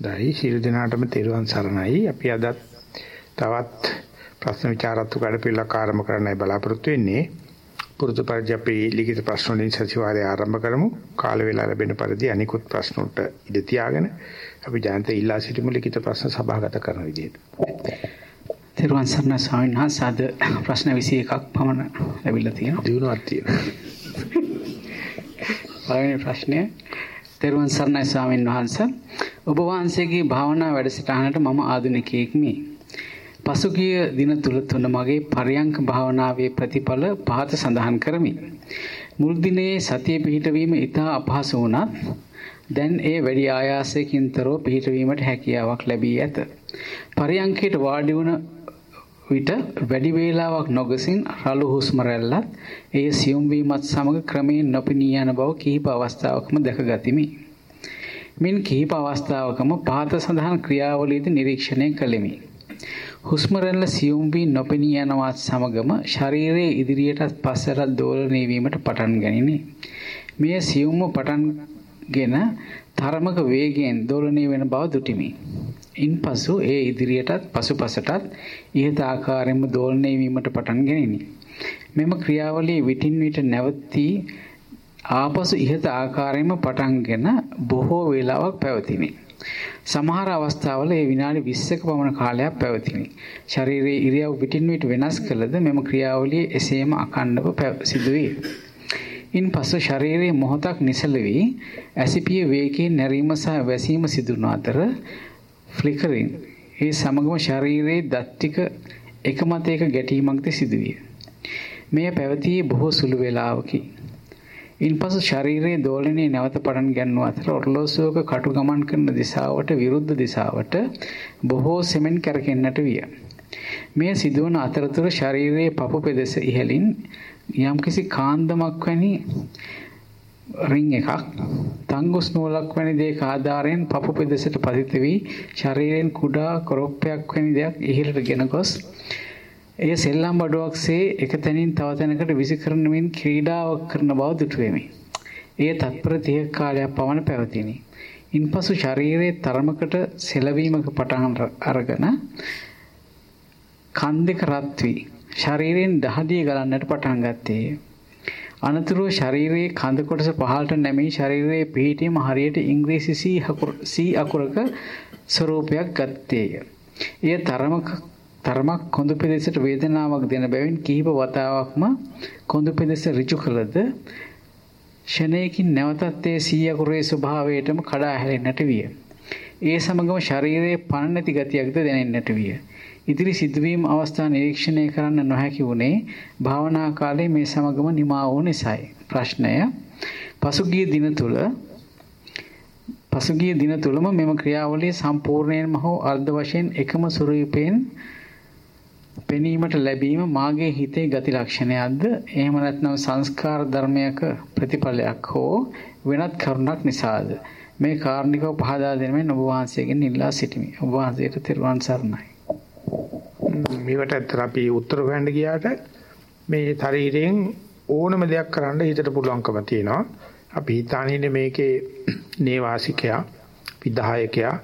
දෛ ශිරු දිනාටම තෙරුවන් සරණයි. අපි අද තවත් ප්‍රශ්න විචාරත්තු කඩපිල්ලක් ආරම්භ කරන්නයි බලාපොරොත්තු වෙන්නේ. පුරුදු පරිදි අපි ලිඛිත ප්‍රශ්න වලින් සතිವಾರය ආරම්භ කරමු. කාල වේලා ලැබෙන පරිදි අනිකුත් ප්‍රශ්න වලට ඉඩ තියාගෙන අපි ජනත ඉල්ලා සිටිමු ලිඛිත ප්‍රශ්න සභාගත කරන විදිහට. තෙරුවන් සරණ ස්වාමීන් වහන්සේ අද ප්‍රශ්න 21ක් පමණ ලැබිලා තියෙනවා. දිනුවක් තියෙනවා. පළවෙනි ප්‍රශ්නය තෙරුවන් සරණයි ස්වාමීන් වහන්ස. ඔබ වහන්සේගේ භාවනා වැඩසටහනට මම ආධුනිකයෙක්මි. පසුගිය දින තුල තුන මගේ පරියංක භාවනාවේ ප්‍රතිඵල පහත සඳහන් කරමි. මුල් දිනේ සතිය පිහිටවීම ඉතා අපහසු වුණත් දැන් ඒ වැඩි ආයාසයකින් තොරව පිහිටවීමට හැකියාවක් ලැබී ඇත. පරියංකයට වාඩි වුණ විට වැඩි වේලාවක් නොගසින් රළු හුස්ම රැල්ලත් එය සියුම් වීමත් සමග ක්‍රමයෙන් නොපෙනී යන බව කිහිප අවස්ථාවකම දැකගතිමි. මින් කිහිප අවස්ථාවකම පහත සඳහන් ක්‍රියාවලියද නිරීක්ෂණය කළෙමි. හුස්ම රැල්ල සියුම් වී නොපෙනී යනවත් සමගම ශරීරයේ ඉදිරියටත් පස්සටත් දෝලණය වීමට පටන් ගනිනි. මෙය සියුම්ව පටන්ගෙන තරමක වේගයෙන් දෝලණය වෙන බව දුටිමි. ඉන්පසු ඒ ඉදිරියටත් පසුපසටත් ඉහත ආකාරයෙන්ම දෝලණය වීමට පටන් ගැනිනි. මෙම ක්‍රියාවලිය විටින් විට නැවතී ආපසු ඉහත ආකාරයෙන්ම පටන්ගෙන බොහෝ වේලාවක් පැවතිනි. සමහර අවස්ථාවල ඒ විනාඩි 20ක පමණ කාලයක් පැවතිනි. ශරීරයේ ඉරියව් විටින් විට වෙනස් කළද මෙම ක්‍රියාවලිය එසේම අඛණ්ඩව සිදුවේ. ඉන්පසු ශරීරයේ මොහොතක් නිසල වී ඇසිපිය වේගයෙන් නැරීම සහ වැසීම සිදුවන අතර ෆ්ලිකරින් ඒ සමගම ශරීරයේ දත් ටික එක මත එක ගැටීමක්ද සිදුවිය. මෙය පැවතියේ බොහෝ සුළු වේලාවකි. ඉන්පසු ශරීරයේ දෝලනයේ නැවත පටන් ගන්නු අතර ඔර්ලෝසුවක කටු ගමන් කරන දිශාවට විරුද්ධ දිශාවට බොහෝ සෙමෙන් කැරකෙන්නට විය. මෙය සිදුවන අතරතුර ශරීරයේ පපු පෙදෙස ඉහළින් යම්කිසි කාන්දමක් වැනි රින් එකක් තංගුස් නූලක් වැනි දෙයක ආධාරයෙන් පපු පෙදෙසට පතිත වී ශරීරයෙන් කුඩා කොරොප්පයක් වැනි දෙයක් ඉහළට ගෙන ගොස් එය සෙල්ලම් බඩුවක්සේ එක තැනින් තව තැනකට විසි කරනමින් ක්‍රීඩාවක් කරන බව දුටුවෙමි. එය තත්පර 30ක කාලයක් පමණ පැවතිනි. ඉන්පසු ශරීරයේ තරමකට සෙලවීමක පටන් අරගෙන කන් දෙක රත් වී ශරීරයෙන් දහදිය ගලන්නට පටන් ගත්තේය. අනතුරුව ශරීරයේ කඳ කොටස පහළට නැමී ශරීරයේ පිහිටීම හරියට ඉංග්‍රීසි C අකුරක ස්වරූපයක් ගත්තේය. එය තරමක තරමක් කොඳු පෙදෙසට වේදනාවක් දෙන බැවින් කිහිප වතාවක්ම කොඳු පෙදෙස ඍජු කළද ෂණයකින් නැවතත් ඒ C අකුරේ ස්වභාවයටම කඩා හැලෙන්නට විය. ඒ සමගම ශරීරයේ පණ නැති ගතියක්ද දැනෙන්නට විය. ඉදිරි සිදුවීම් අවස්ථා නිරීක්ෂණය කරන්න නොහැකි වුණේ භාවනා කාලයේ මේ සමගම නිමා වූ නිසායි. ප්‍රශ්නය පසුගිය දින තුල පසුගිය දින තුලම මෙම ක්‍රියාවලිය සම්පූර්ණයෙන්ම හෝ අර්ධ වශයෙන් එකම ස්වරූපයෙන් පෙනීමට ලැබීම මාගේ හිතේ ගති ලක්ෂණයක්ද එහෙම නැත්නම් සංස්කාර ධර්මයක ප්‍රතිඵලයක් හෝ වෙනත් කරුණක් නිසාද මේ කාරණිකව පහදා දෙනමින් ඔබ වහන්සේගෙන් ඉල්ලා සිටිමි. ඔබ වහන්සේට තෙරුවන් සරණයි. මේවට ඇත්තට අපි උත්තර හොයන්න ගියාට මේ ශරීරයෙන් ඕනම දෙයක් කරන්න හිතට පුළුවන්කම තියෙනවා. අපි හිතානේ මේකේ නේවාසිකයා විධායකයා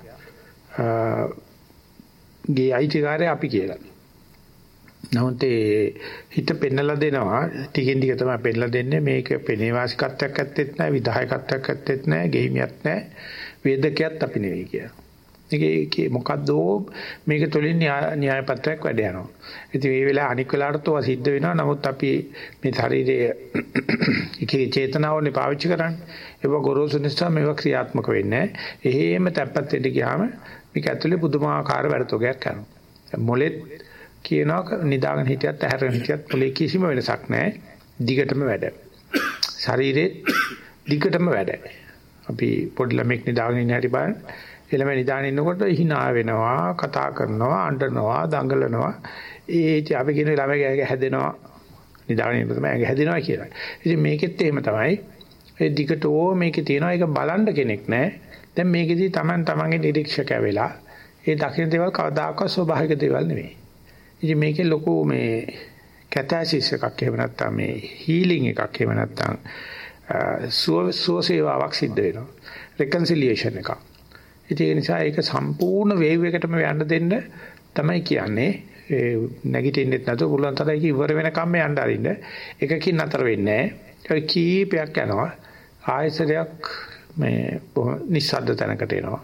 ගේ අයිතිකාරය අපි කියලා. නමුත් ඒ හිත පෙන්නලා දෙනවා ටිකෙන් ටික තමයි පෙන්නලා දෙන්නේ මේක පෙනේවාසිකත්වයක් ඇත්තෙත් නැහැ විධායකත්වයක් ඇත්තෙත් නැහැ ගෙහිමියක් නැහැ වේදකයක් අපි නෙවෙයි කියලා. ඒකේ මොකද්ද මේක තුලින් න්‍යාය පත්‍රයක් වැඩ යනවා. ඉතින් මේ වෙලාව අනික් වෙලාවටත් ඔවා සිද්ධ වෙනවා. නමුත් අපි මේ ශරීරයේ එකේ චේතනාවනේ පාවිච්චි කරන්නේ. ඒක ගොරෝසු නිසා මේවා ක්‍රියාත්මක වෙන්නේ නැහැ. එහෙම තැම්පත් වෙන්න ගියාම මේක ඇතුලේ පුදුමාකාර වැඩතොගයක් කරනවා. මොලෙත් කියනවා නිදාගෙන හිටියත් ඇහැරගෙන හිටියත් මොලේ කිසිම වෙනසක් නැහැ. දිගටම වැඩ. ශරීරේ දිගටම වැඩ. අපි පොඩි ළමෙක් නිදාගෙන ඉන්න හැටි බලන්න එළම නිදාගෙන ඉන්නකොට hina වෙනවා, කතා කරනවා, අඬනවා, දඟලනවා. ඒ ඉතින් අපි කියන ළමයි ඇඟ හැදෙනවා. නිදාගෙන ඉන්න තමයි ඇඟ හැදෙනවා කියලා. ඉතින් මේකෙත් එහෙම තමයි. ඒ දිගටෝ මේකේ තියෙනවා ඒක බලන්න කෙනෙක් නැහැ. දැන් මේකෙදී Taman Tamanගේ නිරීක්ෂකයා වෙලා ඒ දකින්න දේවල් කවදාකවත් ස්වභාවික දේවල් නෙවෙයි. ඉතින් මේකේ ලොකු මේ කැතාසිස් එකක් එහෙම නැත්නම් මේ හීලින් එකක් එහෙම නැත්නම් සුව සුව සේවාවක් සිද්ධ වෙනවා. රෙකන්සිලියේෂන් එකක්. ඒ නිසා ඒක සම්පූර්ණ වේව් එකටම යන්න දෙන්න තමයි කියන්නේ. නැගිටින්නෙත් නැතුව පුළුවන් තරම් ඒක ඉවර වෙනකම් යන්න අරින්න. එකකින් නතර වෙන්නේ නැහැ. කීපයක් යනවා. ආයසරයක් මේ නිස්සද්ද තැනකට එනවා.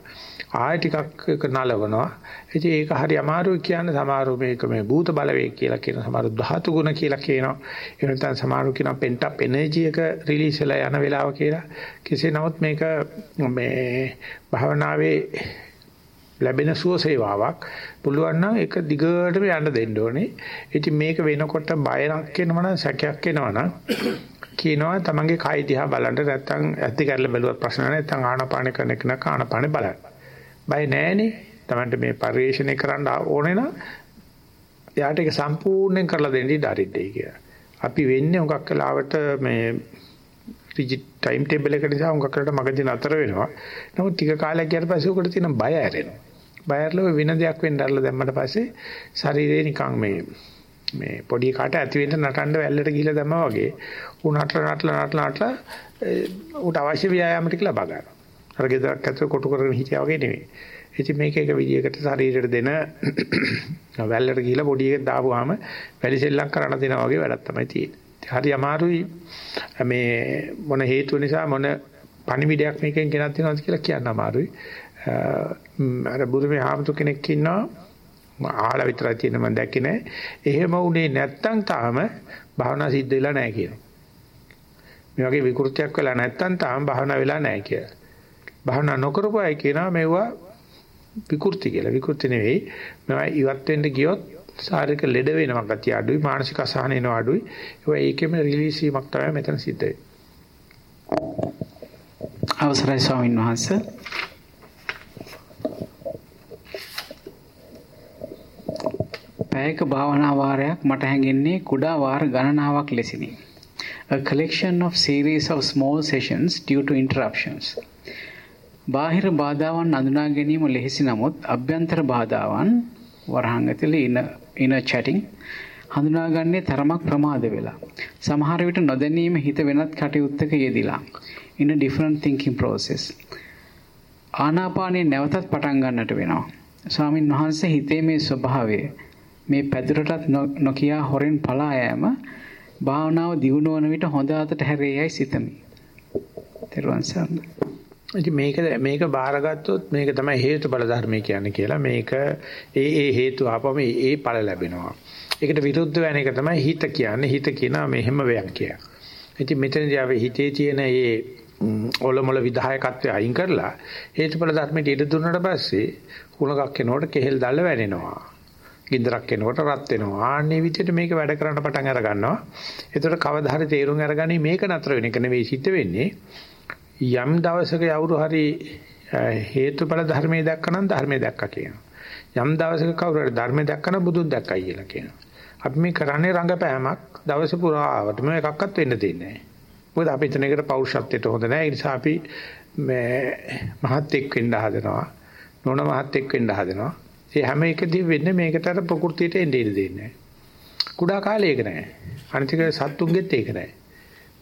ආය ටිකක් නලවනවා. ඉතින් ඒක හරි අමාරුයි කියන්නේ සමහරව මේක මේ භූත බලවේග කියලා කියන සමහර ධාතු ගුණ කියලා කියනවා. ඒ නැත්නම් සමහරව කියනවා pent up energy එක රිලීස් වෙලා යන වෙලාව කියලා. කෙසේ නමුත් මේක මේ භවනාවේ ලැබෙන සුව සේවාවක් පුළුවන් නම් ඒක දිගටම යන්න දෙන්න ඕනේ. ඉතින් මේක වෙනකොට බයයක් එනවා නම් සැකයක් එනවා නම් කියනවා තමන්ගේ කය දිහා බලන්න නැත්නම් ඇත්ති කරලා බැලුවත් ප්‍රශ්න නැහැ නැත්නම් ආනපාන කරන එක නක ආනපාන බලන්න. බය නැහැනේ. තමන්ට මේ පරිශ්‍රණය කරන්න ඕනේ නම් එයාට ඒක සම්පූර්ණයෙන් කරලා දෙන්න ඉඩ අරින්නේ කියලා. අපි වෙන්නේ උගක් කලාවට මේ රිජිඩ් ටයිම් ටේබල් එක නිසා උගක් කලට මගදී නතර වෙනවා. නමුත් ටික කාලයක් ගියාට පස්සේ උකට තියෙන බය ඇරෙනවා. බයර්ලව වෙන දෙයක් වෙන්න අරලා දැම්මට පස්සේ ශරීරේ නිකන් මේ මේ පොඩි කාට ඇති වෙන්න නටන්න වැල්ලට ගිහිල්ලා දැම්මා වගේ උ නටල නටල නටල නටල උට අවශ්‍ය ව්‍යායාම ටික ලබා ගන්නවා. අර ගෙදරක් ඇතුලේ කොටු කරගෙන හිටියා වගේ නෙමෙයි. ඉතින් මේක එක විදියකට ශරීරයට දෙන වැල්ලට ගිහිල්ලා පොඩි එකක් දාපුවාම වැලි සෙල්ලම් කරන්න දෙනවා වගේ වැඩක් තමයි තියෙන්නේ. හරි අමාරුයි මේ මොන හේතුව නිසා මොන පණිවිඩයක් මේකෙන් ගෙනත් දෙනවද කියලා කියන්න අමාරුයි. අර බුදුමේ හාමුදුර කෙනෙක් ඉන්නවා ආලා විතරයි තියෙන මම දැක්කේ නෑ. එහෙම උනේ නැත්තම් තාම භාවනා සිද්ධ වෙලා නෑ කියනවා. මේ වගේ විකෘතියක් වෙලා නැත්තම් තාම භාවනා වෙලා නෑ කියලා. භාවනා නොකරපු අය කියනවා මේවා විකෘති කියලා. විකෘති නෙවෙයි. මේවා ඉවත් වෙන්න ගියොත් ශාරීරික ලෙඩ වෙනවා ගතිය අඩුයි, මානසික අසහන එනවා අඩුයි. ඒවා ඒකෙම රිලීස් වීමක් තමයි මෙතන සිද්ධ වෙන්නේ. අවසරයි ස්වාමීන් වහන්සේ පැයක භාවනා වාරයක් මට හැඟෙන්නේ කුඩා වාර ගණනාවක් ලෙසිනි. A collection of series of small sessions due to interruptions. බාහිර බාධාවන් අඳුනා ගැනීම ලෙහෙසි නමුත් අභ්‍යන්තර බාධාවන් වරහන් ඇතුලේ ඉන ඉන chatting හඳුනාගන්නේ තරමක් ප්‍රමාද වෙලා. සමහර විට නොදැනීම හිත වෙනත් කටයුත්තක යෙදිලා. in a different thinking process. ආනාපානයේ නැවතත් පටන් ගන්නට වෙනවා. ස්වාමින් වහන්සේ හිතේ මේ ස්වභාවය මේ පැදුරටත් නොකියා හොරෙන් පලා යෑම භාවනාව දියුණු වන විට හොඳ අතට හැරෙයයි සිතමි. තෙරුවන් සරණයි. ඉතින් මේක මේක බාරගත්තොත් මේක තමයි හේතුඵල ධර්මය කියන්නේ කියලා මේක ඒ ඒ හේතු ආපම ඒ ඵල ලැබෙනවා. ඒකට විරුද්ධ වෙන එක තමයි හිත කියන්නේ. හිත කියනවා මෙහෙම වෙයක් කියලා. ඉතින් මෙතනදී අපි හිතේ තියෙන මේ ඔලොමල විධායකත්වය අයින් කරලා හේතුඵල ධර්මයට ඉඩ දුන්නාට පස්සේ කුණකක් එනකොට කෙහෙල් දැල්ල වැනෙනවා. ගින්දරක් එනකොට රත් වෙනවා. ආන්නේ විදිහට මේක වැඩ කරන්න පටන් අර ගන්නවා. ඒතකොට කවදා හරි තේරුම් අරගනි මේක නතර වෙන එක නෙවෙයි සිද්ධ වෙන්නේ. යම් දවසක යවුරු හරි හේතුඵල ධර්මයේ දැක්කනම් ධර්මයේ දැක්කා කියනවා. යම් දවසක කවුරු හරි ධර්මයේ දැක්කනම් බුදුන් දැක්කයි කියලා කියනවා. අපි මේ කරන්නේ රංගපෑමක් දවස පුරාවටම එකක්වත් වෙන්න දෙන්නේ නැහැ. මොකද අපි එතන එකට පෞරුෂත්වයට හොඳ නැහැ. ඒ නිසා අපි මේ මහත් එක් වෙන්න හදනවා. නොන මහත් එක් වෙන්න හදනවා. ඒ හැම එකදී වෙන්නේ මේකට අර ප්‍රകൃතියට එන්නේ ඉඳ දෙන්නේ කුඩා කාලේ ඒක නෑ. අනිතික සත්තුන්ගෙත් ඒක නෑ.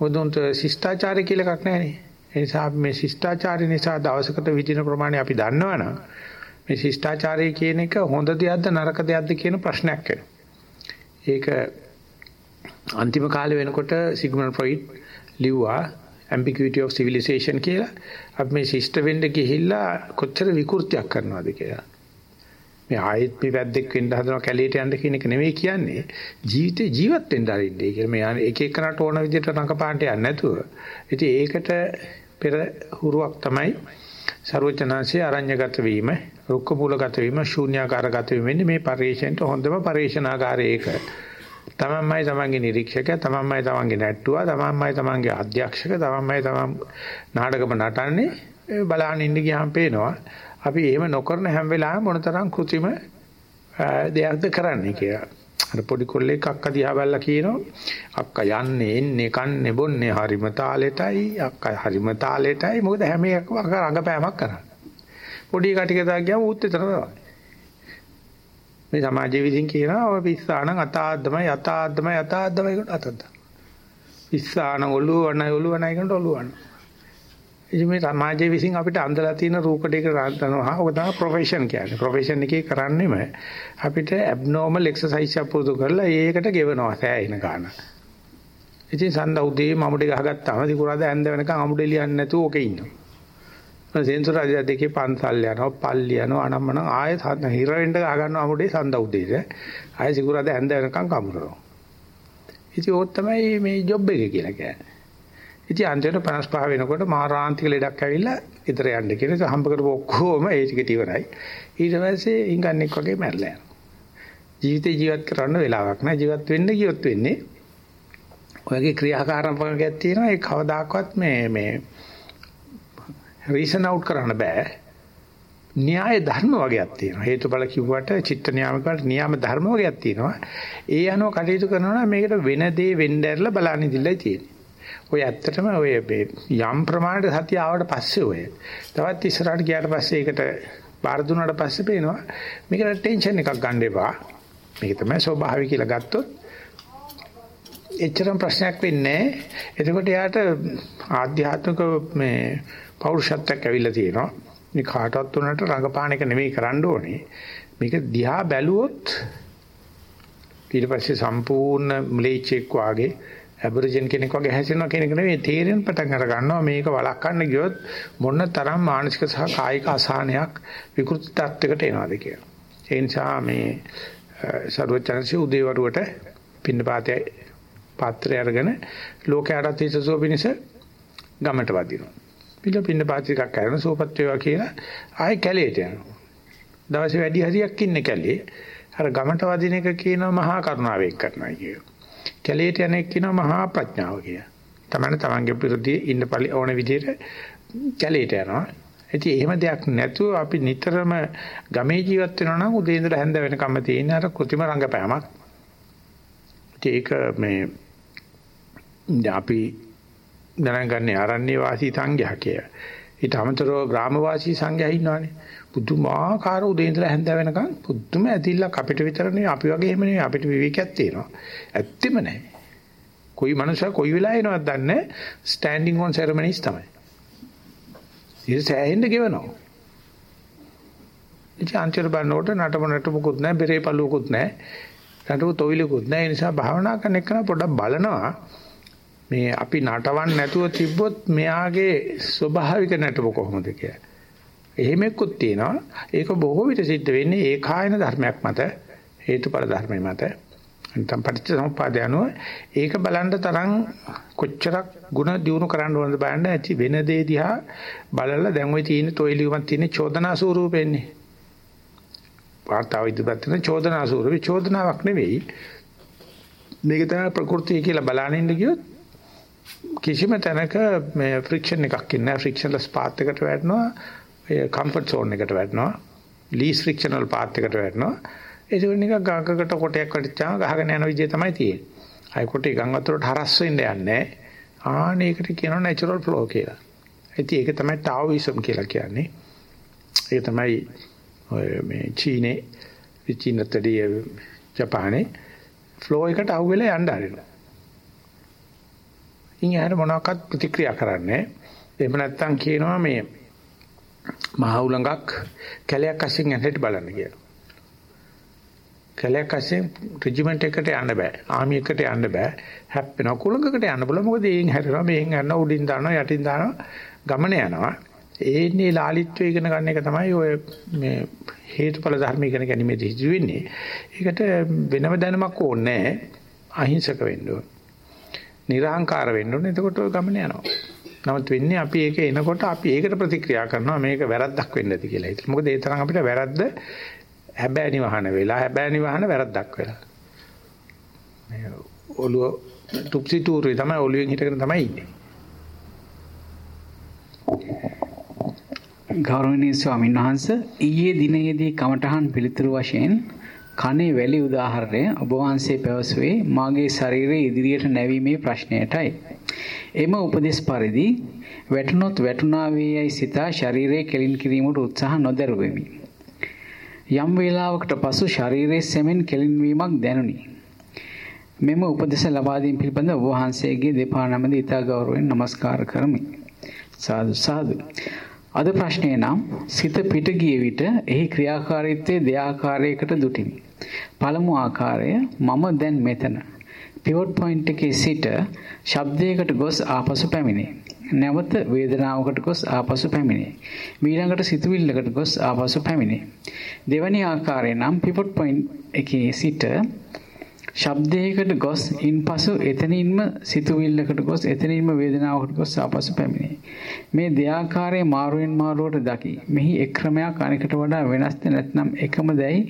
මොකද උන්ට ශිෂ්ටාචාරය කියලා එකක් නෑනේ. ඒ නිසා අපි මේ ශිෂ්ටාචාරය නිසා දවසකට විදින ප්‍රමාණය අපි දන්නවනම් මේ ශිෂ්ටාචාරය කියන එක හොඳ දෙයක්ද නරක දෙයක්ද කියන ප්‍රශ්නයක් ඒක අන්තිම කාලේ වෙනකොට සිග්මන්ඩ් ෆ්‍රොයිඩ් ලිව්වා ambiguity of civilization කියලා. අපි මේ ශිෂ්ට වෙන්න ගිහිල්ලා කොච්චර විකෘතියක් කරනවද කියලා. මේ ආයෙත් මේ වැද්දෙක් වෙන්න හදනවා කැලේට යන්න කියන එක නෙමෙයි කියන්නේ ජීවිතේ ජීවත් වෙන්න අරින්නේ. ඒ කියන්නේ එක එකනට ඕන විදිහට රඟපාන්න යන්නේ නැතුව. ඉතින් ඒකට පෙර හුරුවක් තමයි ਸਰවචනාංශයේ අරඤ්‍යගත වීම, රුක්ක මූලගත වීම, ශූන්‍යාකාරගත වීම වෙන්නේ මේ පරිේශණයට හොඳම පරිේශනාකාරය ඒක. තමන්මයි තමන්ගේ නිරීක්ෂකයා, තමන්මයි තමන්ගේ නැට්ටුවා, තමන්මයි තමන්ගේ අධ්‍යක්ෂක, තමන්මයි තමන් නාටකම නටන්නේ බලහන් ඉන්න ගියාම පේනවා. අපි එහෙම නොකරන හැම වෙලාවෙම මොනතරම් કૃතිම දෙයක්ද කරන්නේ කියලා. අර පොඩි කොල්ලෙක් අක්කා දිහා බැලලා කියනවා අක්කා යන්නේ එන්නේ කන්නේ බොන්නේ හරිම තාලෙටයි අක්කා හරිම තාලෙටයි මොකද හැම එකම රංගපෑමක් කරන්නේ. පොඩි කටික දා ගියාම ඌත් එතන තමයි. මේ සමාජයේ විසින් කියනවා ඔය පිස්සානම් අතාද්දමයි අතාද්දමයි අතාද්දමයි කොට අතද්ද. පිස්සාන ඔළුව වණයි ඔළුව වණයි කොට ඔළුව වණ. ඉතින් මේ සමාජයේ විසින් අපිට අඳලා තියෙන රූකඩයක රාන්තනවා. ඔක තමයි ප්‍රොෆෙෂන් කියන්නේ. ප්‍රොෆෙෂන් එකේ කරන්නේම අපිට ඇබ්නෝමල් එක්සර්සයිස් එක පුරුදු කරලා ඒකට ගෙවනවා සෑහෙන ගාන. ඉතින් සඳ උදේ මමුඩේ ගහගත්තාම දිකුරාද ඇඳ වෙනකන් අමුඩේ ලියන්නේ නැතුව ඕකේ ඉන්නවා. මම සෙන්සුරාදී දෙකේ පන්සල් යනවා, පල්ලි යනවා, අනම්මන ආයෙත් හිර වෙන්න ගහ ගන්නවා අමුඩේ සඳ උදේට. ආයෙ සිකුරාද ඇඳ වෙනකන් කමුරනවා. ඉතින් ඕක තමයි මේ ජොබ් එක කියලා කියන්නේ. ඉතින් අන්තිමට 55 වෙනකොට මාරාන්තික ලෙඩක් ඇවිල්ලා ඉතර යන්න කියලා හම්බ කරපු ඔක්කොම ඒ ටිකට ඉවරයි. ඊට පස්සේ ඉංගන්නෙක් වගේ මැරලා යනවා. ජීවිතේ ජීවත් කරන්න වෙලාවක් නැහැ. ජීවත් වෙන්න ගියොත් වෙන්නේ ඔයගේ ක්‍රියාකාරකමක් තියෙනවා. ඒ කවදාකවත් මේ මේ රීසන් අවුට් කරන්න බෑ. න්‍යාය ධර්ම වගේක් තියෙනවා. හේතුඵල කිව්වට චිත්ත නියාමකට නියාම ධර්ම වගේක් තියෙනවා. ඒ අනුව කටයුතු කරනවා නම් මේකට වෙන දේ වෙන්න ඇරලා බලන්න ඉඳිලා තියෙන්නේ. ඔය ඇත්තටම ඔය යම් ප්‍රමාණයට සතිය ආවට පස්සේ ඔය තවත් ඉස්සරහට ගියාට පස්සේ ඒකට බාර දුන්නාට පස්සේ පේනවා මේකට ටෙන්ෂන් එකක් ගන්න එපා. මේක තමයි ස්වභාවය කියලා ගත්තොත් එච්චරම ප්‍රශ්නයක් වෙන්නේ නැහැ. එතකොට යාට ආධ්‍යාත්මික මේ පෞරුෂත්වයක් ඇවිල්ලා තියෙනවා. මේ කාටවත් උනට රඟපාන එක නෙමෙයි කරන්න ඕනේ. මේක දිහා බැලුවොත් ඊට පස්සේ සම්පූර්ණ ම්ලේච්චෙක් වාගේ ඇබරිජන් කෙනෙක් වගේ හැසිරෙනවා කියන එක නෙවෙයි තේරෙන පටන් අර ගන්නවා මේක වළක්වන්න ගියොත් මොන තරම් මානසික සහ කායික අසහනයක් විකෘති තත්යකට එනවද කියලා. ඒ නිසා මේ සරුවචනසි උදේවරුවට පින්නපාතේ පාත්‍රය අරගෙන ලෝකයට හිතසුව පිණිස ගමට වදිනවා. පිළ පින්නපාත එකක් කරන සෝපත් වේවා කියලා ආයෙ කැලේට යනවා. දවසේ වැඩි හරියක් ඉන්නේ කැලේ. අර ගමට වදින එක කියනවා මහා කරුණාවෙන් කරනවා කියනවා. කැලේට යන එක් කියනවා මහා ප්‍රඥාව කිය. තමන්න තමන්ගේ පිරුදී ඉන්න පළි ඕන විදිහට කැලේට යනවා. ඉතින් එහෙම දෙයක් නැතුව අපි නිතරම ගමේ ජීවත් වෙනවා නම් උදේ ඉඳලා හැන්ද වෙනකම්ම තියෙන අර કૃතිම රංගපෑමක්. ඒක මේ අපි දැනගන්නේ ආරණ්‍ය වාසී සංඝයා කිය. ඊට අමතරව ග්‍රාම වාසී සංඝයා ඉන්නවනේ. පුදුමාකාර උදේ ඉඳලා හැන්ද වෙනකන් පුදුම ඇතිල්ලක් අපිට විතර නෙවෙයි අපි වගේ එහෙම නෙවෙයි අපිට විවේකයක් තියෙනවා. ඇත්තෙම නැහැ. කොයි මනුස්සයා කොයි වෙලාවෙ එනවද දන්නේ ස්ටෑන්ඩින් ඔන් සෙරමනිස් තමයි. ඒක සෑහෙන්න ගෙවනවා. ඉතින් අන්තිර බලනකොට නටම නටමුකුත් නැහැ බෙරේ පළුවකුත් නැහැ. නටු තොইলකුත් නැහැ. ඒ නිසා භාවනා කරන එක පොඩ්ඩක් බලනවා. මේ අපි නටවන්න නැතුව තිබ්බොත් මෙයාගේ ස්වභාවික නටම කොහොමද කියලා. එහෙමෙකුත් තියෙනවා. ඒක බොහෝ විට සිද්ධ වෙන්නේ ඒකායන ධර්මයක් මත හේතුඵල ධර්මයක් මත. නැත්නම් පටිච්චසමුප්පාද යනවා. ඒක බලන්න තරම් කොච්චරක් ಗುಣ දියුණු කරන්න ඕනද බලන්න ඇති වෙන දේ දිහා බලලා දැන් ওই තියෙන තොයිලියුමක් තියෙන චෝදනා ස්වරූපෙන්නේ. වාර්තාව ඉදපත් වෙන චෝදනා ස්වරූපේ චෝදනාවක් නෙවෙයි. මේක තමයි ප්‍රകൃතිය කියලා බලනින්න ගියොත් කිසිම තැනක මේ ෆ්‍රික්ෂන් එකක් ඉන්නේ නැහැ. ෆ්‍රික්ෂන්ලස් පාත් එකට වැටෙනවා. කම්ෆර්ට් zone එකට වැටෙනවා. ලීස් ෆ්‍රික්ෂනල් පාත් එකට වැටෙනවා. ඒක නිකන් ගඟකට කොටයක් වටිච්චාම ගහගෙන යන විදිය තමයි තියෙන්නේ. අය කොටේ ගඟ වතුරට හරස් වෙන්න යන්නේ. ආන ඒකට කියනවා natural flow කියලා. ඉතින් ඒක තමයි ටාઓයිසම් කියලා කියන්නේ. ඒක තමයි ඔය මේ චීනේ චීනතදී ජපානේ ෆ්ලෝ එකට අහුවෙලා යන්න ආරිනවා. ඉන් යාර මොනවාක්වත් ප්‍රතික්‍රියා කරන්නේ. එහෙම නැත්නම් කියනවා මේ මහ උලඟක් කැලයක් අස්සෙන් ඇහෙට බලන්න කියලා. කැලයක් අස්සෙන් රෙජිමන්ට් එකට යන්න බෑ. ආමි එකට යන්න බෑ. හැප්පෙනවා කුලඟකට යන්න බල මොකද එයින් හැරෙනවා මෙහෙන් යනවා උඩින් දානවා යටින් දානවා ගමන යනවා. ඒන්නේ ලාලිත්වය ඉගෙන ගන්න එක තමයි ඔය මේ හේතුඵල ධර්ම ඉගෙන ගැනීමේදී සිදු වෙන්නේ. ඒකට වෙනම දැනුමක් ඕනේ අහිංසක වෙන්න ඕන. නිර්හංකාර වෙන්න ඕන. එතකොට ඔය ගමන යනවා. නමුත් වෙන්නේ අපි ඒක එනකොට අපි ඒකට ප්‍රතික්‍රියා කරනවා මේක වැරද්දක් වෙන්න ඇති කියලා හිතලා. මොකද ඒ තරම් අපිට වැරද්ද හැබෑ නිවහන වෙලා හැබෑ නිවහන වැරද්දක් වෙලා. මේ ඔළුව තුප්සි තූරුවේ තමයි ඔළුවෙන් හිටගෙන තමයි ඉන්නේ. ගෞරවනීය ස්වාමීන් වහන්ස ඊයේ දිනයේදී කමඨහන් පිළිතුරු වශයෙන් කනේ වැලි උදාහරණය ඔබ වහන්සේ පැවසුවේ මාගේ ශරීරයේ ඉදිරියට නැවීමේ ප්‍රශ්නයටයි. එම උපදේශ පරිදි වැටුනොත් වැටුණා වේයයි සිතා ශරීරය කෙලින් කිරීමට උත්සාහ නොදරුවෙමි. යම් වේලාවකට පසු ශරීරයේ සෙමෙන් කෙලින් වීමක් දැනුනි. මෙම උපදේශ ලබා දීම පිළිබඳ ඔබ වහන්සේගේ දෙපා නමද ඉතා ගෞරවයෙන් নমස්කාර කරමි. සාදු සාදු. අද ප්‍රශ්නේ නම් සිත පිට ගිය විට එහි ක්‍රියාකාරීත්වයේ දෙආකාරයකට දුටිමි. පළමු ආකාරය මම දැන් මෙතන. පිවොට් පොයින්ට් එකේ සිට ශබ්දයකට ගොස් ආපසු පැමිණේ. නැවත වේදනාවකට ගොස් ආපසු පැමිණේ. ඊළඟට සිතුවිල්ලකට ගොස් ආපසු පැමිණේ. දෙවැනි ආකාරය නම් පිවොට් පොයින්ට් එකේ සිට ශබ්දයකට ගොස් ඉන්පසු එතනින්ම සිතුවිල්ලකට ගොස් එතනින්ම වේදනාවකට ගොස් ආපසු පැමිණේ. මේ දෙආකාරයේ මාරුවෙන් මාරුවට දකි. මෙහි එක් ක්‍රමයක් අනෙකට වඩා වෙනස්ද නැත්නම් එකම දැයි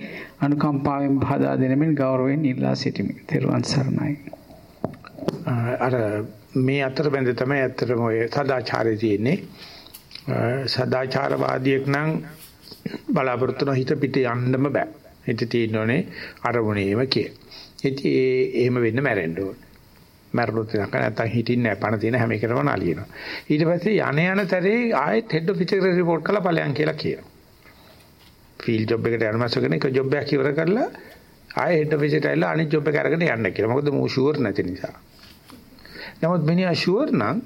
අනුකම්පාවෙන් බහදා දෙනමින් ගෞරවයෙන් ඉල්ලා සිටිමි. ත්වන් සරණයි. අර මේ අතරබැඳ තමයි ඇත්තටම ඔය සදාචාරය තියෙන්නේ. සදාචාරවාදියෙක් නම් බලාපොරොත්තු හිත පිට යන්නම බෑ. හිත තියෙන්නේ අරමුණේම කියලා. ඉතින් ඒ එහෙම වෙන්න මැරෙන්න ඕන. මැරුණොත් නැත්නම් හිටින්නේ නැහැ. පණ තියෙන හැම එකටම නාලියනවා. ඊට පස්සේ යන යන තරේ ආයෙත් හෙඩ් ඔෆිස් එකට report කරලා ඵලයන් කියලා කියනවා. ෆීල්ඩ් ජොබ් එකට යන මාසෙකන එක ජොබ් එකක් ඉවර කරලා ආයෙ හෙඩ් ඔෆිස් එකට ඇවිල්ලා අනිත් ජොබ් එක අරගෙන යන්න කියලා. මොකද මූ ෂුවර් නැති නිසා. නමුත් මිනිහා ෂුවර් නම්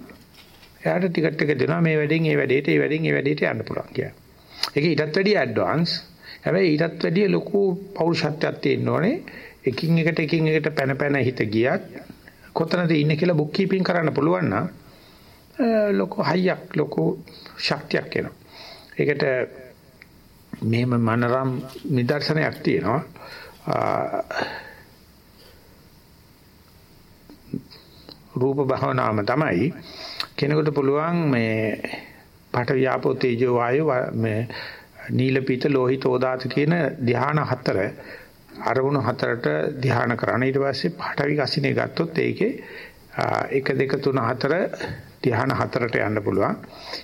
එයාට ටිකට් එක දෙනවා මේ වැඩෙන් ඒ වැඩේට ඒ වැඩෙන් ඒ වැඩේට යන්න පුළුවන් කියලා. ඒක ඊටත් වැඩිය ඇඩ්වාන්ස්. හැබැයි ඊටත් වැඩිය ලොකු පෞරුෂත්වයක් තියෙන්න ඕනේ. එකින් එකට එකින් එකට පැන පැන හිත ගියත් කොතනද ඉන්නේ කියලා බුක් කීපින් කරන්න පුළුවන් නම් ලොකු හයියක් ලොකු ශක්තියක් එනවා. ඒකට මෙහෙම මනරම් නිදර්ශනයක් තියෙනවා. රූප භවනාම තමයි කෙනෙකුට පුළුවන් මේ පට ව්‍යාපෝ තේජෝ වායෝ මේ නීල පීත ලෝහිත ඕදාත කියන ධ්‍යාන හතර අරමුණු හතරට ධ්‍යාන කරන්න. ඊට පස්සේ පාඨවි කසිනේ ගත්තොත් ඒකේ 1 2 3 4 ධ්‍යාන හතරට යන්න පුළුවන්.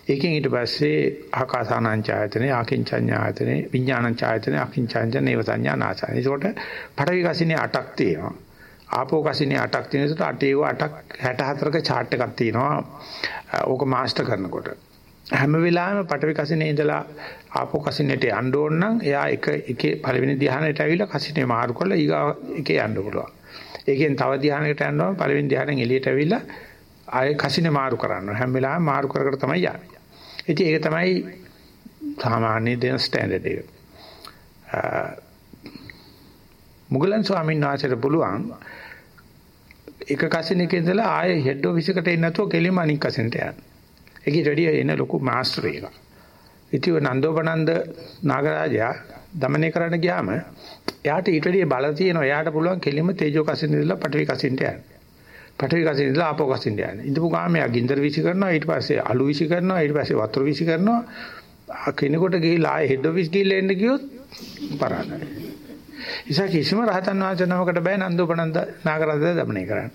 ඒකෙන් ඊට පස්සේ ආකාසානං ඡායතනේ, ආකින්චඤ්ඤායතනේ, විඥානං ඡායතනේ, ආකින්චඤ්ඤ නේව සංඥානාසන. ඒකට පාඨවි කසිනේ 8ක් තියෙනවා. ආපෝ කසිනේ 8ක් තියෙන නිසා 8 8ක් 64ක chart එකක් තියෙනවා. ඕක මාස්ටර් කරනකොට. හැම වෙලාවෙම පටවි කසිනේ ඉඳලා ආපෝ කසිනේට යන්න ඕන නම් එයා එක එකේ පළවෙනි ධ්‍යානෙට ඇවිල්ලා කසිනේ මාරු කරලා ඊගා එකේ යන්න පුළුවන්. ඒකෙන් තව ධ්‍යානයකට යනවා පළවෙනි ධ්‍යානෙන් එළියට ඇවිල්ලා ආයේ කසිනේ මාරු කරන්න. හැම වෙලාවෙම මාරු කර කර තමයි යන්නේ. ඉතින් ඒක තමයි සාමාන්‍ය දෙන ස්ටෑන්ඩඩ් එක. මුගලන් ස්වාමීන් වහන්සේට පුළුවන් එක කසිනේක ඉඳලා ආයේ හෙඩ් ඔෆිස් එකට එන්න නැතුව කෙලින්ම අනික් කසිනට යන්න. ඒකේ වැඩි එන ලොකු මාස්ටර් එකක්. ඉතිව නන්දෝපනන්ද නාගරාජයා দমনය කරන්න ගියාම එයාට ඊට වැඩි බල තියෙනවා. එයාට පුළුවන් කෙලින්ම තේජෝ කසින් ඉඳලා පඨවි කසින්ට යන්න. පඨවි කසින් ඉඳලා ආපෝ කසින්ට යන්න. ඉඳපු ගාම එයා ගින්දර විසි කරනවා. ඊට පස්සේ අලු විසි කරනවා. ඊට පස්සේ වතුර විසි කරනවා. කෙනෙකුට ගිහිලා ආයේ හෙඩ් ඔෆිස් ගිහිල්ලා එන්න ගියොත් පරාදයි. ඉතින් කිසිම රහතන් වහන්සේ නමකට බෑ නන්දෝපනන්ද නාගරාජයා দমনය කරන්න.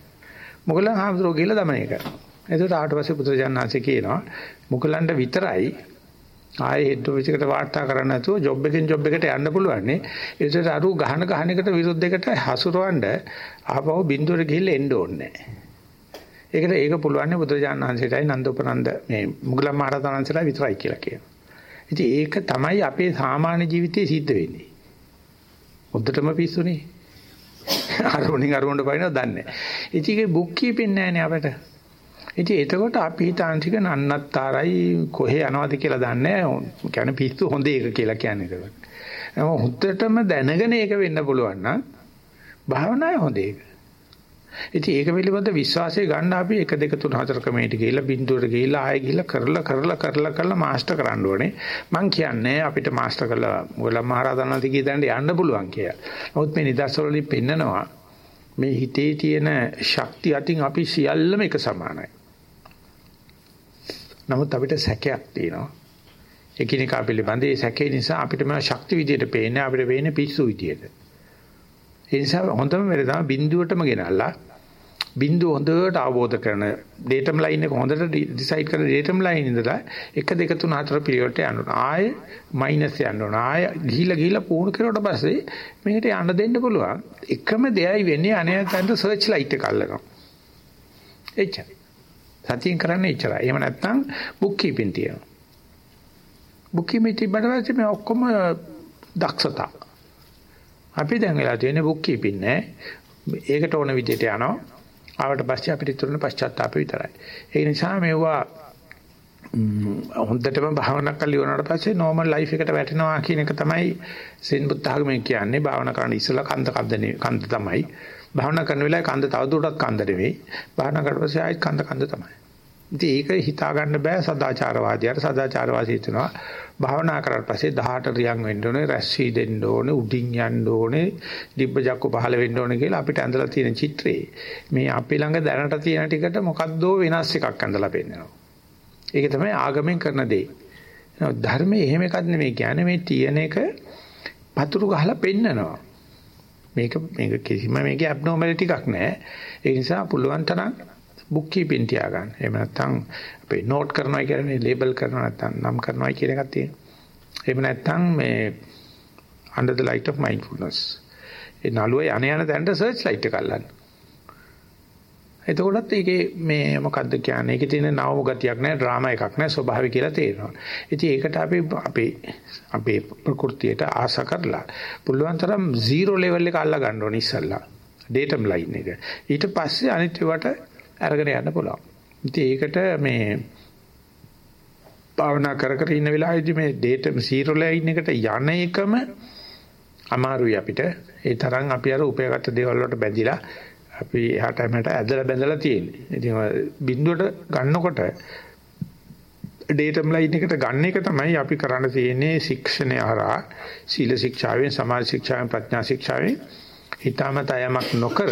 මොගලන් හාමුදුරුවෝ ගිහිල්ලා দমনය කරනවා. එතකොට ආට පස්සේ පුත්‍රජානනාංශ කියනවා මුගලන්ට විතරයි ආයේ හෙඩ් ඔෆිස් එකට වාර්තා කරන්න නැතුව ජොබ් එකෙන් ජොබ් එකට යන්න පුළුවන් නේ. ඒකට අරු ගහන ගහන එකට විරුද්ධ එකට හසුරවන්න ආපහු බින්දුවට ගිහිල්ලා එන්න ඕනේ ඒකට ඒක පුළුවන් නේ බුදුරජාණන්සේටයි නන්දෝපනන්ද මේ මුගලන් මහරහතන්සේලා විතරයි කියලා කියනවා. ඉතින් ඒක තමයි අපේ සාමාන්‍ය ජීවිතයේ සිද්ධ වෙන්නේ. හොද්දටම පිස්සුනේ. අරුණින් අරුණට පයින්නවා දන්නේ නැහැ. ඉතින් ඒක බුක් කීපින් නැහැ නේ අපිට. ඉතින් එතකොට අපි හිතාන්තික නන්නත්තරයි කොහෙ යනවද කියලා දන්නේ නැහැ. කියන්නේ පිස්සු හොඳ එක කියලා කියන්නේ ඒක. නම හුද්දටම දැනගෙන ඒක වෙන්න පුළුවන් නම් භාවනාවේ හොඳ එක. ඉතින් ඒක පිළිබඳ විශ්වාසය ගන්න අපි 1 2 3 4 ක්‍රමයට ගිහිල්ලා බිඳුවට ගිහිල්ලා ආයෙ ගිහිල්ලා කරලා කරලා කරලා කරලා මාස්ටර් කරන්න ඕනේ. මං කියන්නේ අපිට මාස්ටර් කරලා මොගලම් මහරහතන්වන්සේ කියදන්න යන්න පුළුවන් කියලා. නමුත් මේ නිදර්ශනවලින් පෙන්නනවා මේ හිතේ තියෙන ශක්තිය අතින් අපි සියල්ලම එක සමානයි. නමුත් අපිට සැකයක් තියෙනවා. එකිනෙකා පිළිබඳ ඒ සැකේ නිසා අපිට මේ ශක්ති විදියට පේන්නේ අපිට පේන්නේ පිස්සු විදියට. ඒ නිසා හොඳම වෙලේ තමයි බිඳුවටම ගෙනල්ලා බිඳුව හොඳට අවබෝධ කරන ඩේටම් ලයින් එක හොඳට ඩිසයිඩ් කරන ඩේටම් ලයින් ඉඳලා 1 2 3 4 පිළිවෙලට යන්න ඕන. ආයේ මයිනස් යන්න ඕන. ආයේ ගිහිලා ගිහිලා පුහුණු කරුවට පස්සේ මේකට යන්න දෙන්න පුළුවන්. එකම දෙයයි වෙන්නේ අනේතන්ට සර්ච් ලයිට් එක අල්ලනවා. එච්චරයි. සතියෙන් කරන්නේ එච්චරයි. එහෙම නැත්නම් බුක් කීපින් තියෙනවා. බුක් කීපින් තිබ්බට පස්සේ මේ ඔක්කොම දක්ෂතා. අපි දැන් වෙලා තියෙන්නේ බුක් කීපින් නෑ. ඒකට ඕන විදිහට යනවා. ආවට පස්සේ අපිට ඉතුරුන පශ්චාත්තාපය විතරයි. ඒ නිසා මේවා හොඳටම භාවනා කරලා ඉවරනට පස්සේ normal life එකට වැටෙනවා කියන එක තමයි සෙන් බුද්ධ ආගමෙන් කියන්නේ භාවනා කරන්න ඉස්සලා කන්ද කන්ද කන්ද තමයි භාවනා කරන වෙලාවේ කන්ද තවදුරටත් කන්ද නෙවෙයි. භාවනා කරලා පස්සේ ආයෙත් කන්ද කන්ද තමයි. ඉතින් ඒක හිතා ගන්න බෑ සදාචාරවාදියාට සදාචාරවාදී හිතනවා. භාවනා කරලා පස්සේ 18 රියන් වෙන්න ඕනේ රැස්සී දෙන්න ඕනේ උඩින් යන්න ඕනේ දිබ්බ ජක්ක පහළ වෙන්න ඕනේ කියලා අපිට ඇඳලා තියෙන චිත්‍රේ මේ අපි ළඟ දැනට තියෙන ටිකට මොකද්දෝ වෙනස් එකක් ඇඳලා පෙන්නනවා. ඒක තමයි ආගමෙන් කරන දේ. ධර්මයේ එහෙම එකක් නෙමෙයි. කියන්නේ මේ තියෙන එක පතුරු ගහලා පෙන්නනවා. මේක මේක කිසිම මේකේ ඇබ්නෝමැලිටි එකක් නැහැ ඒ නිසා පුළුවන් තරම් බුක් කීපින් තියාගන්න. එහෙම නැත්නම් අපේ නෝට් කරනවා කියන්නේ ලේබල් කරනවා නැත්නම් නම් කරනවා කියන එකක් තියෙනවා. එහෙම නැත්නම් මේ under the light of mindfulness. ඒ නළුවේ යන යන තැනට සර්ච් ලයිට් එක අල්ලන්න. එතකොටත් ඒකේ මේ මොකද්ද කියන්නේ? ඒකේ තියෙන නවම ගතියක් නැහැ, ඩ්‍රාමා එකක් නැහැ, ස්වභාවය කියලා තේරෙනවා. ඉතින් ඒකට අපි අපේ අපේ ප්‍රകൃතියට ආස කරලා පුළුවන් තරම් 0 level එක අල්ල ගන්න ඕනේ ඉස්සල්ලා. datum line එක. ඊට පස්සේ අනිත් ඒවාට අරගෙන යන්න පුළුවන්. ඉතින් ඒකට මේ භාවනා කර කර ඉන්න වෙලාවේදී මේ ඩේටා සීරෝ ලයින් එකට යන එකම අමාරුයි අපිට. ඒ තරම් අපි අර උපයාගත්ත දේවල් වලට බැඳිලා අපි එහාට මෙහාට ඇදලා බැඳලා තියෙන්නේ. ඉතින් බිඳුවට ගන්නකොට ඩේටම් ලයින් එකට ගන්න එක තමයි අපි කරන්න තියෙන්නේ ශික්ෂණය හරහා සීල ශික්ෂාවෙන් සමාජ ශික්ෂාවෙන් ප්‍රඥා ශික්ෂාවෙන් හිතාමතා යමක් නොකර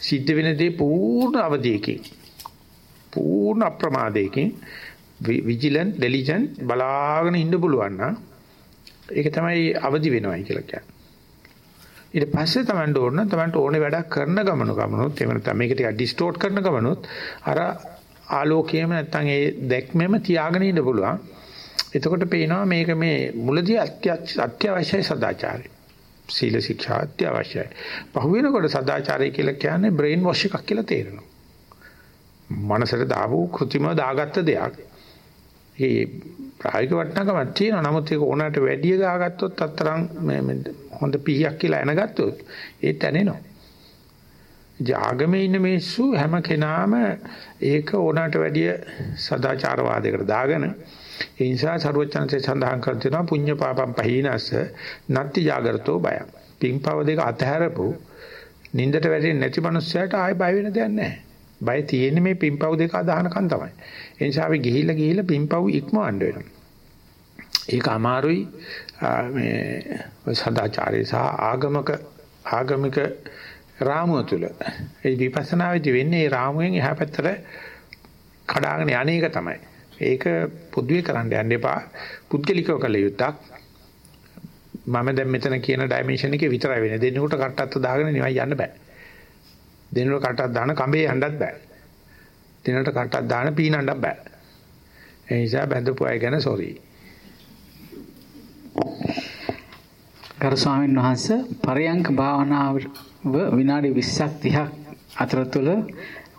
සිද්ධ වෙන දේ පූර්ණ අවධියකින් පූර්ණ අප්‍රමාදයකින් විජිලන්ට් ඩෙලිජන්ට් බලාගෙන ඉන්න පුළුවන් නම් ඒක තමයි අවදි වෙනවයි කියලා කියන්නේ. ඊට පස්සේ Tamanට ඕන Tamanට ඕනේ වැඩක් කරන ගමන ගමනොත් එහෙම නැත්නම් මේක ටිකක් ඩිස්ටෝට් කරන ගමනොත් අර ආලෝකයේම නැත්නම් ඒ දැක්මෙම තියාගෙන ඉන්න පුළුවන්. එතකොට පේනවා මේක මේ මුලදී අත්‍යවශ්‍යයි සදාචාරය. සීල ශික්ෂා අත්‍යවශ්‍යයි. පහුවෙනකොට සදාචාරය කියලා කියන්නේ බ්‍රේන් වොෂ් එකක් කියලා තේරෙනවා. මනසට දාපු કૃතිම දාගත්ත දෙයක්. ඒ ප්‍රායෝගික වටිනාකමක් තියෙනවා. නමුත් ඒක ඕනකට වැඩි දාගත්තොත් අතරම් හොඳ පීයක් කියලා එනගත්තොත් ඒ තැනෙනවා. ජාගමේ ඉන්න මිනිස්සු හැම කෙනාම ඒක ඕනකට වැඩිය සදාචාරවාදයකට දාගෙන ඒ නිසා සරුවචනසේ සඳහන් කර තියෙනවා පුඤ්ඤ පාපම් පහීනස නත්ති జాగරතෝ බය. පින්පව දෙක අතහැරපු නින්දට වැටෙන්නේ නැති මනුස්සයට ආයෙ බය වෙන දෙයක් නැහැ. බය තියෙන්නේ මේ පින්පව දෙක අදහනකන් තමයි. ඒ නිසා අපි ගිහිල්ලා ගිහිල්ලා පින්පව ඉක්මවන්න වෙනවා. ඒක අමාරුයි මේ සදාචාරය සහ ආගමක ආගමික රාමුව තුල. ඒ විපස්සනා වෙදි වෙන්නේ ඒ රාමුවෙන් එහා පැත්තට කඩාගෙන යන්නේක තමයි. ඒක පොදුවේ කරන්න යන්න එපා. පුද්ගලිකව කළ යුත්තක්. මම දැන් මෙතන කියන ඩයිමන්ෂන් එකේ විතරයි වෙන්නේ. දෙන්නෙකුට කට්ටත් දාගෙන නිවන් යන්න බෑ. දෙන්නෙකුට කට්ටක් දාන කඹේ යන්නත් බෑ. දෙන්නට කට්ටක් දාන පීනන්නත් බෑ. ඒ නිසා බඳපු අය ගැන සෝරි. ගරු ස්වාමීන් වහන්සේ පරයන්ක භාවනාව විනාඩි 20ක් 30ක් අතර තුල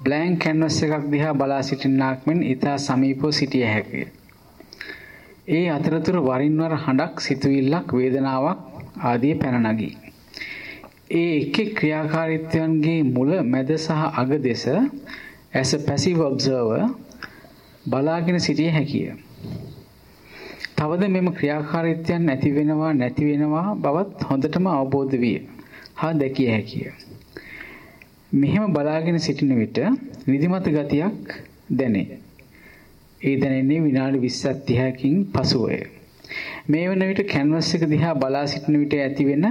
බ්ලැන්ක් කැන්වස් එකක් දිහා බලා සිටින්නාක් මෙන් ඊතා සමීපව සිටිය හැකිය. ඒ අතරතුර වරින් වර හඬක් සිතුවිල්ලක් වේදනාවක් ආදී පැන නගී. ඒ එක් එක් ක්‍රියාකාරීත්වයන්ගේ මුල මැද සහ අග දෙස as a passive observer බලාගෙන සිටිය හැකිය. තවද මෙම ක්‍රියාකාරීත්වයන් නැති වෙනවා නැති වෙනවා බවත් හොඳටම අවබෝධ විය. හා දැකිය හැකිය. මෙහෙම බලාගෙන සිටින විට නිදිමත ගතියක් දැනේ. ඒ දැනෙන්නේ විනාඩි 20ක් 30කින් පසුවය. මේ වන විට කැන්වස් එක දිහා බලා සිටින විට ඇතිවෙන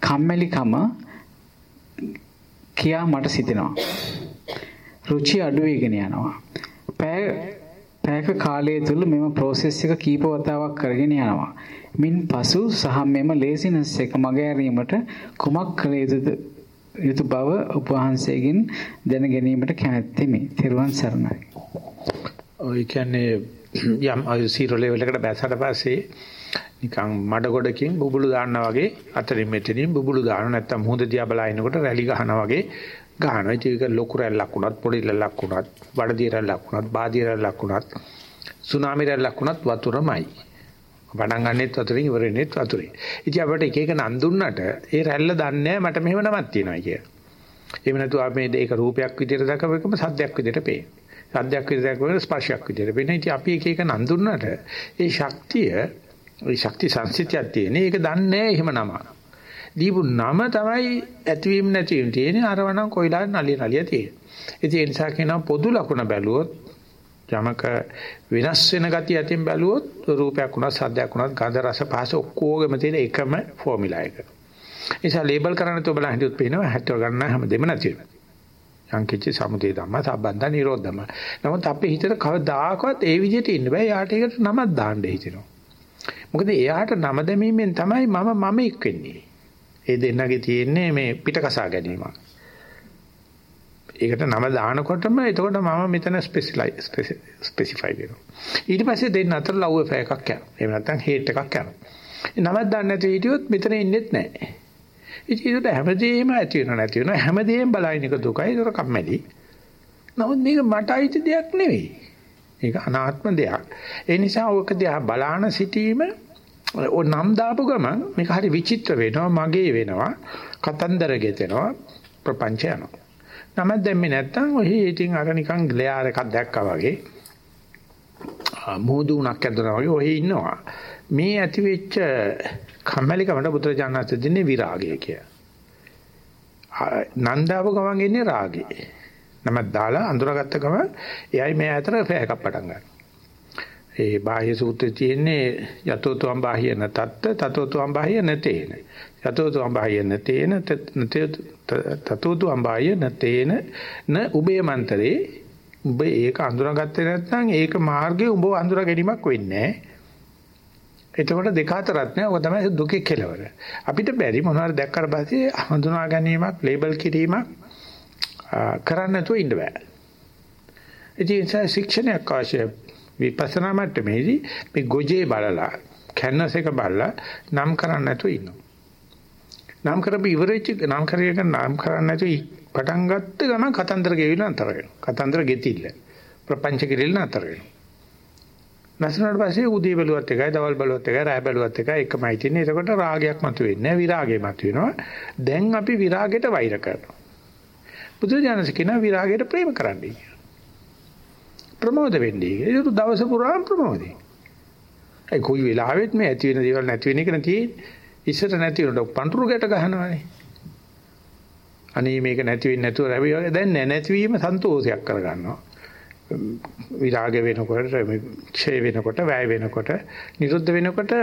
කම්මැලිකම කියා මට සිතෙනවා. රුචි අඩු වෙගෙන යනවා. පෑ පැයක කාලය තුල මෙම process එක කීප වතාවක් කරගෙන යනවා. මින් පසු සහ මෙම ලේසිනස් එක මගහැරීමට කුමක් කළ යුතුද යුතු බව ඔබ වහන්සේගෙන් දැන ගැනීමට කැමැත්තෙමි. තෙරුවන් සරණයි. ඔය කියන්නේ යම් අයුසීරෝ ලෙවල් එකට බැසට පස්සේ නිකන් මඩ ගොඩකින් බුබුලු දාන්නා වගේ අතරින් මෙතනින් බුබුලු දාන නැත්තම් මුහුද දිහා බලනකොට රැලි ගහනවා වගේ ගහනවා. ඒක ලොකු රැල්ලක් වුණත් පොඩි රැල්ලක් වුණත් බඩදිය රැල්ලක් වුණත් බාදිය රැල්ලක් වුණත් සුනාමි රැල්ලක් වුණත් වතුරමයි. පටන් ගන්නෙත් වතුරෙන් ඉවර වෙන්නෙත් වතුරේ. ඉතින් අපිට එක එක නම් දුන්නට ඒ රැල්ල දන්නේ මට මෙහෙම නමක් තියෙනවා කිය. එහෙම නැතු අපි මේක රූපයක් විදිහට දැකපු එකම සද්දයක් විදිහට පේන. සද්දයක් විදිහට වෙන ස්පර්ශයක් විදිහට වෙන. ඉතින් අපි එක එක නම් දුන්නට ඒ ශක්තිය ඒ ශක්ති සංසිතියක් තියෙන. ඒක දන්නේ නැහැ එහෙම නම. දීපු නම තමයි ඇතිවීම නැතිවීම තියෙන්නේ. අරවනම් කොයිලා නලිය නලිය තියෙන. ඉතින් ඒ නිසා කියනවා පොදු ලකුණ බැලුවොත් යමක වෙනස් වෙන ගතිය අතින් බැලුවොත් රූපයක් උනත් සද්දයක් උනත් ගන්ධ රස පහස ඔක්කොගෙම තියෙන එකම ෆෝමියුලා එක. ඒ නිසා ලේබල් කරන්න තෝ බලන් හිටියොත් පේනවා හැටව ගන්න හැමදෙම නැති වෙනවා. යංකිච්ච සමුදේ ධම්ම සම්බන්ධ නිරෝධ ධම්ම. නමුත් අපේ හිතට කවදාකවත් ඒ විදිහට ඉන්න බෑ. යාට ඒකට නමක් දාන්න හිතෙනවා. මොකද එයාට නම දැමීමෙන් තමයි මම මම එක් වෙන්නේ. ඒ දෙන්නගේ තියෙන්නේ මේ පිට කසා ගැනීමක්. ඒකට නම දානකොටම එතකොට මම මෙතන ස්පෙසිෆයි ස්පෙસિෆයි වෙනවා. ඊට පස්සේ දෙන්න අතර ලව් එෆෙ එකක් යනවා. එහෙම නැත්නම් හේට් එකක් යනවා. නමක් දාන්න නැති හිටියොත් මෙතන ඉන්නෙත් නැහැ. ඉතින් ඒකට හැමදේම ඇති වෙනව නැති වෙනව හැමදේම බලයින් එක දුකයි ඒක කම්මැලි. නමුත් මේක මට අයිති දෙයක් නෙවෙයි. ඒක අනාත්ම දෙයක්. ඒ නිසා ඔක දිහා බලාන සිටීම ඔ නම් දාපු ගමන් මේක හරි විචිත්‍ර වෙනවා මගේ වෙනවා කතන්දර ගෙතෙනවා ප්‍රපංච යනවා. නමක් දැම්මේ නැත්තම් ඔහි ඉතින් අර නිකන් ග්ලෙයාර් එකක් දැක්කා වගේ මෝදු උණක් ඇදුනා වගේ ඔහි ඉන්නවා. මේ ඇති වෙච්ච කම්මැලිකමට බුදුරජාණන් දෙන්නේ විරාගය කිය. නන්දාව ගමන් එන්නේ රාගේ. නමක් දාලා අඳුරගත්ත ගමන් එයයි මේ අතර පැයක පටන් ගන්නවා. ඒ බාහ්‍ය සූත්‍රයේ තියෙන්නේ යතෝතුම් බාහ්‍ය නතත්ත තතෝතුම් බාහ්‍ය නතේන. යතෝතුම් බාහ්‍ය නතේන තතෝතුම් බාහ්‍ය නතේන න උබේ මන්තරේ උඹ ඒක අඳුරගත්තේ නැත්නම් ඒක මාර්ගයේ උඹව අඳුර ගැනීමක් වෙන්නේ එතකොට දෙක හතරක් නෑ ඔක තමයි දුකේ කෙලවර. අපිට බැරි මොනවාරි දැක්කට පස්සේ හඳුනා ගැනීමක් ලේබල් කිරීමක් කරන්න නැතුව ඉන්න බෑ. ඉතින් ශික්ෂණයක් අවශ්‍යයි. විපස්සනා මට්ටමේදී මේ ගොජේ බලලා කැන්වස් එක බලලා නම් කරන්න නැතුව ඉන්නවා. නම් කරපු ඉවරෙච්ච නම් කරේක නම් කරන්න නැතුව පටන් ගත්ත ගමන් කතන්දර ගෙවිලා අතර වෙනවා. කතන්දර ගෙතිල්ල. ප්‍රපංච කිරිල්ල අතර වෙනවා. නැසනට පස්සේ උදේ බැලුවත් එකයි දවල් බැලුවත් එකයි රාය බැලුවත් එකයි එකමයි තින්නේ. එතකොට රාගයක් මතුවෙන්නේ නැහැ විරාගය මතුවෙනවා. දැන් අපි විරාගයට වෛර කරනවා. බුදුරජාණන් කියන විරාගයට ප්‍රේම කරන්නයි. ප්‍රමෝද වෙන්නේ. ඒක දවස පුරාම ප්‍රමෝදේ. ඒ කොයි වෙලාවෙත් මේ ඇති වෙන දේවල් නැති වෙන එක නෙතියේ. ඉස්සර නැති වුණොත් පඳුරු ගැට ගහනවානේ. අනේ මේක නැති වෙන්නේ නැතුව ලැබෙයි. දැන් නැතිවීම සන්තෝෂයක් කරගන්නවා. විරාග වෙනකොට ක්ෂය වෙනකොට වැය වෙනකොට නිරුද්ධ වෙනකොට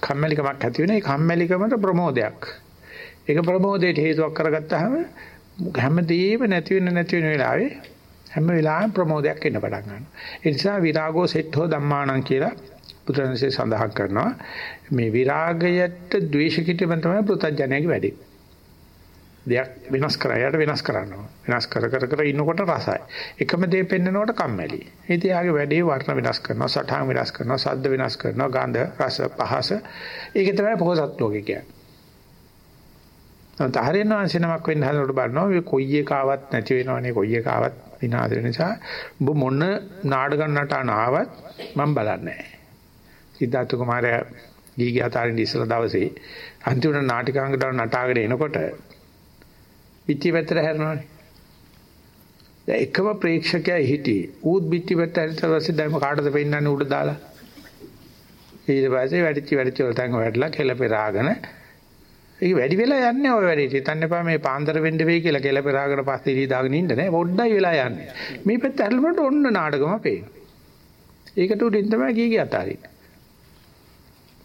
කම්මැලිකමක් ඇති වෙන ඒ කම්මැලිකමට ප්‍රමෝදයක්. ඒක ප්‍රමෝදයට හේතුවක් කරගත්තාම හැමදේම නැති වෙන නැති වෙන වෙලාවේ හැම වෙලාවෙම ප්‍රමෝදයක් එන්න පටන් ගන්නවා. ඒ නිසා විරාගෝ සෙට්ඨෝ ධම්මාණං කියලා බුදුරජාණන්සේ සඳහන් කරනවා. මේ විරාගයට ද්වේෂ කිටීම තමයි පුතඥයාගේ වැඩේ. දෙයක් වෙනස් කරායට වෙනස් කරනවා. වෙනස් කර කර කර ඉන්නකොට රසයි. එකම දේ පෙන්නනකොට කම්මැලි. ඉතින් යාගේ වැඩේ වර්ණ වෙනස් කරනවා, සටහන් වෙනස් කරනවා, ශබ්ද වෙනස් කරනවා, ගන්ධ, රස, පහස. ඒක තමයි පොහොසත් ලෝකේ කියන්නේ. තහරින වංශනමක් වෙන්න හදනකොට බලනවා මේ කොයි එකාවත් නැති වෙනවනේ කොයි එකාවත් විනාශ වෙන නිසා ඔබ මොන නාටකම් නටන ආවත් මම බලන්නේ නැහැ. සිද්ධාර්ථ කුමාරයා ගීගී අතාරින්න ඉස්සලා දවසේ අන්තිමට නාටිකාංගට නටාගෙන එනකොට පිටි පැත්තට හැරෙනවනේ. දැන් එකම ප්‍රේක්ෂකයා හිටියේ. ඌත් පිටි පැත්ත හැරිලා පස්සේ දැන් කාටද පෙන්නන්නේ උඩ දාලා. ඊට පස්සේ වැඩිචි වැඩිචි වල තංග වැඩලා කෙල පෙරාගෙන ඒක වැඩි වෙලා යන්නේ ඔය වැඩේට. හිතන්න එපා මේ පාන්දර වෙන්න වෙයි කියලා කෙල පෙරාගෙන පස්සේ ඉලි දාගෙන ඉන්න නෑ. පොඩ්ඩයි වෙලා යන්නේ. මේ පැත්ත හැරෙනකොට ඔන්න නාටකම පේනවා. ඒකට උඩින් තමයි ගීගී අතාරින්නේ.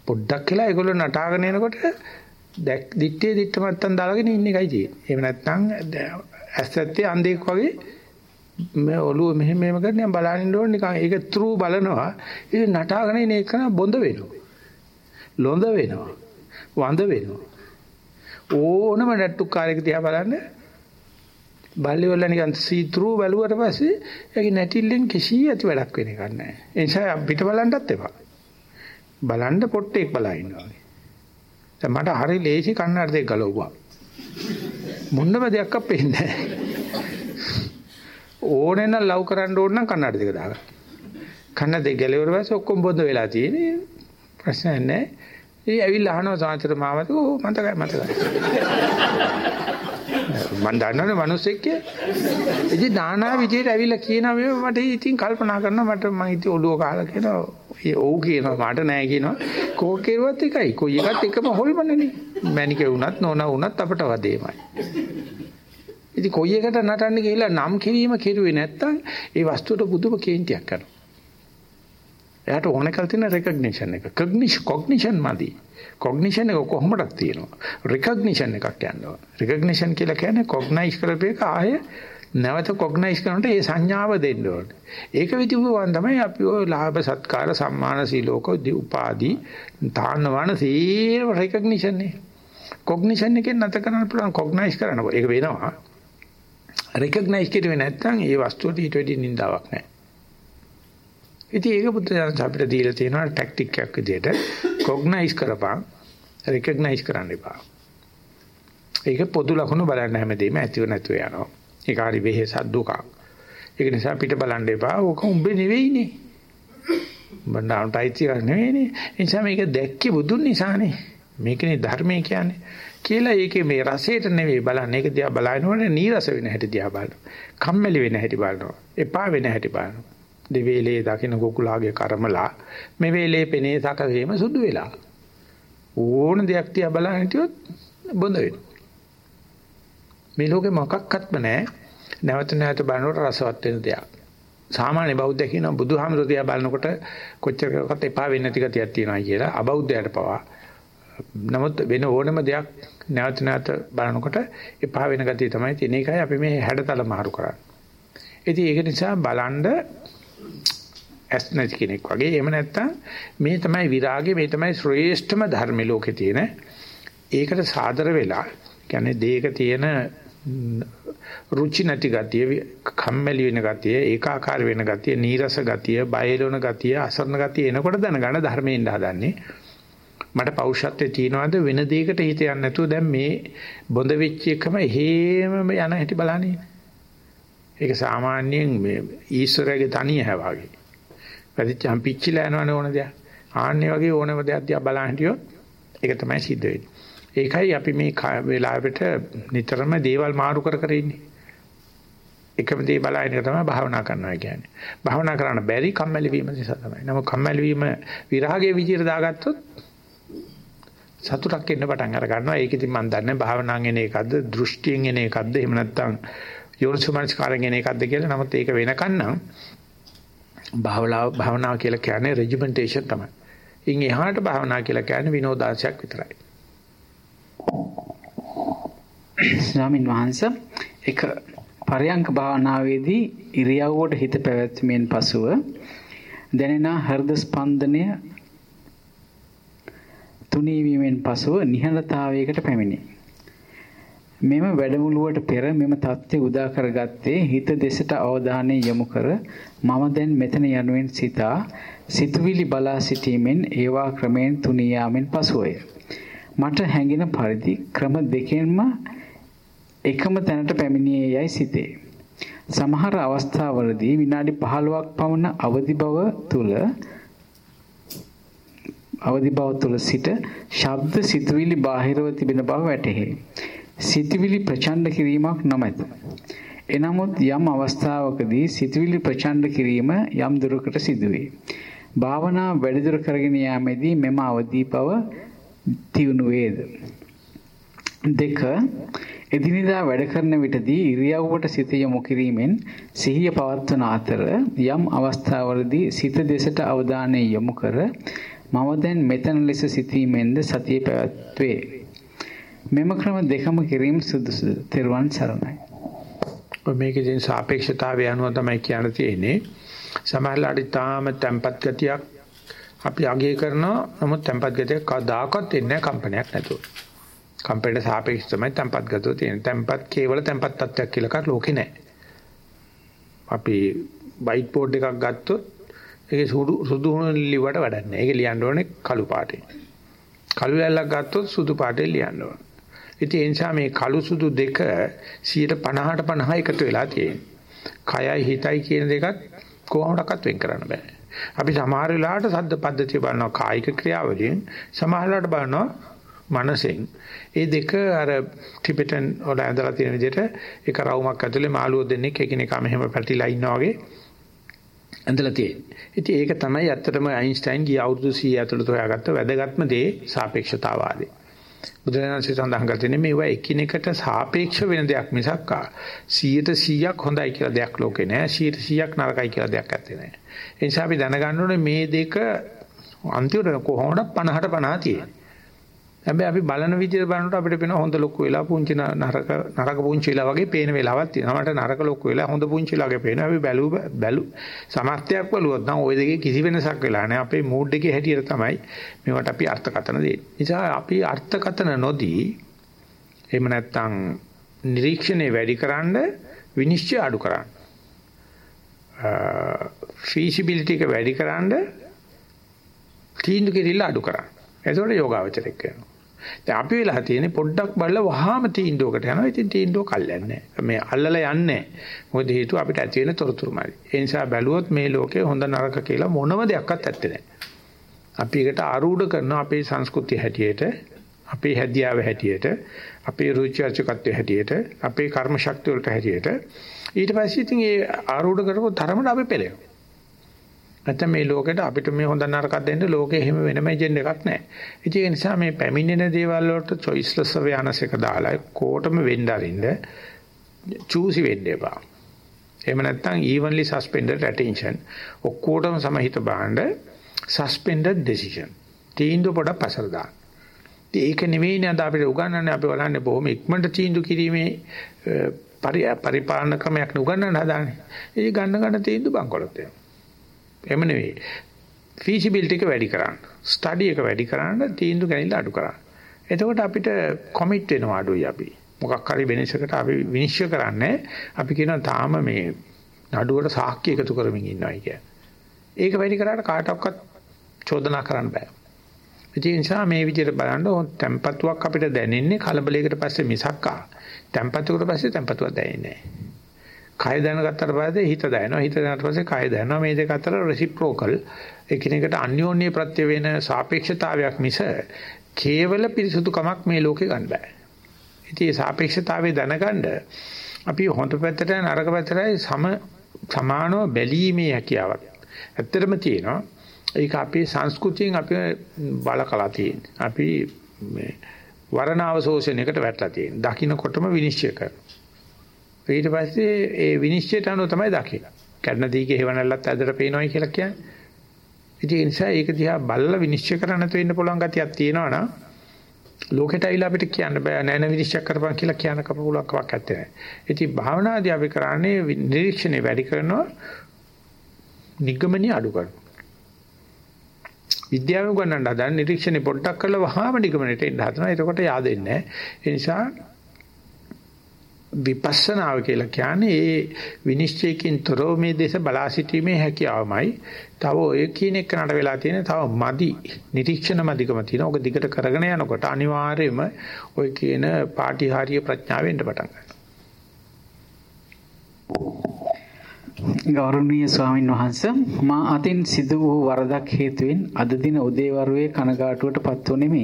පොඩ්ඩක් කියලා ඒගොල්ලෝ නටාගෙන එනකොට දැක් දිත්තේ දිත්ත මත්තන් දාලාගෙන ඉන්න එකයි තියෙන්නේ. එහෙම නැත්නම් ඇස්සත්තේ අන්දේක් වගේ මේ ඔළුව මෙහෙම මෙහෙම කරගෙන බලන් ඉන්න ඕනේ නිකන් ඒක ත්‍රූ බලනවා. ඉතින් නටාගෙන ඉන්න එක බොඳ වෙනවා. ලොඳ වෙනවා. වඳ වෙනවා. ඕනම නැට්ටුකාරයෙක් දිහා බලන්න බල්ලි වල නිකන් සී ත්‍රූ බැලුවට පස්සේ ඒකේ නැටිල්ලෙන් කිසි ඇති වැඩක් වෙන එකක් නැහැ. ඒ නිසා පිට බලන්නත් එපා. බලන්න පොට්ටෙක් බලා ඉන්නවා. දැන් මට හරි ලේසි කන්නඩ දෙක ගලවුවා. මොන්නම දෙයක් අපෙන්නේ නැහැ. ඕනේ නම් ලව් කරන්න ඕන නම් කන්නඩ දෙක දාගන්න. කන්න දෙක ගැලවුවට පස්සේ ඔක්කොම බොඳ වෙලා තියෙන්නේ. ප්‍රශ්නයක් නැහැ. ඒ ඇවිල්ලා අහනවා සාන්තර මාමතු මතකයි මතකයි. මම දන්නවනේ මිනිස්සෙක් කියලා. ඉතින් නානා විදියට ඇවිල්ලා කියනවා මේ මට ඉතින් කල්පනා කරනවා මට මම ඉතින් ඔළුව කාලා කියනවා ඒ ඔව් කියනවා මට නෑ කියනවා කෝක කෙරුවත් එකයි කොයි එකත් එකම හොල්මනනේ. මැනික වුණත් නෝනා වුණත් අපට වදේමයි. ඉතින් කොයි එකට නටන්න ගිහිල්ලා නම් කිරීම කෙරුවේ නැත්තම් ඒ වස්තුවට බුදුම කේන්තියක් කරනවා. එයාට ඕනකල් තියෙන රෙකග්නිෂන් එක. කග්නිෂන් කොග්නිෂන් මදි. කොග්නිෂන් එක කොහොමදක් තියෙනවා. රිකග්නිෂන් එකක් යනවා. රිකග්නිෂන් කියලා කියන්නේ කොග්නයිස් කරපේක ආය නැවත කොග්නයිස් කරනට ඒ සංඥාව දෙන්න ඕනේ. ඒක විදිහුවන් තමයි අපි ඔය ලාභ සත්කාර සම්මාන සීලෝක උපාදී තාන්නවන සීල රිකග්නිෂන් එක. කොග්නිෂන් එකෙන් නැත කරන්න පුළුවන් කොග්නයිස් කරන්න. ඒක වෙනවා. රිකග්නයිස් කිරුවේ නැත්නම් ඒ වස්තුවට ඊට වැඩි නින්දාවක් නැහැ. ඉතින් ඒක බුද්ධ ඥාන අපිට දීලා තියෙනවා ටැක්ටික් එකක් විදිහට කොග්නයිස් කරපන් රිකග්නයිස් කරන්න එපා. ඒක පොදු ලක්ෂණ බලන්න හැමදේම ඇතිව නැතුව යනවා. ඒක හරි වෙහෙසක් දුකක්. ඒක නිසා පිට බලන්න එපා. ඕක උඹේ නෙවෙයිනේ. බණ්ඩාන්ට අයිති කරන්නේ නෙවෙයිනේ. ඒ නිසා මේක දැක්කේ බුදුන් නිසානේ. මේකනේ ධර්මය කියන්නේ. කියලා ඒකේ මේ රසයට නෙවෙයි බලන්නේ. ඒක දිහා බලනකොට නීරස වෙන හැටි දිහා බලනවා. කම්මැලි වෙන හැටි බලනවා. එපා වෙන හැටි බලනවා. දෙවේලේ දකින්න කුකුලාගේ කර්මලා මේ වේලේ පෙනේ සකසීම සුදු වෙලා. ඕන දෙයක් තියා බලන්න හිටියොත් බොඳ වෙනවා. මේ ලෝකේ මොකක්වත්ම නැහැ. නැවත නැවත බලනකොට රසවත් වෙන දෙයක්. සාමාන්‍ය බෞද්ධ කියනවා බුදුහාමර තියා බලනකොට කොච්චරකට එපා වෙන්නේ නැති ගතියක් තියෙනවා කියලා අබෞද්ධයට පවා නමුත් වෙන ඕනම දෙයක් නැවත නැවත බලනකොට එපා වෙන ගතිය තමයි තියෙන එකයි අපි මේ හැඩතල මාරු කරන්නේ. ඉතින් ඒක නිසා බලන්ඩ ඇස් නැති කෙනෙක් වගේ එහෙම නැත්තම් මේ තමයි විරාගය මේ තමයි ශ්‍රේෂ්ඨම ධර්ම ලෝකේ තියෙන. ඒකට සාදර වෙලා කියන්නේ දේක තියෙන රුචි නැති ගතිය, කම්මැලි වෙන ගතිය, ඒකාකාර වෙන ගතිය, නීරස ගතිය, බයලවන ගතිය, අසරණ ගතිය එනකොට දැනගන්න ධර්මයෙන් හදන්නේ. මට පෞෂත්වයේ තියනවාද වෙන දෙයකට හිත යන්නේ නැතුව දැන් මේ බොඳ වෙච්ච එකම හේමම යන හැටි බලන්නේ. ඒක සාමාන්‍යයෙන් මේ ඊශ්වරයාගේ තනිය හැවාගේ. වැඩිච්චම් පිච්චිලා යනවනේ ඕන දෙයක්. ආන්නේ වගේ ඕනම දෙයක් දිහා බලන් හිටියොත් ඒක තමයි සිද්ධ වෙන්නේ. ඒකයි අපි මේ වෙලාවට නිතරම දේවල් මාරු කර කර ඉන්නේ. එකම දේ බලන එක තමයි භාවනා කරනවා කියන්නේ. භාවනා කරන්න බැරි කම්මැලි වීම නිසා තමයි. නමුත් කම්මැලි වීම විරාගයේ විදියට දාගත්තොත් සතුටක් එන්න පටන් අර ගන්නවා. ඒක ඉතින් මම දන්නේ භාවනාවෙන් එන එකක්ද, දෘෂ්ටියෙන් එන එකක්ද, එහෙම නැත්නම් යෝනිසුමනස්කාරයෙන් එන එකක්ද කියලා. නමුත් ඒක වෙනකන් නම් භාවනාව භාවනාව කියලා කියන්නේ රෙජිමෙන්ටේෂන් තමයි. ඉන් එහාට භාවනා කියලා කියන්නේ විනෝදාංශයක් විතරයි. ස්වාමින් වහන්සේ එක පරයන්ක භාවනාවේදී ඉරියව්වට හිත පැවැත්මෙන් පසුව දැනෙන හෘද ස්පන්දනය තුනී වීමෙන් පසුව නිහඬතාවයකට පැමිණේ. මෙම වැඩමුළුවට පෙර මෙම தත්ත්වය උදා කරගත්තේ හිත දෙසට අවධානය යොමු කර මම දැන් මෙතන යනුවෙන් සිතා සිතුවිලි බලා සිටීමෙන් ඒවා ක්‍රමයෙන් තුනී යාමෙන් පසුවය. මට හැඟෙන පරිදි ක්‍රම දෙකෙන්ම එකම තැනට පැමිණියේ යයි සිතේ. සමහර අවස්ථාවලදී විනාඩි 15ක් පමණ අවදි බව තුල අවදි බව තුල සිට ශබ්ද සිතුවිලි බාහිරව තිබෙන බව වැටහේ. සිතුවිලි ප්‍රචණ්ඩ කිරීමක් නොමැත. එනමුත් යම් අවස්ථාවකදී සිතුවිලි ප්‍රචණ්ඩ කිරීම යම් දුරකට සිදුවේ. භාවනා වැඩිදුර කරගෙන යාමේදී මෙම අවදි බව තියුණු වේද. දෙක එදිනෙදා වැඩ කරන විටදී ඉරියව්වට සිත යොමු කිරීමෙන් සිහිය පවත්වන අතර යම් අවස්ථාවලදී සිත දෙසට අවධානය යොමු කර මම දැන් මෙතන ලෙස සිතීමෙන්ද සතිය පැවැත්වේ. මෙම ක්‍රම දෙකම කිරීම සුදුසුද? තෙරුවන් සරණයි. මේකෙන් සාපේක්ෂතාවය අනුව තමයි කියන්න තියෙන්නේ. සමහරලාට තාම tempat ගතියක් අපි අගය කරනවා. නමුත් tempat ගතිය කවදාකවත් එන්නේ නැහැ කම්පනයක් නැතුව. කම්පනයට සාපේක්ෂව තමයි tempat ගතිය තියෙන්නේ. tempat කේවල tempat තත්ත්වයක් කියලා කර ලෝකේ නැහැ. අපි white board එකක් ගත්තොත් ඒකේ සුදු සුදු ලිව්වට වැඩක් නැහැ. ඒක ලියන්න ඕනේ කළු පාටේ. කළු ලැල්ලක් ගත්තොත් සුදු පාටේ ලියන්න ඕනේ. ඉතින් ඒ නිසා මේ කළු සුදු දෙක 50ට 50 එකතු වෙලා තියෙනවා. කයයි හිතයි කියන දෙකත් කොහොමඩක්වත් වෙන් කරන්න බෑ. අපි සමහර වෙලාවට සද්ද පද්ධතිය බලනවා කායික ක්‍රියාවලියෙන් සමහර වෙලාවට බලනවා මනසෙන් ඒ දෙක අර ටිබෙටන් වල ඇඳලා තියෙන විදිහට එක රවුමක් ඇතුලේ මාළුවෝ දෙන්නෙක් එකිනෙකා මෙහෙම පැටිලා ඉන්නා වගේ ඇඳලා තියෙන්නේ. ඉතින් ඒක තමයි ඇත්තටම අයින්ස්ටයින් ගිය අවුරුදු 100 ඇතුළත හොයාගත්ත වැදගත්ම දේ සාපේක්ෂතාවාදය. බුදුරජාණන්සේ සඳහන් කර තියෙන්නේ මේවා එකිනෙකට සාපේක්ෂ වෙන දෙයක් මිසක් 100ට 100ක් හොඳයි කියලා දෙයක් ලෝකේ නෑ 100ට 100ක් නරකයි කියලා දෙයක් ඇත්තේ නෑ. ඒ නිසා අපි දැනගන්න ඕනේ මේ දෙක අන්තිමට කොහොමද 50ට 50 තියෙන්නේ. හැබැයි අපි බලන විදිහට බලනකොට අපිට පේන හොඳ ලොකු වෙලා පුංචි නරක නරක පුංචි වෙලා වගේ පේන වෙලාවක් තියෙනවා. මට නරක ලොකු වෙලා හොඳ පුංචි වෙලා වගේ පේනවා. අපි බැලු බැලු සමස්තයක් බලුවොත් නම් ওই දෙකේ කිසි වෙනසක් වෙලා නැහැ. අපේ මූඩ් එකේ හැටියට තමයි මේවට අපි අර්ථකථන දෙන්නේ. නිසා අපි අර්ථකථන නොදී එහෙම නැත්නම් නිරීක්ෂණය වැඩිකරන විනිශ්චය අඩු කරන්න. ෆීසිබිලිටි එක වැඩිකරන තීන්දුව කිරිල්ල අඩු කරන්න. එතකොට යෝගාවචරයක් වෙනවා. දැන් අපි වෙලා තියෙන්නේ පොඩ්ඩක් බලලා වහාම තීන්දුවකට යනවා. ඉතින් තීන්දුව කල්යන්නේ මේ අල්ලලා යන්නේ මොකද හේතුව අපිට ඇති වෙන තොරතුරුමයි. ඒ නිසා බැලුවොත් මේ ලෝකේ හොඳ නරක කියලා මොනම දෙයක්වත් ඇත්තේ නැහැ. අපි ඒකට ආරූඪ කරන අපේ සංස්කෘතිය හැටියට, අපේ හැදියාව හැටියට, අපේ රුචි අරුචිකත්වය හැටියට, අපේ කර්ම ශක්තිය වලට හැටියට ඊට පස්සේ ඉතින් ඒ ආරූඪ කරපු තරමට අපි පෙළෙනවා. නැත්නම් මේ ලෝකෙට අපිට මේ හොඳ නරකක් දෙන්න ලෝකේ එහෙම වෙනම එජෙන්ඩ එකක් නැහැ. ඉතින් ඒ නිසා මේ පැමිණෙන දේවල් වලට choiceless awareness එක දාලා කොටම වෙන්න අරින්න චූසි වෙන්න එපා. එහෙම නැත්නම් evenly suspended attention ඔක්කොටම සමහිත බාහඬ suspended decision. තීන්දුව පොඩ පසල දාන්න. ඒක නෙවෙයිනේ අද අපිට උගන්වන්නේ අපි බලන්නේ බොහොම ඉක්මනට තීන්දුව කිරීමේ පරිපාලන ක්‍රමයක් නුගන්නන්න හදාන්නේ. ඒ ගන්න ගන්න තීන්දුව බංකොලොත් වෙනවා. එහෙම නෙවෙයි. feasibility එක වැඩි කරන්න. study එක වැඩි කරන්න තීන්දුව ගැනීම අඩු කරන්න. එතකොට අපිට commit වෙනවා අඩුයි අපි. මොකක් හරි වෙනසකට අපි විනිශ්චය කරන්නේ අපි කියනවා තාම මේ නඩුවට සාක්ෂි එකතු කරමින් ඉන්නවයි කිය. ඒක වැඩි කරාට කාටවත් චෝදනා කරන්න බෑ. ඒ නිසා මේ විදිහට බලන්න තැම්පතුවක් අපිට දැනෙන්නේ කලබලයකට පස්සේ මිසක්කා. තැම්පතුවකට පස්සේ තැම්පතුවක් දැනෙන්නේ නැහැ. කය දැනගත්තට පස්සේ හිත දැනෙනවා. හිත දැනගත්ත පස්සේ කය දැනෙනවා. මේ දෙක අතර රෙසිප්‍රොකල් එකිනෙකට අන්‍යෝන්‍ය ප්‍රත්‍ය වෙන සාපේක්ෂතාවයක් මිස කේවල පිරිසුදුකමක් මේ ලෝකේ ගන්න බෑ. ඉතින් මේ සාපේක්ෂතාවය දැනගන්න අපි හොඳ පැත්තට නරක පැත්තටයි සම සමානව බැලීමේ හැකියාවක්. ඇත්තටම තියෙනවා. ඒක අපේ සංස්කෘතියෙන් අපි බලකලා තියෙන. අපි මේ වරණාව ශෝෂණයකට වැටලා තියෙන. දකින්නකොටම විනිශ්චය කරනවා. ඊට පස්සේ ඒ විනිශ්චයට අනුව තමයි දකින්නේ. කඩන දීගේ හේවණල්ලත් ඇදලා පේනවයි කියලා කියන්නේ. ඉතින් ඒ නිසා ඒක දිහා බලලා විනිශ්චය කරන්න වෙන්න පුළුවන් ගතියක් තියෙනවා නම් ලෝකෙට ඇවිල්ලා අපිට කියන්න බෑ නෑ නෑ විනිශ්චය කරපන් කියලා කියන කපුලක් කවක් ඇත්තේ නෑ. ඉතින් භාවනාදී අපි කරන්නේ නිරීක්ෂණය වැඩි කරනවා නිගමනය අඩු කරනවා. විද්‍යාවෙන් ගන්නට හදන නිරීක්ෂණය පොඩ්ඩක් කරලා වහාම නිගමනයට එන්න හදනවා. එතකොට yaadෙන්නේ නෑ. ඒ නිසා විපස්සනාව කියලා කියන්නේ ඒ විනිශ්චයකින් තොරව මේ දේශ බලා සිටීමේ හැකියාවමයි. තව ඔය කියන එක නඩ වෙලා තියෙන තව මදි නිරීක්ෂණ මදිකම තියෙන. ඔක දිගට කරගෙන යනකොට අනිවාර්යයෙන්ම ඔය කියන පාටිහාරීය ප්‍රඥාවෙන් පටන් ගන්නවා. ගෞරවනීය ස්වාමින් වහන්සේ මා අතින් සිදු වූ වරදක් හේතුවෙන් අද දින උදේවරුේ කනගාටුවට පත් වුනේමි.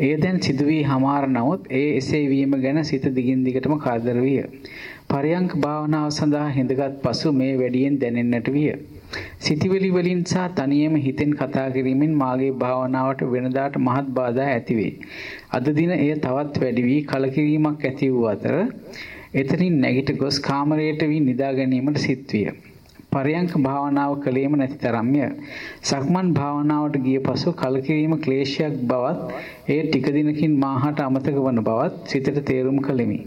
එය දැන් සිදු වී හමාර නමුත් ඒ එසේ වීම ගැන සිත දිගින් දිගටම කාදර විය. පරයන්ක භාවනාව සඳහා හිඳගත් පසු මේ වැඩියෙන් දැනෙන්නට විය. සිතවිලි වලින් සහ තනියම හිතෙන් කතා කිරීමෙන් මාගේ භාවනාවට වෙනදාට මහත් බාධා ඇතිවේ. අද දින එය තවත් වැඩි වී කලකිරීමක් ඇති වූ අතර එතනින් නැගිට ගොස් කාමරයට වී නිදා ගැනීමට සිත් විය. පරයන්ක භාවනාව කළේම නැති තරම්ය. සක්මන් භාවනාවට ගිය පසු කලකිරීම ක්ලේශයක් බවත් එය ටික දිනකින් මාහට අමතක වන බවත් සිතට තේරුම් කළෙමි.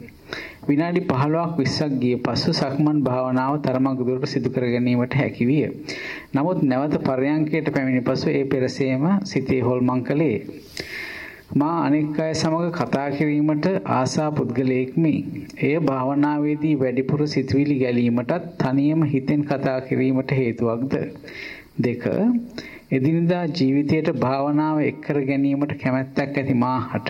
විනාඩි 15ක් 20ක් ගිය පසු සක්මන් භාවනාව තරමක් දුරට සිදු කර ගැනීමට හැකි විය. නමුත් නැවත පරයන්කයට පැමිණි පසු ඒ පෙරසේම සිතේ හොල්මන් කළේ. මා අනෙක් අය සමග කතා කිරීමට ආසා පුද්ගලයෙක්මි. එය භාවනාවේදී වැඩිපුර සිතුවිලි ගැලීමටත් තනියම හිතෙන් කතා කිරීමට හේතුවක්ද? දෙක එදිනදා ජීවිතයට භාවනාව එක්කර ගැනීමට කැමැත්තක් ඇති මාහට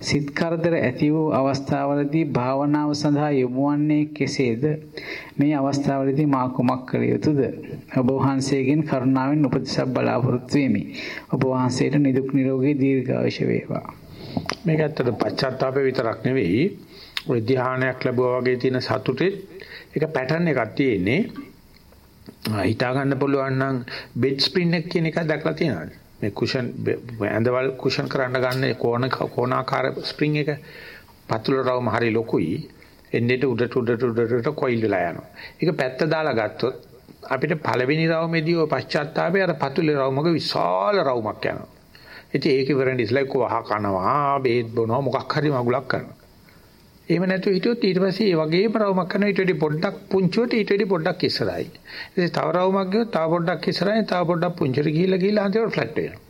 සිත් කරදර ඇති වූ අවස්ථාවලදී භාවනාව සඳහා යොමු වන්නේ කෙසේද? මේ අවස්ථාවලදී මා කුමක් කළ යුතුද? ඔබ වහන්සේගෙන් කරුණාවෙන් උපදෙසක් බලාපොරොත්තු වෙමි. ඔබ වහන්සේට නිදුක් නිරෝගී දීර්ඝායුෂ වේවා. මේක ඇත්තට පශ්චාත්තාපය විතරක් නෙවෙයි. ඔය ධානයක් ලැබුවා වගේ තියෙන සතුටෙත් ඒක පැටර්න් එකක් තියෙන්නේ. හිතා ගන්න පුළුවන් නම් බෙඩ් ස්ප්‍රින් එක කියන එක දැකලා තියෙනවද මේ කුෂන් ඇඳවල් කුෂන් කරන්න ගන්න කෝණ කෝණාකාර ස්ප්‍රින් එක පතුල රවම හරි ලොකුයි එන්නේට උඩට උඩට උඩට කොයිල් වෙලා යනවා. ඒක පැත්ත දාලා ගත්තොත් අපිට පළවෙනි රවුමේදී ඔය පශ්චාත්තාපය අර පතුලේ රවුමක විශාල රවුමක් යනවා. ඉතින් ඒක ඉවරන ඉස්ලා කොහ කනවා, බේත් බොනවා මොකක් හරි මගුලක් කරනවා. එහෙම නැතුව හිටියොත් ඊට පස්සේ ඒ වගේම රවුමක් කරනවා ඊට වඩා පොඩ්ඩක් පුංචුවට ඊට වඩා පොඩ්ඩක් ඉස්සරහයි. ඉතින් තව රවුමක් ගියොත් තව පොඩ්ඩක් ඉස්සරහින් තව පොඩ්ඩක් පුංචුවට ගිහිල්ලා ගිහිල්ලා අන්තිමට ෆ්ලැට් වෙනවා.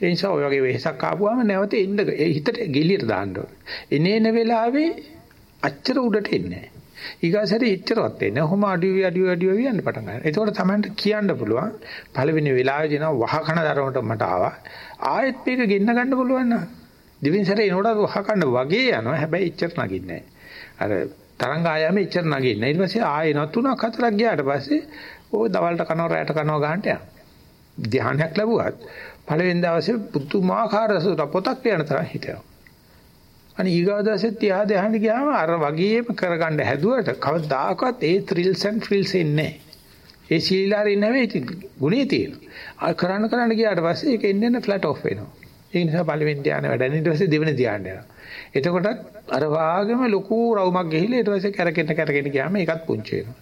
ඒ නිසා ඔය වගේ වෙහසක් ආපුවාම නැවත එන්න ඒ හිතට ගෙලියට දාන්න ඕනේ. එනේන වෙලාවේ අච්චර උඩට එන්නේ නැහැ. ඊගාසරේ ඉච්චරවත් එන්නේ. ඔහොම අඩිය අඩිය අඩිය යන්න පටන් ගන්නවා. ඒකෝට තමයි කියන්න පුළුවන්. පළවෙනි වෙලාවේදී නම් වහකන දරවට මට ආවා. ආයෙත් මේක ගෙන්න ගන්න පුළුවන් නේද? දෙවෙනි සැරේ එනකොට වහකන වගේ යනවා. හැබැයි ඉච්චර නගින්නේ අර තරංග ආයාමේ ඉච්චර නගින්නේ. ඊට පස්සේ ආයෙ නතුනක් හතරක් ගියාට පස්සේ ඕ දවල්ට කනවා රැට කනවා ගන්නට යනවා. ධ්‍යානයක් ලැබුවත් පළවෙනි දවසේ පුදුමාකාර පොතක් ලියන තරම් හිතෙනවා. අනේ ඊගාදාසෙත් තියා දෙහන්න ගියාම අර වගේම කරගන්න හැදුවට කවදාකවත් ඒ thrills and frills එන්නේ ඒ සීලාරි නෙවෙයි ගුණේ තියෙනවා. කරන්න කරන්න ගියාට පස්සේ ඒක එන්නේ නැ ෆ්ලැට් ඔෆ් වෙනවා. ඒ නිසා පළවෙනි ධානය වැඩ. ඊට පස්සේ දෙවෙනි ධානය යනවා. එතකොටත් අර වාගෙම ලොකු රවුමක් ගිහිල්ලා ඊට පස්සේ කැරකෙන්න කැරකෙන්න ගියාම ඒකත් පුංචි වෙනවා.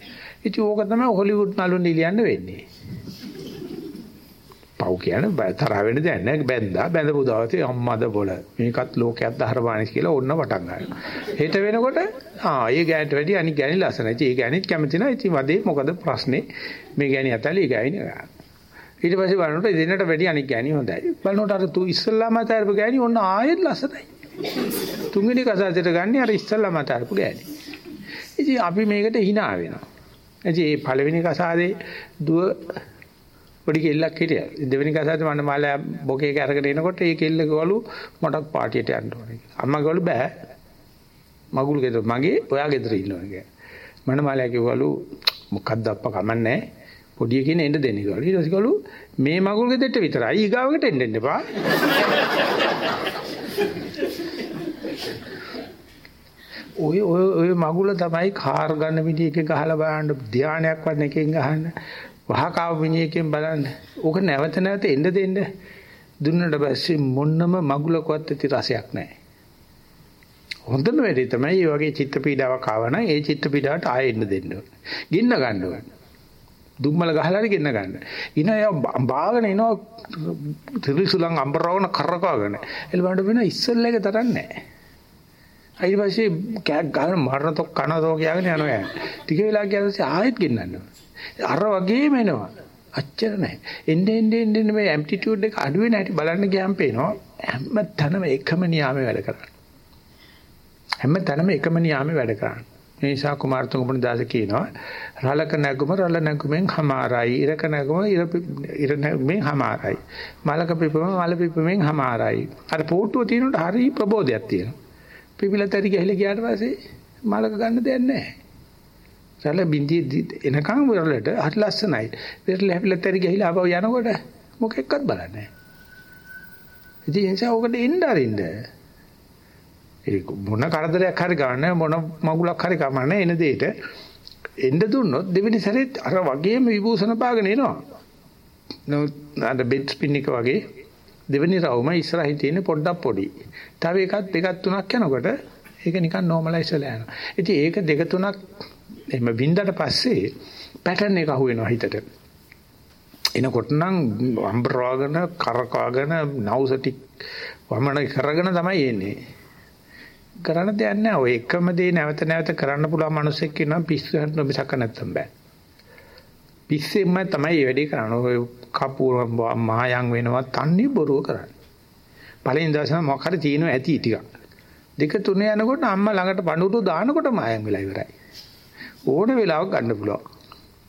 ඉතින් ඕක තමයි හොලිවුඩ් නළුන් නිලියන්න වෙන්නේ. පව් කියන්නේ තරහ වෙන්න දෙයක් නැහැ. බැන්දා බැඳපු දවසේ අම්මද බොල මේකත් ලෝකයක් දහරපානිස් කියලා ඕන්න පටන් ගන්නවා. හෙට වෙනකොට ආ ඒ ගෑනට වැඩි අනිත් ගෑණි ලස්සනයි. ඉතින් ඒ ගෑණිත් කැමති නැහැ. ඉතින් වදේ මොකද ප්‍රශ්නේ? මේ ගෑණි ඇතලි ඒ ගෑණි ඊට පස්සේ බලනකොට දෙන්නට වැඩි අනිත් ගෑණි හොඳයි බලනකොට අර තු ඉස්සල්ලාම අතරපු ගෑණි ඕන්න ආයෙත් ලස්සනයි තුන්වෙනි කසාදෙට ගන්නේ අර ඉස්සල්ලාම අතරපු ගෑණි ඉතින් අපි මේකට hina වෙනවා ඉතින් මේ පළවෙනි කසාදේ දුව පොඩි කෙල්ලක් හිටියා. දෙවෙනි කසාද මන්න මාලා බොකේ එක අරගෙන එනකොට ඒ කෙල්ල ගවලු මටත් පාටියට යන්න ඕනේ කියලා. අම්මා ගවලු බෑ. මගුල් ගෙදර මගේ ඔයා ගෙදර ඉන්නවා කියලා. මන්න මාලා කිව්වලු මොකද්ද අප්පා කමන්නේ පොඩි එකේ එන්න දෙන්න කියලා. ඊට පස්සේ ගවලු මේ මගුල් ගෙදරට විතරයි ඊගාවකට එන්න එන්න එපා. ඔය ඔය ඔය මගුල තමයි කාර් ගන්න විදිහක ගහලා බලන්න ධානයක් වන්න එකෙන් ගහන්න වහකාව මිනිහකින් බලන්න. ඕක නැවත නැවත එන්න දෙන්න. දුන්නට පස්සේ මොන්නම මගුලකවත් ඇති රසයක් නැහැ. හොඳම වෙලේ තමයි මේ වගේ චිත්ත පීඩාවක් ආවනම් ඒ චිත්ත පීඩාවට ආයෙ එන්න දෙන්න ඕනේ. ගින්න ගන්න ඕනේ. දුම්මල ගහලා හරි ගෙන්න ගන්න. ඉන එයා බාගෙන එනවා ත්‍රිසුලං අම්බරවන කරකවගෙන. එළවන්න වෙන ඉස්සල්ල එක තරන්නේ නැහැ. ඊට පස්සේ කෑක් ගහන මරණතොක් කනතෝ කියගෙන යනවා. ටික වෙලා ගියාට පස්සේ ආයෙත් ගෙන්නන්න ඕනේ. අර වගේම එනවා. අච්චර නැහැ. එන්නේ එන්නේ එන්නේ මේ ඇම්ප්ලිටියුඩ් එක අඩු වෙන හැටි බලන්න ගියාම පේනවා හැම තැනම එකම නියාමයේ වැඩ කරන්නේ. හැම තැනම එකම නියාමයේ වැඩ කරන්නේ. මේ නිසා කුමාරතුංග පුණදාස කියනවා රලක නැගුම රල නැගුමෙන් හමාරයි ඉරක නැගුම ඉර ඉර නැගුමෙන් හමාරයි මලක පිපම මල පිපමෙන් හමාරයි අර පොට්ටුව තියෙනකොට හරි ප්‍රබෝධයක් තියෙනවා පිපිලතරි ගහලා ගියාට පස්සේ මලක ගන්න දෙයක් නැහැ රළ බින්දි එනකන් වලට හරි ලස්සනයි. විරල හැපිලා තරි ගිහිලා ආපහු යනකොට මොකෙක්වත් බලන්නේ නැහැ. ඉතින් ඒ නිසා ඔකට එන්න අරින්න. ඒ මොන කරදරයක් හරි ගන්න මොන මගුලක් හරි කමන්නේ එන දෙයට එන්න දුන්නොත් දෙවෙනි සැරේත් අර වගේම විභූෂණ පාගෙන එනවා. නෝ අර බෙඩ් ස්පින් එක වගේ දෙවෙනි රවුම ඉස්සරහින් තියෙන පොඩ්ඩක් පොඩි. තව එකක් දෙකක් තුනක් යනකොට ඒක නිකන් normalize වෙලා යනවා. ඉතින් ඒක දෙක තුනක් එහෙම වින්දට පස්සේ පැටර්න් එක අහුවෙනවා හිතට. එනකොට නම් අම්බරවගෙන කරකවගෙන නවුසටි වමන කරගෙන තමයි එන්නේ. කරන්න දෙයක් නැහැ. ඔය එකම දේ නැවත නැවත කරන්න පුළුවන් මිනිස්සෙක් ඉන්නවා පිස්සු හන්න මිසක නැත්තම් බෑ. පිස්සෙම තමයි මේ වැඩේ කරන්නේ. ඔය කපුව මහයන් වෙනවා තන්නේ බොරුව කරන්නේ. පළවෙනි දවසේ මොකක් හරි තියෙනවා ඇති ටිකක්. දෙක තුන යනකොට අම්මා ළඟට පඳුරු දානකොට මයන් වෙලා ඉවරයි. ඕන වෙලාවක ගන්න පුළුවන්.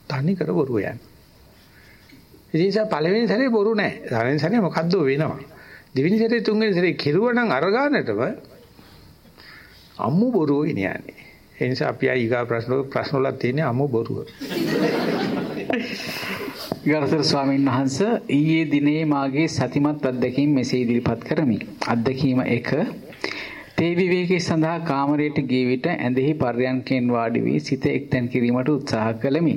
තනි කර බොරුව යන්නේ. ඒ නිසා පළවෙනි සැරේ බොරු නැහැ. පළවෙනි සැරේ මොකද්ද වෙනවා. දෙවෙනි සැරේ තුන්වෙනි සැරේ කිරුවනම් අර ගන්නටම අම්මු බොරුව ඉන්නේ. ඒ නිසා අපි ආ ඊගා ප්‍රශ්න ප්‍රශ්න වල තියෙන අම්මු බොරුව. ගරුතර ස්වාමීන් වහන්ස ඊයේ දිනේ මාගේ සතිමත් අත්දැකීම් මෙසේ ඉදිරිපත් කරමි. අත්දැකීම 1 තේ විවේකයේ සඳහා කාමරයට ගිය විට ඇඳෙහි පර්යන්කෙන් වාඩි වී සිත එක්තැන් කිරීමට උත්සාහ කළෙමි.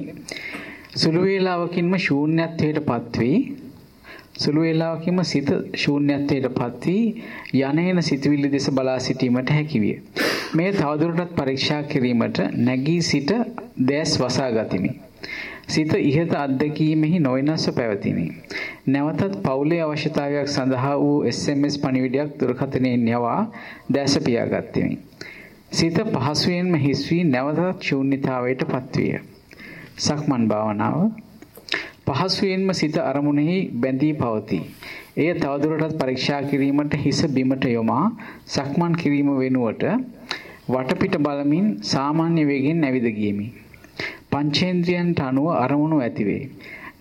සුළු වේලාවකින්ම ශූන්‍යත්වයටපත් වී සුළු වේලාවකින්ම සිත ශූන්‍යත්වයටපත් වී යනේන සිතුවිලි දෙස බලා සිටීමට හැකිවිය. මේ තවදුරටත් පරීක්ෂා කිරීමට නැගී සිට දැස් වසා ගතිමි. සිත ඉහත අත්දැකීමෙහි නොවෙනස්ව පැවතිනි. නැවතත් පවුලේ අවශ්‍යතාවයක් සඳහා වූ SMS පණිවිඩයක් දුරකථනයෙන් යවා දැස පියාගත්ෙමි. සිත පහසුවෙන්ම හිස් වී නැවතත් ශූන්‍යතාවයට පත්විය. සක්මන් භාවනාව පහසුවෙන්ම සිත අරමුණෙහි බැඳී පවතී. එය තවදුරටත් පරීක්ෂා කිරීමට හිස බිමට යොමා සක්මන් කිරීම වෙනුවට වටපිට බලමින් සාමාන්‍ය වේගෙන් ඇවිද ගියමි. පංචේන්ද්‍රයන්ට අනුව අරමුණු ඇතිවේ.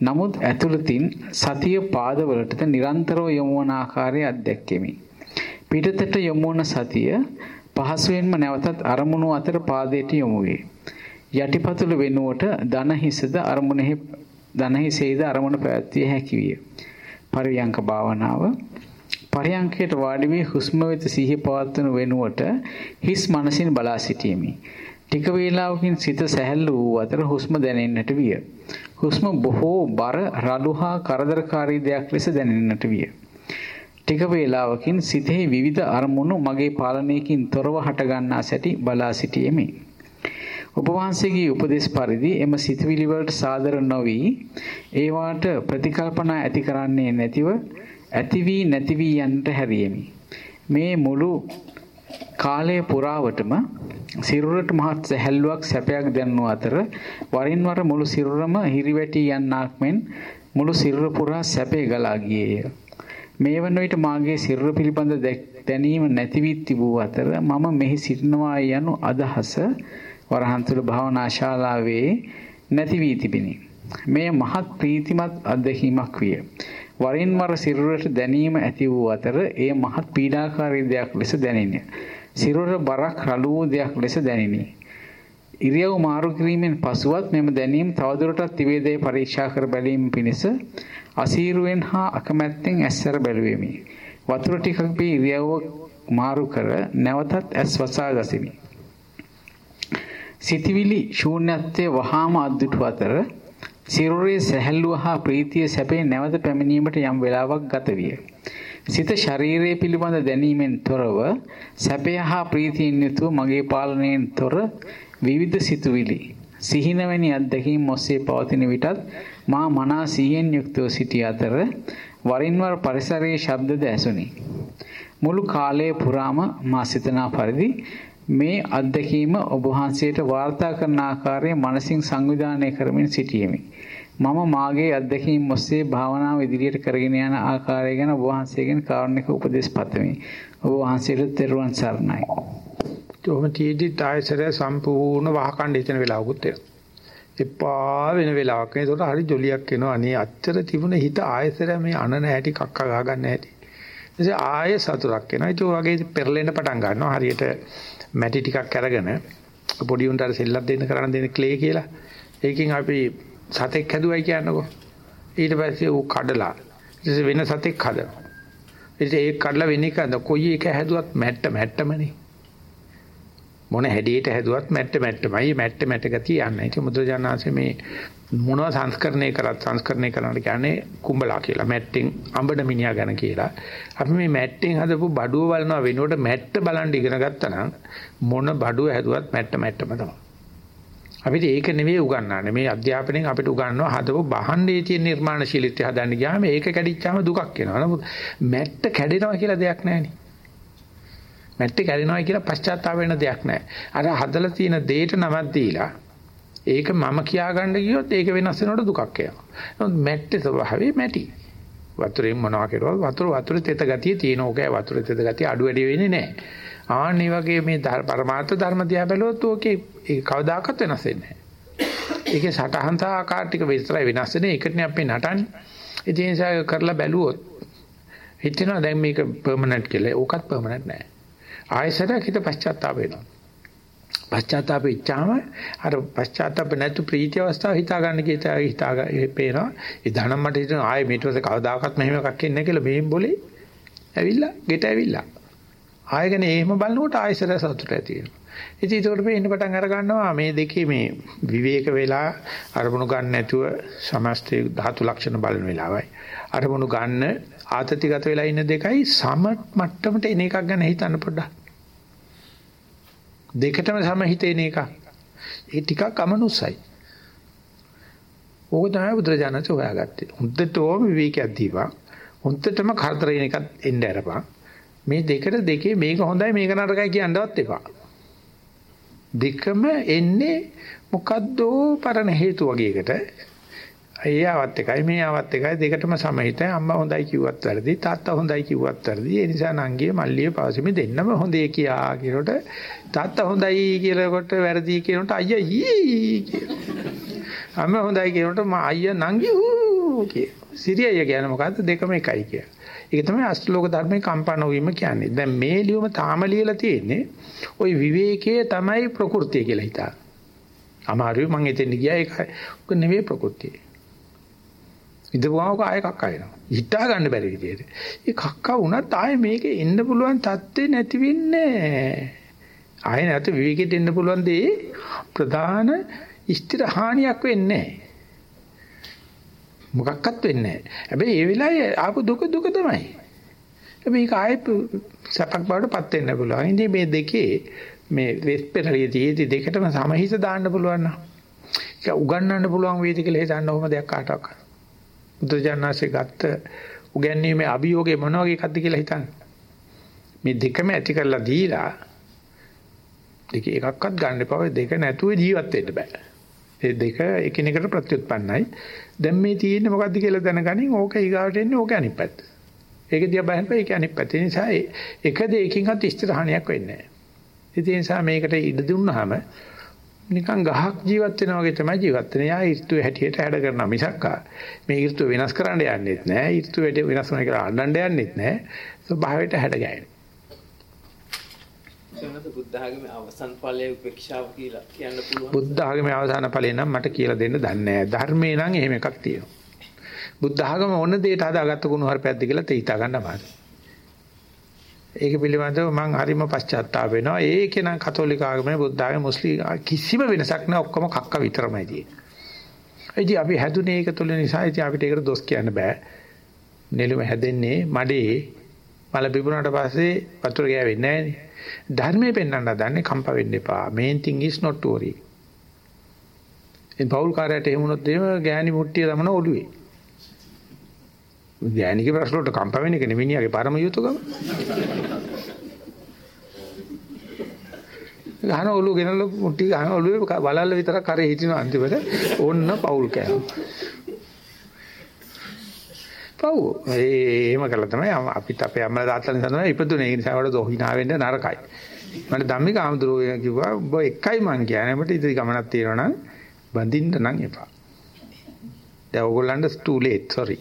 නමුත් ඇතුළතින් සතිය පාදවලටද නිරන්තරව යොමු වන ආකාරය අත්දැක්කෙමි. පිටතට යොමු වන සතිය පහසුවෙන්ම නැවතත් අරමුණු අතර පාදයට යොමු වේ. යටිපතුල වෙනුවට දන හිසද අරමුණෙහි දන හිසේද අරමුණ පැවැත්විය හැකි විය. පරියංක භාවනාව පරියංකයට වාඩි වී හුස්ම වෙත සිහිය පවත්වන වෙනුවට හිස් මනසින් බලා සිටීමේ ටික වේලාවකින් සිත සැහැල්ලු වූ අතර හුස්ම දැනෙන්නට විය. හුස්ම බොහෝ බර රළු හා කරදරකාරී දෙයක් ලෙස දැනෙන්නට විය. ටික වේලාවකින් සිතෙහි විවිධ අරමුණු මගේ පාලනයකින් තොරව හටගන්නා සැටි බලා සිටියෙමි. ඔබ වහන්සේගේ උපදේශ පරිදි එම සිතවිලි වලට සාදර නොවි ඒවාට ප්‍රතිකල්පනා ඇති කරන්නේ නැතිව ඇති වී නැති වී යන්නට හැරියෙමි. මේ මුළු කාලය පුරාවටම සිරුරට මහත් සැහැල්ලුවක් සැපයක් දැනුන අතර වරින් වර මුළු සිරුරම හිරිවැටි යන්නක් මෙන් මුළු සිරුර පුරා සැපේ ගලා ගියේය. මේ වන විට මාගේ සිරුර පිළිබඳ දැනීම නැති වී තිබූ අතර මම මෙහි සිටිනවා යනු අදහස වරහන් තුල භාවනා ශාලාවේ නැති වී තිබිනි. මෙය මහත් ප්‍රීතිමත් අත්දැකීමක් විය. වරින් වර සිරුරට දැනීම ඇති වූ අතර එය මහත් පීඩාකාරී දෙයක් ලෙස දැනිනි. සිරුර බරක් රළු වූ දෙයක් ලෙස දැනිනි. ඉරියව් මාරු කිරීමෙන් පසුවත් මෙම දැනීම තවදුරටත් තිවේදේ පරීක්ෂා කර බැලීම පිණිස අසීරුවෙන් හා අකමැත්තෙන් ඇස්සර බැලුවෙමි. වතුර ටිකක් පී ඉරියව්ව මාරු කර නැවතත් ඇස් වසා ගසිමි. සිතවිලි ශූන්‍යත්වයේ වහාම අද්දුටු අතර සිරුරේ සැහැල්ලුව හා ප්‍රීතිය සැපේ නැවත පැමිණීමට යම් වේලාවක් ගත විය. සිත ශරීරයේ පිළිබඳ දැනීමෙන් තොරව සැපය හා ප්‍රීතියෙන් යුතුව මගේ පාලනයෙන් තොර විවිධ සිතුවිලි සිහිනවැනි අත්දැකීම් ඔස්සේ පවතින විටත් මා මනා සිහියෙන් යුක්තව සිටි අතර වරින් වර පරිසරයේ ශබ්දද ඇසුනි. මුළු කාලය පුරාම මා සිතනා පරිදි මේ අත්දැකීම ඔබ වහන්සේට වාර්තා කරන ආකාරය මනසින් සංවිධානය කරමින් සිටියෙමි. මම මාගේ අත්දැකීම් ඔස්සේ භාවනාව ඉදිරියට කරගෙන යන ආකාරය ගැන ඔබ වහන්සේගෙන් කාරුණික උපදෙස් පතමි. ඔබ වහන්සේට තෙරුවන් සරණයි. කොහොම තීදි තායසර සම්පූර්ණ වහකණ්ඩ හිතන වෙලාවකුත් එනවා. එපා වෙන වෙලාවක ඒකට හරි ජොලියක් එනවා. අනේ අච්චර තිබුණ හිත ආයසර මේ අනන හැටි කක්ක ගා ගන්න හැටි. ඊට ආයෙ සතුටක් එනවා. ඒක වගේ පෙරලෙන්න පටන් ගන්නවා. හරියට මැටි ටිකක් අරගෙන පොඩි උන්ට අර සෙල්ලක් දෙන්න කරන්න දෙන ක්ලේ කියලා. ඒකෙන් අපි සතෙක් හැදුවයි කියන්නකෝ. ඊට පස්සේ ඌ කඩලා ඊට පස්සේ වෙන සතෙක් හදනවා. ඊට ඒක කඩලා වෙන එක හද කොයි එක හැදුවත් මැට්ට මැට්ටමනේ. මොන හැඩයට හැදුවත් මැට්ට මැට්ටමයි මැට්ට මැට්ට ගතිය යන්නේ. ඒක මුද්‍රජානංශේ මේ මොනවා සංස්කරණය කරත් සංස්කරණය කරනට කියන්නේ කුඹලා කියලා. මැට්ටෙන් අඹන මිනිහා ගැන කියලා. අපි මේ මැට්ටෙන් හදපු බඩුව බලනවා වෙනකොට මැට්ට බලන් ඉගෙන ගත්තා නම් මොන බඩුව හැදුවත් මැට්ට මැට්ටම තමයි. අපිට ඒක නෙවෙයි උගන්වන්නේ. මේ අධ්‍යාපනයෙන් අපිට උගන්වනවා හදපු බහණ්ඩේ තියෙන නිර්මාණශීලීත්වය හදන්න ගියාම ඒක කැඩිච්චාම දුකක් එනවා. නමුත් මැට්ට කැඩෙනවා කියලා දෙයක් නැහැනේ. මැට්ට කැඩෙනවා කියලා පශ්චාත්තාප වෙන දෙයක් නැහැ. අර හදලා තියෙන දෙයට නමක් දීලා ඒක මම කියාගන්න ගියොත් ඒක වෙනස් වෙනකොට දුකක් එනවා. නමුත් මැට්ටේ ස්වභාවය මැටි. වතුරෙන් මොනවා කරුවා වතුර වතුරේ තෙත ගතිය තියෙන ඕකේ වතුරේ තෙත ගතිය අඩු වැඩි වෙන්නේ නැහැ. ආන්නේ වගේ මේ පරමාර්ථ ධර්ම දිහා බැලුවොත් ඕකේ ඒක කවදාකවත් වෙනස් වෙන්නේ නැහැ. ඒකේ සටහන් තා ආකාර ටික විතරයි වෙනස් වෙන්නේ. ඒකනේ අපි නටන්නේ. ඒ නිසා කරලා බැලුවොත් හිතෙනවා දැන් මේක පර්මනන්ට් කියලා. ඕකත් පර්මනන්ට් නෑ. ආයෙසරක් හිත පශ්චාත්තාප වෙනවා. පශ්චාත්තාප ඉච්ඡාම අර පශ්චාත්තාප නැතු ප්‍රීති අවස්ථාව හිතා ගන්න කීතා හිතා පේනවා. ඒ ධනම් මට හිතෙන ආයේ මේට පස්සේ කවදාකවත් මෙහෙම එකක් එන්නේ නැහැ කියලා මෙහෙම બોලේ ඇවිල්ලා ගෙට ඇවිල්ලා. ආයගෙන එහෙම බලනකොට ආයෙසර සතුට ඇති වෙනවා. ඉතින් ඒකට මේ ඉන්න පටන් අර ගන්නවා මේ දෙකේ මේ විවේක වෙලා අරමුණු ගන්න නැතුව සමස්තයේ ධාතු ලක්ෂණ බලන වෙලාවයි. අරමුණු ගන්න ආතතිගත වෙලා ඉන්න දෙකයි සම මට්ටමට එන එකක් ගැන හිතන්න පොඩ්ඩක්. දෙකටම සමහිතේන එක. ඒ ටිකක් අමනුස්සයි. ඕක තමයි බුදුරජාණන් හොයාගත්තේ. හොඳටම විවේකයක් දීපන්. හොඳටම කරදරේන එකක් එන්න අරපන්. මේ දෙකට දෙකේ මේක හොඳයි මේක නරකයි කියන්නවත් එපා. දෙකම එන්නේ මොකද්දෝ පරණ හේතු වගේකට ඒ ආවත් එකයි මේ ආවත් එකයි දෙකටම සමහිතයි අම්මා හොඳයි කිව්වත් වැරදි තාත්තා හොඳයි කිව්වත් වැරදි ඒ නිසා නංගියේ මල්ලියේ පාසෙමි දෙන්නම හොඳේ කියා කියනකොට තාත්තා හොඳයි කියලාකොට වැරදි කියනකොට අයියා ඊ කියලා අම්මා හොඳයි කියනකොට මා අයියා නංගි ඌ කිය සිරියය කියන්නේ මොකද්ද දෙකම එකයි කිය. ඒක තමයි අස්ලෝක ධර්මයේ කම්පණ වීම කියන්නේ. දැන් මේ ලියුම තාම ලියලා තියෙන්නේ ওই විවේකයේ තමයි ප්‍රകൃතිය කියලා හිතා. අමාරුයි මං එතෙන් ගියා ඒක නෙමෙයි ප්‍රകൃතිය. ඉඳපුවාම ආයෙ කක්ක එනවා. හිතා ගන්න බැරි විදියට. ඒ කක්ක වුණත් ආයෙ මේකේ එන්න පුළුවන් තත්ත්වේ නැති වෙන්නේ ආයෙ නැත විවේකෙට එන්න පුළුවන් දේ ප්‍රධාන ස්ථිර හානියක් වෙන්නේ මොකක්වත් වෙන්නේ නැහැ. හැබැයි ඒ වෙලාවේ ආපු දුක දුක තමයි. හැබැයි ඒක ආයෙ සපක් බවට පත් වෙන්න පුළුවන්. ඉතින් මේ දෙකේ මේ වෙස්පෙරළියේදී දෙකටම සමහිත දාන්න පුළුවන් නම් ඒක උගන්වන්න පුළුවන් වේද කියලා හිතන්න ඕම දෙයක් කාටවත්. බුදුජානනාසේ ගත්ත උගන්වීමේ අභියෝගේ මොන වගේ එකක්ද කියලා හිතන්න. මේ දෙකම ඇති කරලා දීලා දෙක එකක්වත් ගන්න එපා. දෙක නැතුව ජීවත් වෙන්න බෑ. ඒ දෙක එකිනෙකට ප්‍රත්‍යুৎපන්නයි. දැන් මේ තියෙන්නේ මොකද්ද කියලා දැනගනින් ඕක ඊගාවට එන්නේ ඕක අනිත් පැත්ත. ඒක දිහා බලනකොට ඒක අනිත් පැත්ත. ඒ නිසා එක දෙයකින්වත් ස්ථිරහණයක් වෙන්නේ නැහැ. ඒ නිසා මේකට ඉඩ දුන්නාම නිකන් ගහක් ජීවත් වෙනා වගේ තමයි ජීවත් වෙන්නේ. යා ඍතුවේ හැටියට හැඩ කරනවා මිසක් මේ ඍතුව වෙනස් කරන්න යන්නෙත් නෑ. ඍතුව වෙනස් වෙනවා කියලා අඬන්න යන්නෙත් නෑ. ස්වභාවයට හැඩ ගැහෙන. බුද්ධ ආගමේ අවසන් ඵලයේ උපේක්ෂාව කියලා කියන්න පුළුවන්. බුද්ධ ආගමේ අවසාන ඵලය නම් මට කියලා දෙන්න දන්නේ නෑ. ධර්මේ නම් එහෙම එකක් තියෙනවා. බුද්ධ ආගම ඕන දෙයට හදාගත්ත කුණු හරපැද්ද කියලා තේ හිතා ගන්න අමාරුයි. ඒක පිළිබඳව මම හරිම පශ්චාත්තාප වෙනවා. ඒකේ නම් කතෝලික ආගමේ බුද්ධ ආගමේ මුස්ලිම් කිසිම වෙනසක් නැහැ. ඔක්කොම කක්ක විතරමයි තියෙන්නේ. ඉතින් අපි හැදුනේ ඒක තුල නිසා ඉතින් අපිට ඒකට දොස් කියන්න බෑ. නෙළුම හැදෙන්නේ මඩේ මල බිබුණාට පස්සේ වතුර ගෑවෙන්නේ නැහනේ. ධර්මයේ පෙන්වන්න හදන්නේ කම්ප වෙන්න එපා. main thing is not to worry. එන් පෞල් කාර්යයට එහෙම වුණොත් එහෙම ගෑණි මුට්ටිය තමන ඔළුවේ. ගෑණිගේ ප්‍රශ්න වලට කම්ප වෙන එක නෙවෙයිනියාගේ පරම යුතුයකම. ගහන ඔළුව ගෙනල්ල මුට්ටි ගහන ඔළුවේ බලල්ල විතරක් කරේ හිටින අන්තිමට ඕන්න පවුල් කෑවා. පව් ඒ එහෙම කළා තමයි අපිත් අපේ අම්මලා තාත්තලා නිසා තමයි ඉපදුනේ. ඒ නිසා වල දොහිනා වෙන්න නරකයි. මට ධම්මික ආමතුරෝ කිව්වා ඔබ එකයි මං කියන්නේ මට ඉතිරි ගමනක් තියෙනවා නම් බඳින්න නම් එපා. දැන් ඕගොල්ලන්ට too late sorry.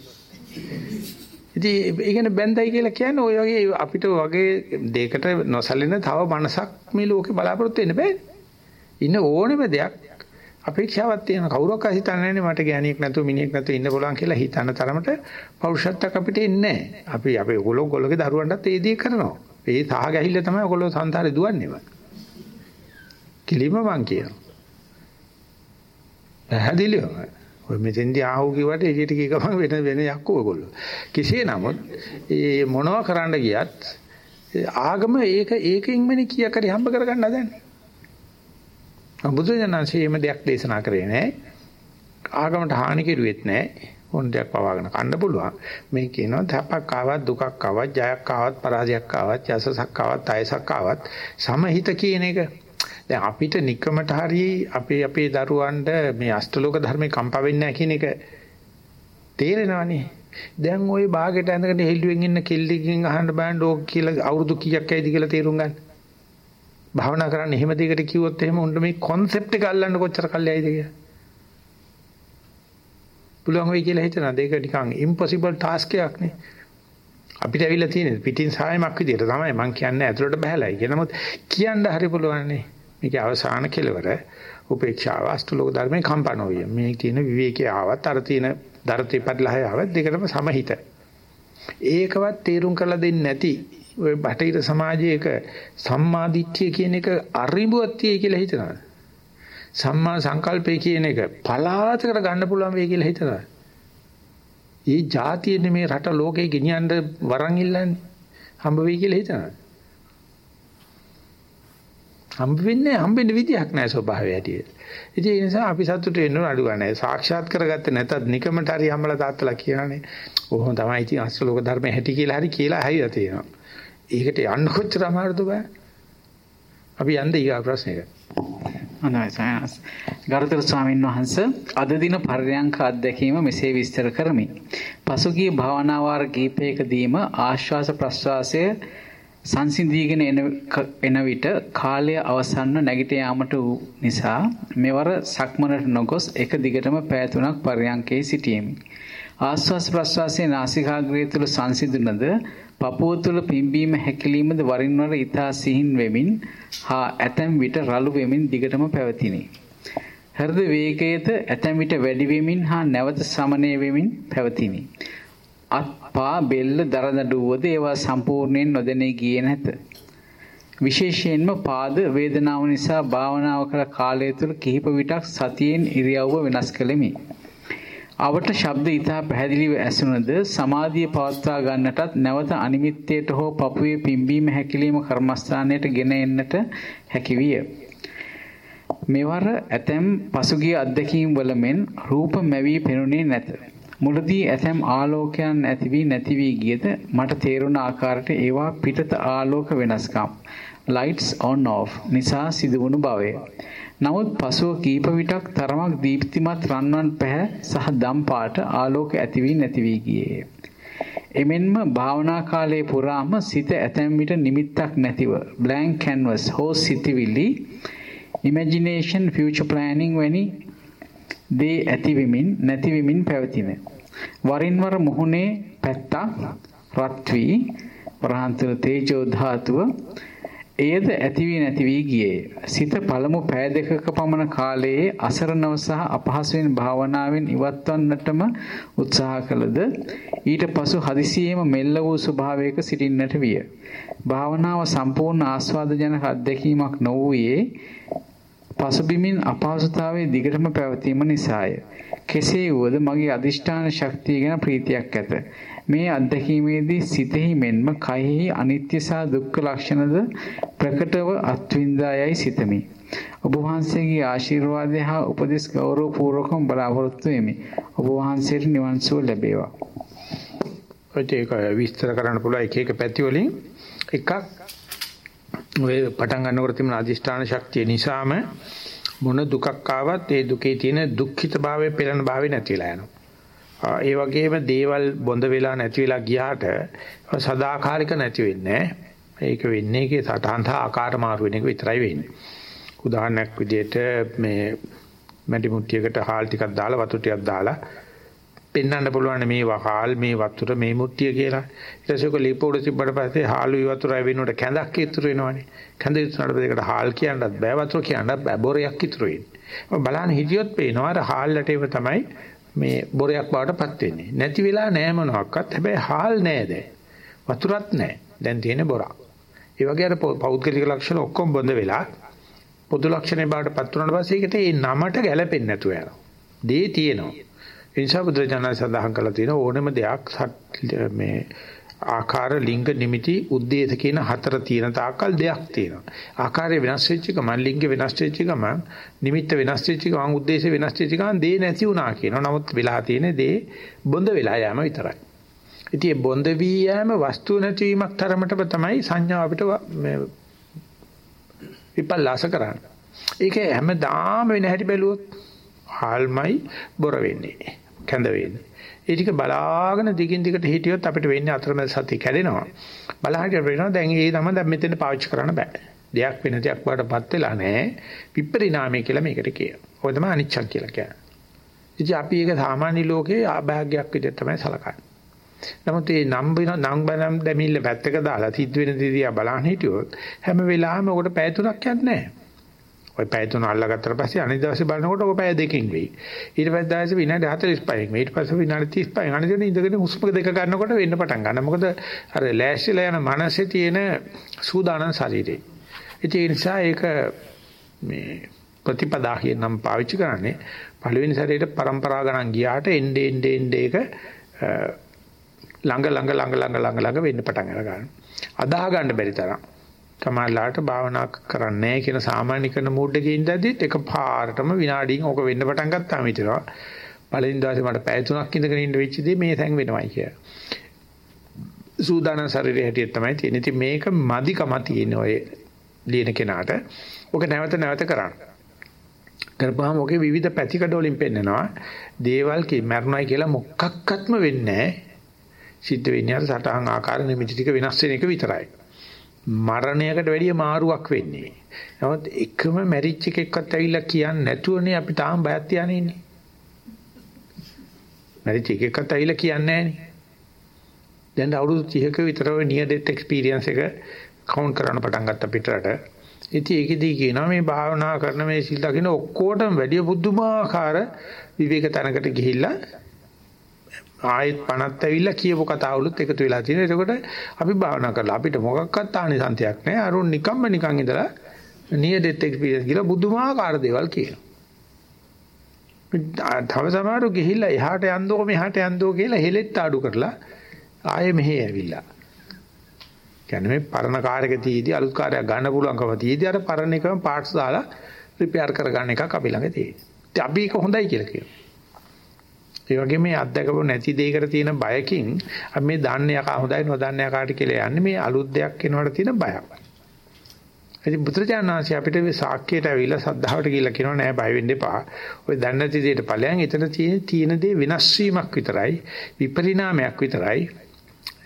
ඉතින් ඒ කියන්නේ බැඳයි කියලා කියන්නේ ওই වගේ අපිට වගේ දෙයකට නොසැලෙන තව මනසක් මේ ලෝකේ බලාපොරොත්තු වෙන්න බෑනේ. ඉන්න ඕනෙම දෙයක් අපේක්ෂාවක් තියෙන කවුරක් හිතන්නේ නැහැ මට ගෑණියෙක් නැතුව මිනිහෙක් නැතුව ඉන්න පුළුවන් කියලා හිතන තරමට පෞරුෂත්වයක් අපිට එන්නේ නැහැ. අපි අපේ ඔගොල්ලෝ ඔගොල්ලෝගේ දරුවන්ටත් ඒ දේ කරනවා. ඒ සහ ගැහිල්ල තමයි ඔගොල්ලෝ සංසාරේ දුවන්නේම. කිලිම මං කියනවා. පැහැදිලිවම ඔය මෙතෙන්දී ආහුව කිව්වට එළියට ගිය ගමන් වෙන වෙන යක්කෝ ඔයගොල්ලෝ. කෙසේ නමුත් ඒ මොනවා කරන්න ගියත් ආගම ඒක ඒකෙන් මෙනි කීයක් හරි හම්බ කරගන්න හදන්නේ. බුදුජානන්සේ මේ දෙයක් දේශනා කරේ නෑ. ආගමට හානි කෙරුවෙත් නෑ. ඕන දෙයක් පවාගෙන කන්න පුළුවන්. මේ කියනවා තපක් ආවත් දුකක් ආවත් ජයක් ආවත් පරාජයක් ආවත් යසසක් ආවත් අයසක් ආවත් සමහිත කියන එක දැන් අපිට নিকමට හරියි අපේ අපේ දරුවන්ට මේ අෂ්ටලෝක ධර්මේ කම්පා වෙන්නේ නැහැ කියන එක තේරෙනවනේ. දැන් ওই බාගෙට ඇඳගෙන හෙල්ලුවෙන් ඉන්න කෙල්ලකින් අහන්න බෑන් ඩෝක් කියලා අවුරුදු කීයක් ඇයිද කියලා තේරුම් ගන්න. භාවනා කරන්න එහෙම දෙයකට කිව්වොත් එහෙම උන්ට මේ concept එක අල්ලන්න කොච්චර කල් යයිද කියලා. පුළුවන් වෙයි කියලා හිතනවා. ඒක නිකන් impossible task එකක් නේ. අපිට ඇවිල්ලා තියෙන්නේ පිටින් සායමක් විදියට තමයි මම කියන්නේ ඇතුළට බහැලයි. ඒක නමුත් කියන්න හරි පුළුවන් නේ. මේකේ අවසාන කෙලවර උපේක්ෂාව අෂ්ටලෝක ධර්මේ කම්පන වීම. මේ තියෙන විවේකී ආවත් අර තියෙන දරතේ පරිලහය ආවත් දෙකටම සමහිත. ඒකවත් තේරුම් කරලා දෙන්නේ නැති ඔය බටහිර සමාජයේක සම්මාදිට්ඨිය කියන එක අරිඹුවක් tie කියලා හිතනවා. සම්මා සංකල්පය කියන එක පලාතකට ගන්න පුළුවන් වෙයි කියලා හිතනවා. ඒ જાතියනේ මේ රට ලෝකේ ගෙනියන්න වරන් ඉල්ලන්නේ. හම්බ වෙයි කියලා හිතනවා. හම්බ වෙන්නේ හම්බෙන්න විදියක් නැහැ ස්වභාවය ඇටියෙ. ඉතින් ඒ නිසා අපි සතුට වෙන්න අඩු ගන්නෑ. සාක්ෂාත් කරගත්තේ නැතත් නිකමට හරි හම්බලා තාත්තලා කියනනේ. ඕහොම තමයි ඉතින් අස්සලෝක ධර්ම හැටි කියලා හරි කියලා හරියට තියෙනවා. ඒකට යන්න කොච්චර අමාරුද බෑ. අපි යන්න ඊගා ප්‍රශ්නෙකට. හොඳයි සයන්ස්. ගරුතර ස්වාමින් වහන්සේ අද දින පර්යංක අධ්‍යක්ීම මෙසේ විස්තර කරමි. පසුගිය භාවනා වාර කීපයකදීම ආශ්වාස ප්‍රශ්වාසය සංසිඳීගෙන එන එන විට කාලය අවසන්ව නැගිට යාමට වූ නිසා මෙවර සක්මනට නොගොස් එක දිගටම පෑ තුනක් පර්යංකේ සිටියෙමි. ආශ්වාස ප්‍රශ්වාසයේ නාසිකාග්‍රය තුල සංසිඳුනද පපුව තුල පිම්බීම හැකිලීමද වරින් වර ඊතා සිහින් වෙමින් හා ඇතැම් විට රළු වෙමින් දිගටම පැවතිනි. හෘද වේගයද ඇතැම් විට වැඩි වෙමින් හා නැවත සමනය වෙමින් පැවතිනි. අත් පා බෙල්ල දරදඬුවද ඒවා සම්පූර්ණයෙන් නොදැනී ගියේ නැත. විශේෂයෙන්ම පාද වේදනාව නිසා භාවනාව කළ කාලය තුල කිහිප විටක් සතියෙන් ඉරියව්ව වෙනස් කළෙමි. අවට ශබ්ද ඊටා පැහැදිලිව ඇසුනද සමාධිය පවත්වා ගන්නටත් නැවත අනිමිත්තයට හෝ පපුවේ පිම්බීම හැකිලිම කර්මස්ථානයට ගෙන එන්නට හැකි විය. මෙවර ඇතැම් පසුගිය අත්දැකීම් වල මෙන් රූප මැවී පෙනුනේ නැත. මුලදී ඇතැම් ආලෝකයන් ඇති වී නැති වී ගියද මට තේරුණ ආකාරයට ඒවා පිටත ආලෝක වෙනස්කම් lights on off නිසා සිදුවුණු බවය. නමුත් පසුව කීප විටක් තරමක් දීප්තිමත් රන්වන් පැහැ සහ දම් පාට ආලෝක ඇති වී නැති වී ගියේය. එමෙන්ම භාවනා කාලයේ පුරාම සිත ඇතැම් විට නිමිත්තක් නැතිව blank canvas හෝ සිතවිලි imagination future planning වැනි දේ ඇති වෙමින් නැති වෙමින් පැවතින. වරින් වර මුහුණේ පැත්තක් රත් වී වරහන්තර තේජෝ ධාතුව එයද ඇති වී නැති වී ගියේ. සිත පළමු පෑ දෙකක පමණ කාලයේ අසරණව සහ අපහසුවෙන් භාවනාවෙන් ඉවත්වන්නටම උත්සාහ කළද ඊට පසු හදිසියෙම මෙල්ල වූ ස්වභාවයක සිටින්නට විය. භාවනාව සම්පූර්ණ ආස්වාදජනක අත්දැකීමක් නොවුයේ පසුබිමින් අපහසුතාවයේ දිගටම පැවතීම නිසාය. කෙසේ වුවද මගේ අදිෂ්ඨාන ශක්තිය ගැන ප්‍රීතියක් ඇත. මේ අත්දැකීමේදී සිතෙහි මෙන්ම කයෙහි අනිත්‍ය සහ දුක්ඛ ලක්ෂණද ප්‍රකටව අත්විඳායයි සිතමි. ඔබ වහන්සේගේ ආශිර්වාදය හා උපදෙස් ගෞරවපූර්වකව බලාපොරොත්තු වෙමි. ඔබ වහන්සේට නිවන් සුව ලැබේවා. ඒක විස්තර කරන්න පුළුවන් එක එක පැති වලින් එකක් ඔය පටන් ගන්නකොට තිබෙන අදිෂ්ඨාන ශක්තිය නිසාම මොන දුකක් ආවත් ඒ දුකේ තියෙන දුක්ඛිත භාවය පෙළෙන භාවය නැතිලා යනවා. ඒ වගේම දේවල් බොඳ වෙලා නැති වෙලා ගියාට සදාකාලික නැති වෙන්නේ ඒක වෙන්නේ ඒකේ සටහන් සහ ආකාර මාරු වෙන එක විතරයි වෙන්නේ. උදාහරණයක් විදිහට මේ මැටි මුට්ටියකට හාල් ටිකක් දාලා වතුර ටිකක් දාලා පෙන්වන්න පුළුවන් මේ වහල් මේ වතුර මේ මුට්ටිය කියලා. ඊට පස්සේ ඔක ලිපෝඩ තිබ්බට පස්සේ හාලුයි වතුරයි වෙනකොට කැඳක් ඉතුරු වෙනවනේ. කැඳ ඉතුරුනට පස්සේ ඒකට හාල් කියන්නත් බෑ වතුර කියන්නත් බෑ බොරයක් ඉතුරු වෙන්නේ. බලන්න හිටියොත් පේනවා අර හාල්ලට ඒව තමයි මේ බොරයක් බවටපත් වෙන්නේ. නැති වෙලා නෑ මොනවත්. හැබැයි හාල් නෑ දැන්. වතුරත් නෑ. දැන් තියෙන බොරක්. ඒ වගේ අර පෞද්ගලික ලක්ෂණ ඔක්කොම බොඳ වෙලා පොදු ලක්ෂණේ බවටපත් වුණාට පස්සේ ඒකට ඒ නමට ගැලපෙන්නේ නැතුව යනවා. දේ තියෙනවා. ඒ නිසා බුදුරජාණන් සඳහන් කළා තියෙන ඕනම දෙයක් මේ ආකාර ලිංග නිමිති උද්දේශ කියන හතර තියෙන තාක්කල් දෙයක් තියෙනවා. ආකාරය වෙනස් වෙච්ච ගමන් ලිංග වෙනස් වෙච්ච ගමන් නිමිත්ත වෙනස් වෙච්ච ගමන් උද්දේශ වෙනස් වෙච්ච ගමන් දේ නැති වුණා කියනවා. නමුත් වෙලා තියෙන දේ බොඳ වෙලා යෑම විතරයි. ඉතින් මේ බොඳ වී යෑම වස්තු නැතිවීමක් තරමටම තමයි සංඥාව අපිට මේ විපල්ලාස කරන්නේ. ඒක හැමදාම වෙන හැටි බැලුවොත් හාල්මයි බොර වෙන්නේ. කැඳ වෙන්නේ. ඒ ටික බලාගෙන දිගින් දිගට හිටියොත් අපිට වෙන්නේ අතරමැද සතිය කැඩෙනවා. බලාහිටියට වෙනවා දැන් ඒ තමයි දැන් මෙතෙන් පාවිච්චි කරන්න බෑ. දෙයක් වෙන දෙයක් වඩපත් වෙලා නැහැ. විපරිණාමය කියලා මේකට කියනවා. ඔය තමයි අනිච්චක් කියලා කියන්නේ. ඉතින් අපි ඒක සාමාන්‍ය ලෝකේ ආභාග්‍යයක් විදිහට තමයි සලකන්නේ. නමුත් මේ නම් නම් බනම් දෙමිල්ල පැත්තක දාලා සිද්ධ වෙන දේ දිහා බලන්න හිටියොත් හැම වෙලාවෙම ඔකට පැය තුනක් යන්නේ නැහැ. ඔය පැය තුන අල්ලගත්තට පස්සේ අනිත් දවසේ බලනකොට ඔය පැය දෙකකින් වෙයි. ඊට පස්සේ දවසේ විනාඩි 45කින් වෙයි. ඊට පස්සේ විනාඩි 35කින් අනිත් දවසේ ඉඳගෙන හුස්ම දෙක ගන්නකොට වෙන්න පටන් ගන්නවා. මොකද අර ලෑස්තිලා යන මනසේ තියෙන සූදානම් ශරීරේ. ඒ නිසා ඒක මේ ප්‍රතිපදා කියන නම් පාවිච්චි කරන්නේ පළවෙනි සැරේට પરම්පරා ගණන් ගියාට එnde ende ende එක ළඟ ළඟ ළඟ ළඟ ළඟ ළඟ වෙන්න පටන් අර ගන්නවා. අදාහ ගන්න බැරි තරම්. තමයිලාට භාවනා කරන්නේ නැහැ කියන සාමාන්‍ය කරන මූඩ් එකේ ඉඳද්දිත් එක පාරටම විනාඩියෙන් ඕක වෙන්න පටන් ගත්තාම හිතනවා පළවෙනි දවසේ මට පැය තුනක් ඉඳගෙන ඉන්න වෙච්ච දේ මේ තැන් වෙනවයි කියලා. සූදානම් ශරීරය හැටියට තමයි තියෙන්නේ. ඉතින් මේක මදිකම තියෙන ඔය ලියන කෙනාට. ඔක නැවත නැවත කරන්න. කරපුවාම ඔකේ විවිධ පැතිකඩ වලින් පෙන්නනවා. දේවල් කි මරණයි කියලා මොකක්වත්ම වෙන්නේ නැහැ. සිද්ධ වෙන්නේ අර සටහන් ආකාර නිමිති ටික වෙනස් වෙන එක විතරයි. මරණයකට වැඩිය මාරුවක් වෙන්නේ. නමුත් එකම මැරිච් එකෙක්වත් ඇවිල්ලා කියන්නේ නැතුවනේ අපි තාම බයත් තියානේ ඉන්නේ. මැරිච් එකෙක්වත් ඇවිල්ලා කියන්නේ නැහනේ. දැන් අවුරුදු 30ක විතර ඔය නියර් ඩෙත් එක්ස්පීරියන්ස් එක කවුන්ට් කරන්න පටන් ගත්ත පිටරට. ඉතින් ඒකෙදී කියනවා මේ භාවනා කරන මේ සිල් දකින්න ඔක්කොටම වැඩිය බුද්ධමාකාර විවේක තැනකට ගිහිල්ලා ආයෙත් පණත් ඇවිල්ලා කියපු කතාවලුත් එකතු වෙලා තියෙනවා. එතකොට අපි භාවනා කරලා අපිට මොකක්වත් ආනිසන්තයක් නැහැ. අරුන් නිකම්ම නිකන් ඉඳලා නියර් ඩෙත් එක්ස්පීරියන්ස් කියලා බුදුමාකාර දේවල් කියනවා. තව සමහරව ගිහිල්ලා එහාට යන්දෝ මෙහාට යන්දෝ කියලා හෙලෙත් ආඩු කරලා ආයෙ මෙහෙ ඇවිල්ලා. කියන්නේ මේ පරණ කාර් එක තියේදී අලුත් කාර්යයක් ගන්න පුළුවන්කම තියේදී අර පරණ එකම පාර්ට්ස් දාලා රිපෙයාර් කරගන්න එකක් අපි ළඟ තියෙනවා. ඉතින් අපි ඒක හොඳයි කියලා කියනවා. ඒ වගේ මේ අත්දකපු නැති දෙයකට තියෙන බයකින් අපි මේ දන්නේ යකා හොඳයි නොදන්නේ යකාට කියලා යන්නේ මේ අලුත් දෙයක් වෙනවට තියෙන බයක්. ඉතින් බුදුරජාණන් වහන්සේ අපිට මේ සාක්කයට ඇවිල්ලා සද්ධාවට කියලා කියනවා නෑ බය වෙන්න එපා. ඔය දන්නේ නැති දෙයට ඵලයන් එතන තියෙන තියෙන දේ වෙනස් වීමක් විතරයි, විපරිණාමයක් විතරයි.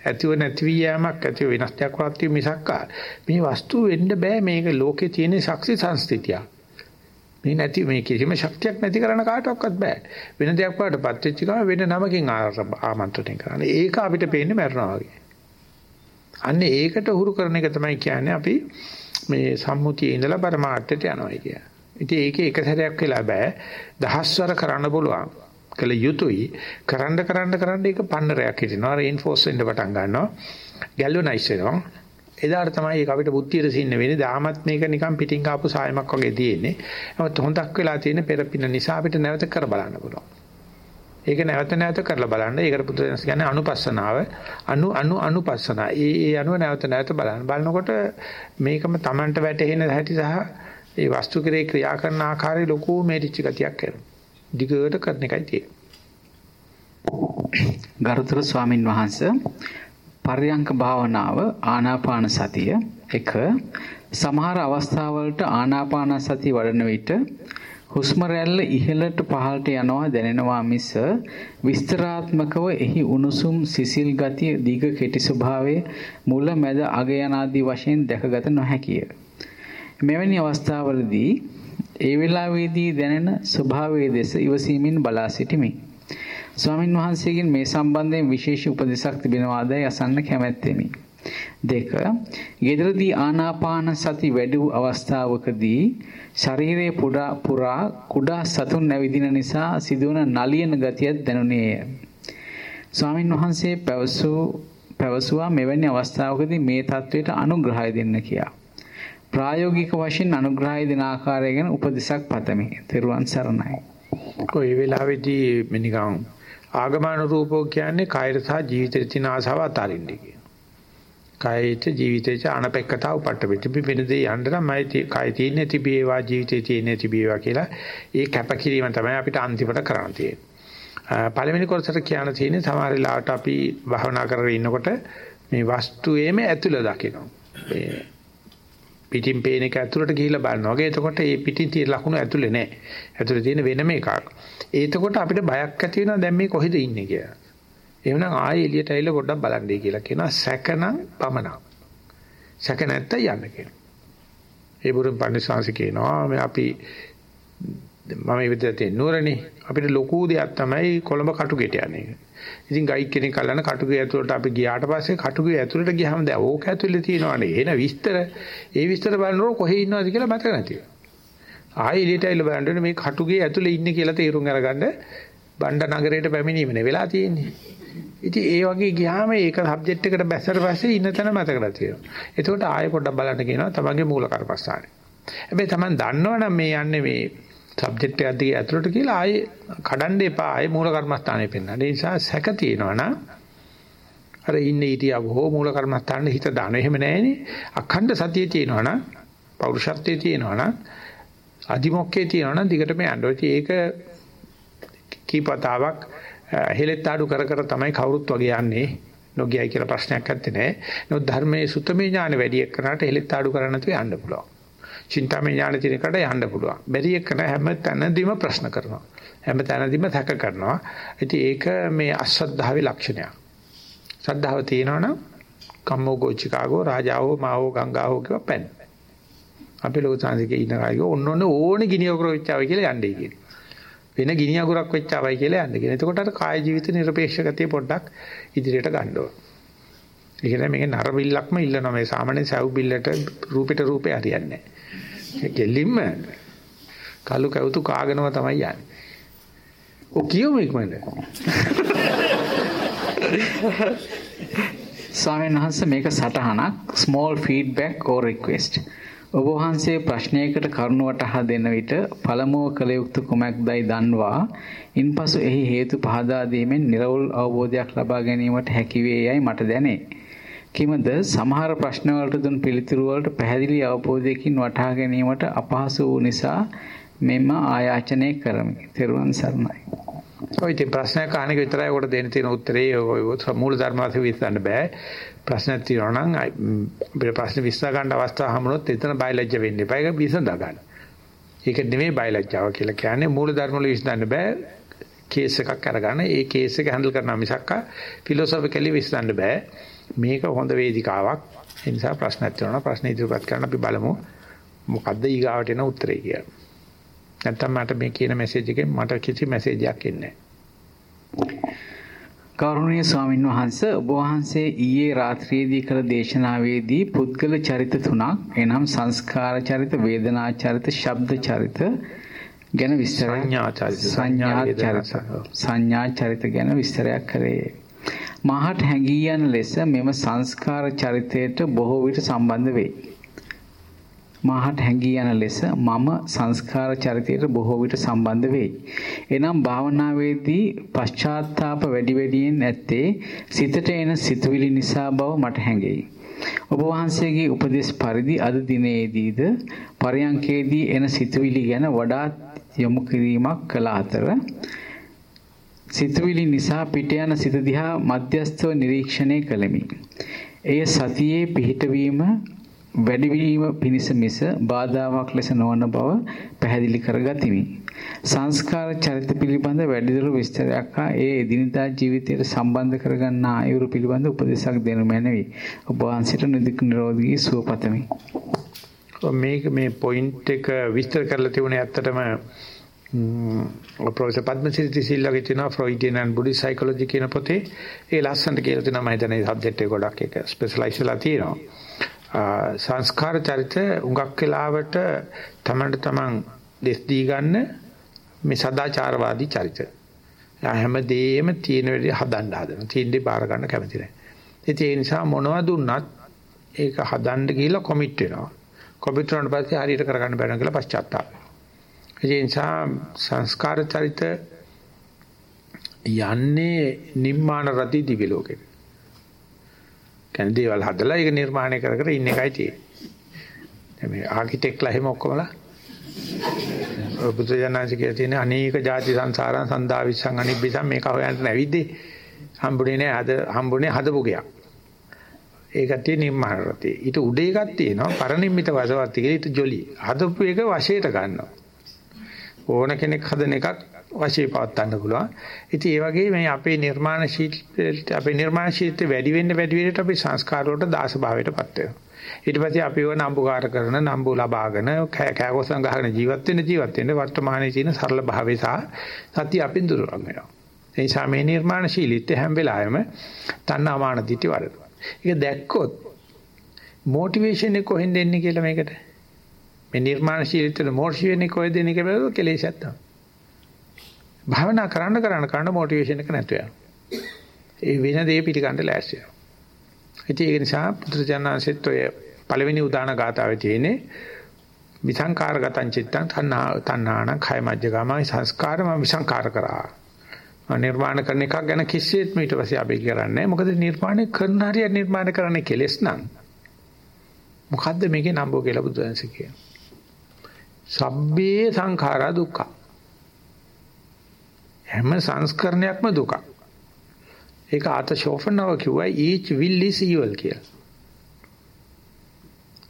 ඇතිව නැති වීමක් ඇතිව වෙනස් දෙයක් වත් මිසක් මේ වස්තුව වෙන්න බෑ මේක ලෝකේ තියෙන ශක්ති සංස්ථිතියක්. මේ නැති මේ කිසිම ශක්තියක් නැති කරන කාටවත් බෑ. වෙන දෙයක් වලටපත් වෙච්ච ගමන් වෙන නමකින් ආමන්ත්‍රණය කරන්නේ. ඒක අපිට පේන්නේ මරනවා වගේ. අන්න ඒකට උහුරු කරන එක තමයි කියන්නේ අපි මේ සම්මුතියේ ඉඳලා පරමාර්ථයට යනවා කියන්නේ. ඉතින් ඒකේ එක සැරයක් වෙලා බෑ. දහස්වර කරන්න පුළුවන්. කළ යුතුයි. කරන්න කරන්න කරන්න ඒක පන්නරයක් හිටිනවා. රේන්ෆෝස් වෙන්න පටන් ගන්නවා. ගැල්වනයිස් වෙනවා. එදාට තමයි ඒක අපිට බුද්ධියට සින්න වෙන්නේ. දාමත් මේක නිකන් පිටින් ආපු සායමක් වගේ තියෙන්නේ. නමුත් හොඳක් වෙලා තියෙන පෙරපින නිසා අපිට නැවත කර බලන්න පුළුවන්. ඒක නැවත නැවත කරලා බලන්න. ඒකට පුදුරස් කියන්නේ අනුපස්සනාව. අනු අනු අනුපස්සනා. ඒ ඒ අනුව නැවත නැවත බලන්න. බලනකොට මේකම Tamanට වැටහෙන හැටි සහ ඒ වස්තු කෙරේ ක්‍රියා කරන ආකාරයේ ලොකු මේටිච්ච ගතියක් එනවා. දිගට කරන එකයි තියෙන්නේ. ගරුතර ස්වාමින් වහන්සේ පර්යංක භාවනාව ආනාපාන සතිය එක සමහර අවස්ථාවලට ආනාපාන සතිය වඩන විට හුස්ම රැල්ල ඉහළට පහළට යනවා දැනෙනවා මිස විස්තරාත්මකව එහි උණුසුම් සිසිල් ගතිය දීඝ කෙටි ස්වභාවය මුල මැද අග යන ආදී වශයෙන් දැකගත නොහැකිය. මෙවැනි අවස්ථාවලදී ඒ වෙලාවේදී දැනෙන ස්වභාවයේ දෙස ඉවසීමෙන් බලා සිටිමි. ස්වාමින් වහන්සේගෙන් මේ සම්බන්ධයෙන් විශේෂ උපදෙසක් තිබෙනවාදයි අසන්න කැමැත්තෙමි. දෙක ගෙදරදී ආනාපාන සති වැඩි වූ අවස්ථාවකදී ශරීරයේ පුඩා පුරා කුඩා සතුන් නැවිදින නිසා සිදුවන නලියන ගතියක් දැනුනේය. ස්වාමින් වහන්සේ පැවසූ පැවසුවා මෙවැනි අවස්ථාවකදී මේ தത്വයට අනුග්‍රහය දෙන්න කියා. ප්‍රායෝගික වශයෙන් අනුග්‍රහය දෙන ආකාරය ගැන උපදෙසක් පතමි. තෙරුවන් සරණයි. කොයි වෙලාවෙදී මෙනිකම් ආගමනුරූපෝ කියන්නේ කායර සහ ජීවිතේ තියෙන ආසාව අතාරින්නේ කියන. කායේච ජීවිතේච අනපෙක්කතාව පට්ටපෙති පිපෙනදී යන්න නම් මයි කාය තියෙන්නේ තිබේවා ජීවිතේ තියෙන්නේ තිබේවා කියලා ඒ කැපකිරීම තමයි අපිට අන්තිමට කරන්න තියෙන්නේ. පළවෙනි කොටසට කියන්න තියෙන්නේ සමහර වෙලාවට අපි භවනා කරගෙන ඉන්නකොට මේ වස්තුවේම ඇතුළ දකිනවා. මේ පිටින් පේන එක ඇතුළට ගිහිල්ලා බලනවා වගේ. එතකොට මේ පිටින් තියෙන ලකුණු ඇතුළේ නැහැ. ඇතුළේ තියෙන වෙනම එකක්. එතකොට අපිට බයක් ඇති වෙනවා දැන් මේ කොහෙද ඉන්නේ කියලා. එහෙනම් ආයෙ එළියට ඇවිල්ලා පොඩ්ඩක් බලන්නයි කියලා කියනවා. සැකනම් පමනක්. සැක නැත්තම් යන්න කියනවා. ඒ බුරුම් පන්සිංශ කියනවා මේ අපි මම ඉවිදට නුවරනේ අපිට ලොකු දෙයක් තමයි කොළඹ කටුගෙට යන්නේ. ඉතින් ගයිඩ් කෙනෙක් අල්ලන කටුගේ ඇතුළට අපි ගියාට පස්සේ කටුගේ ඇතුළට ගියාම දැන් ඕක ඇතුළේ තියෙනවානේ එන විස්තර. ඒ විස්තර බලනකොට කොහේ ඉන්නවද කියලා මතක නැතිව. ආයෙ එළියට ඇවිල්ලා බලන්න මේ කටුගේ ඇතුලේ ඉන්නේ කියලා තීරුම් අරගන්න බණ්ඩ නගරයට පැමිණීම නේ වෙලා තියෙන්නේ. ඉතින් ඒ වගේ ගියාම ඒක සබ්ජෙක්ට් එකට බැස්සට පස්සේ ඉන්න තැන මතකලා තියෙනවා. එතකොට ආයෙ පොඩ්ඩක් බලන්න කියනවා තමන්ගේ මූල කර්මස්ථානේ. හැබැයි තමන් දන්නවනම් මේ යන්නේ මේ සබ්ජෙක්ට් එක දිගේ ඇතුළට කියලා ආයෙ කඩන්න එපා ආයෙ මූල කර්මස්ථානේ පෙන්නන්න. ඒ නිසා සැක තියෙනවනම් අර ඉන්නේ ඊටියව හෝ මූල කර්මස්ථානේ හිත දාන එහෙම නැහෙනේ. අඛණ්ඩ සතිය තියෙනවනම් පෞරුෂත්වයේ තියෙනවනම් අදිමොක්කේ තියෙනවනම් දිගටම යන්න. ඒක කීපතාවක් හෙලෙත් ආඩු කර කර තමයි කවුරුත් වගේ යන්නේ. නොගියයි කියලා ප්‍රශ්නයක් නැත්තේ නෑ. නමුත් ධර්මයේ සුතමේ ඥාන වැඩි එක්කනට හෙලෙත් ආඩු කරන්න නැතුව යන්න පුළුවන්. චින්තාමය ඥාන තියෙන කට යන්න පුළුවන්. බැරි එක්කන හැම තැනදීම ප්‍රශ්න කරනවා. හැම තැනදීම තැක කරනවා. ඉතින් ඒක මේ අසද්ධාවේ ලක්ෂණයක්. සද්ධාව තියෙනවනම් කම්මෝ ගෝචිකාගෝ රාජාවෝ මාවෝ ගංගාවෝ කියව පැන්න. අපි ලෝක සංසිකේ ඉන්න කායික ඔන්න ඔන්න ඕනේ ගිනි අකුර වෙච්චාවයි කියලා යන්නේ කියන්නේ. වෙන ගිනි අකුරක් වෙච්චාවයි කියලා යන්නේ කියන්නේ. එතකොට අර කාය ජීවිත නිර්පේක්ෂ ගතිය පොඩ්ඩක් ඉදිරියට ගන්න ඕන. ඒ කියන්නේ මේක නර බිල්ලක්ම ඉල්ලනවා මේ සාමාන්‍ය සව් බිල්ලට රූපෙට රූපේ හරියන්නේ නැහැ. කෙලින්ම කලු කවුතු කාගෙනව තමයි යන්නේ. ඔ කියමු ඉක්මනට. ස්වාමීන් වහන්සේ මේක සටහනක් small feedback or request ඔබ වහන්සේ ප්‍රශ්නයකට කරුණ වටහා දෙන විට පළමුව කළ යුතු කුමක්දයි දන්වා ඉන්පසු එහි හේතු පහදා දීමෙන් නිර්වෘල් අවබෝධයක් ලබා ගැනීමට හැකි වේයයි මට දැනේ. කිමද සමහර ප්‍රශ්න වලට දුන් පිළිතුරු වලට පැහැදිලි අවබෝධයකින් වටහා ගැනීමට අපහසු වූ නිසා මෙම ආයාචනය කරමි. තෙරුවන් සරණයි. ඔය ඉතින් ප්‍රශ්නයක් අහන එක විතරයි උකට දෙන්න තියෙන උත්තරේ ඔය මූල ධර්ම වශයෙන් විශ්සන්න බෑ. ප්‍රශ්නයක් තියෙනවා නම් අපිට ප්‍රශ්න විශ්සා ගන්න අවස්ථාව හමුනොත් එතන බයලජ්‍ය වෙන්න එපා. ඒක විසඳා ගන්න. ඒක නෙමෙයි බයලජ්‍යාව කියලා කියන්නේ මූල ධර්ම වල විසඳන්න බෑ. කේස් එකක් අරගන්න ඒ කේස් එක හැන්ඩල් කරනවා මිසක් ෆිලොසොෆිකලි විසඳන්න බෑ. මේක හොඳ වේදිකාවක්. ඒ නිසා ප්‍රශ්නයක් තියෙනවා ප්‍රශ්න ඉදිරිපත් කරන්න අපි බලමු. මොකද්ද ඊගාවට එන උත්තරේ කියලා. නැත්තම් මට මේ කියන මැසේජ් එකෙන් මට කිසි මැසේජ් එකක් එන්නේ නැහැ. ගෞරවනීය ස්වාමින් වහන්සේ ඔබ වහන්සේ ඊයේ රාත්‍රියේදී කළ දේශනාවේදී පුද්ගල චරිත තුනක් එනම් සංස්කාර චරිත, වේදනා චරිත, ශබ්ද චරිත ගැන විස්තරයක් සංඥා චරිත, ගැන විස්තරයක් කරේ. මාහට හැඟී යන ලෙස මෙම සංස්කාර චරිතයට බොහෝ විට සම්බන්ධ වෙයි. මාහට හැඟී යන ලෙස මම සංස්කාර චරිතයට බොහෝ විට සම්බන්ධ වෙයි. එනම් භාවනාවේදී පශ්චාත්තාප වැඩි වැඩියෙන් ඇත්තේ සිතට එන සිතුවිලි නිසා බව මට හැඟෙයි. ඔබ වහන්සේගේ උපදේශ පරිදි අද දිනේදීද පරයන්කේදී එන සිතුවිලි ගැන වඩාත් යොමු කිරීමක් කළ අතර සිතුවිලි නිසා පිට යන සිත දිහා මධ්‍යස්තව නිරීක්ෂණය කළෙමි. එය සතියේ පිහිටවීම වැඩිවීම පිණිස මිස බාධාවක් ලෙස නොවන බව පැහැදිලි කරගතිමි. සංස්කාර චරිත පිළිබඳ වැඩිදුර විස්තරයක් හා ඒ එදිනදා ජීවිතයට සම්බන්ධ කරගන්නා අයුරු පිළිබඳ උපදේශක් දෙනු මැනවි. ඔබ වහන්සේට නිදුක් නිරෝගී සුව පතමි. මේක මේ පොයින්ට් එක විස්තර කරලා තිබුණේ ඇත්තටම ප්‍රොෆෙසර් පද්මසිරි සිල්ලාගේ තියෙන ෆ්‍රොයිඩියන් and බුද්ධි සයිකොලොජි කියන පොතේ ඒ ලස්සනට කියලා තියෙනවා මම හිතන්නේ සබ්ජෙක්ට් එක ගොඩක් එක ස්පෙෂලායිස් වෙලා තියෙනවා. සංස්කාර චරිත උඟක් වෙලාවට තමන්ට තමන් දෙස් දී ගන්න මේ සදාචාරවාදී චරිත. හැමදේම තියෙන වෙලෙ හදන්න හදනවා. තියෙන්නේ බාර ගන්න කැමති නැහැ. ඉතින් ඒ නිසා මොනවද දුන්නත් ඒක හදන්න ගිහිල්ලා කොමිට් වෙනවා. කොමිට් වුණාට පස්සේ හරියට කරගන්න බැහැ කියලා පශ්චාත්තාප වෙනවා. ඒ නිසා සංස්කාර චරිත යන්නේ නිම්මාන රති දිවි ලෝකෙට. කියන්නේ දේවල් හදලා ඒක නිර්මාණය කර කර ඉන්න එකයි තියෙන්නේ. මේ ආකිටෙක්ලා එහෙම ඔක්කොමලා බුදුජානනාංශ කියලා තියෙන අනේක ಜಾති සංසාරං සන්දාවිස්සං අනිබ්බිසං මේක හොයන්න නැවිද්දේ හම්බුනේ නෑ අද හම්බුනේ හදපු ගයක්. ඒකට නිර්මාණ රතේ. ඊට උඩ එකක් තියෙනවා පරිනිම්මිත වසවත් කියලා ඊට ජොලි. හදපු එක වශයට ගන්නවා. ඕන කෙනෙක් හදන එකක් වශයෙන් පවත්වන්න පුළුවන්. ඉතින් ඒ වගේ මේ අපේ නිර්මාණශීලීත්වයට අපේ නිර්මාණශීලීත්වය වැඩි වෙන්න වැඩි වෙන්නට අපි සංස්කාර වලට දාස භාවයටපත් වෙනවා. ඊට පස්සේ අපි වන නම්බුකාර කරන නම්බු ලබාගෙන කෑකොසම් ගහන ජීවත් වෙන ජීවත් වෙන වර්තමානයේ තියෙන සරල භාවය සහ සත්‍ය අපින් දුර වෙනවා. ඒ නිසා මේ නිර්මාණශීලීත්වය හැම වෙලාවෙම තණ්හාමාන දිටි වඩනවා. ඒක දැක්කොත් මොටිවේෂන් එක කොහෙන්ද එන්නේ කියලා මේකට මේ නිර්මාණශීලීත්වයට මෝටිවේෂන් වෙන්නේ කොහෙද කියන එක බැලුවොත් කෙලෙසක් තමයි. භාවනා කරන්න කරන්න කරන්න මොටිවේෂන් එක නැතු යනවා. ඒ වෙන දේ පිළිගන්න ලෑස්ති වෙනවා. ඒක නිසා පුත්‍රජනනාංශෙත් ඔය පළවෙනි උදාන ගාතාවේ තියෙන්නේ විසංකාරගතං චිත්තං තණ්හා තණ්හාණ khය මජ්ජගම සංස්කාරම විසංකාර කරා. නිර්මාණ කරන එකක් ගැන කිසිසේත් ඊට පස්සේ අපි කරන්නේ මොකද නිර්මාණය කරන හරිය නිර්මාණය කරන්නේ කෙලෙස් නම් මොකද්ද මේකේ නම්බෝ කියලා බුදුන්සේ කියනවා. සබ්බේ සංඛාරා දුක්ඛ. හැම සංස්කරණයක්ම දුකක්. ඒක ආත ෂෝෆනව කිව්වා each will is evil කියලා.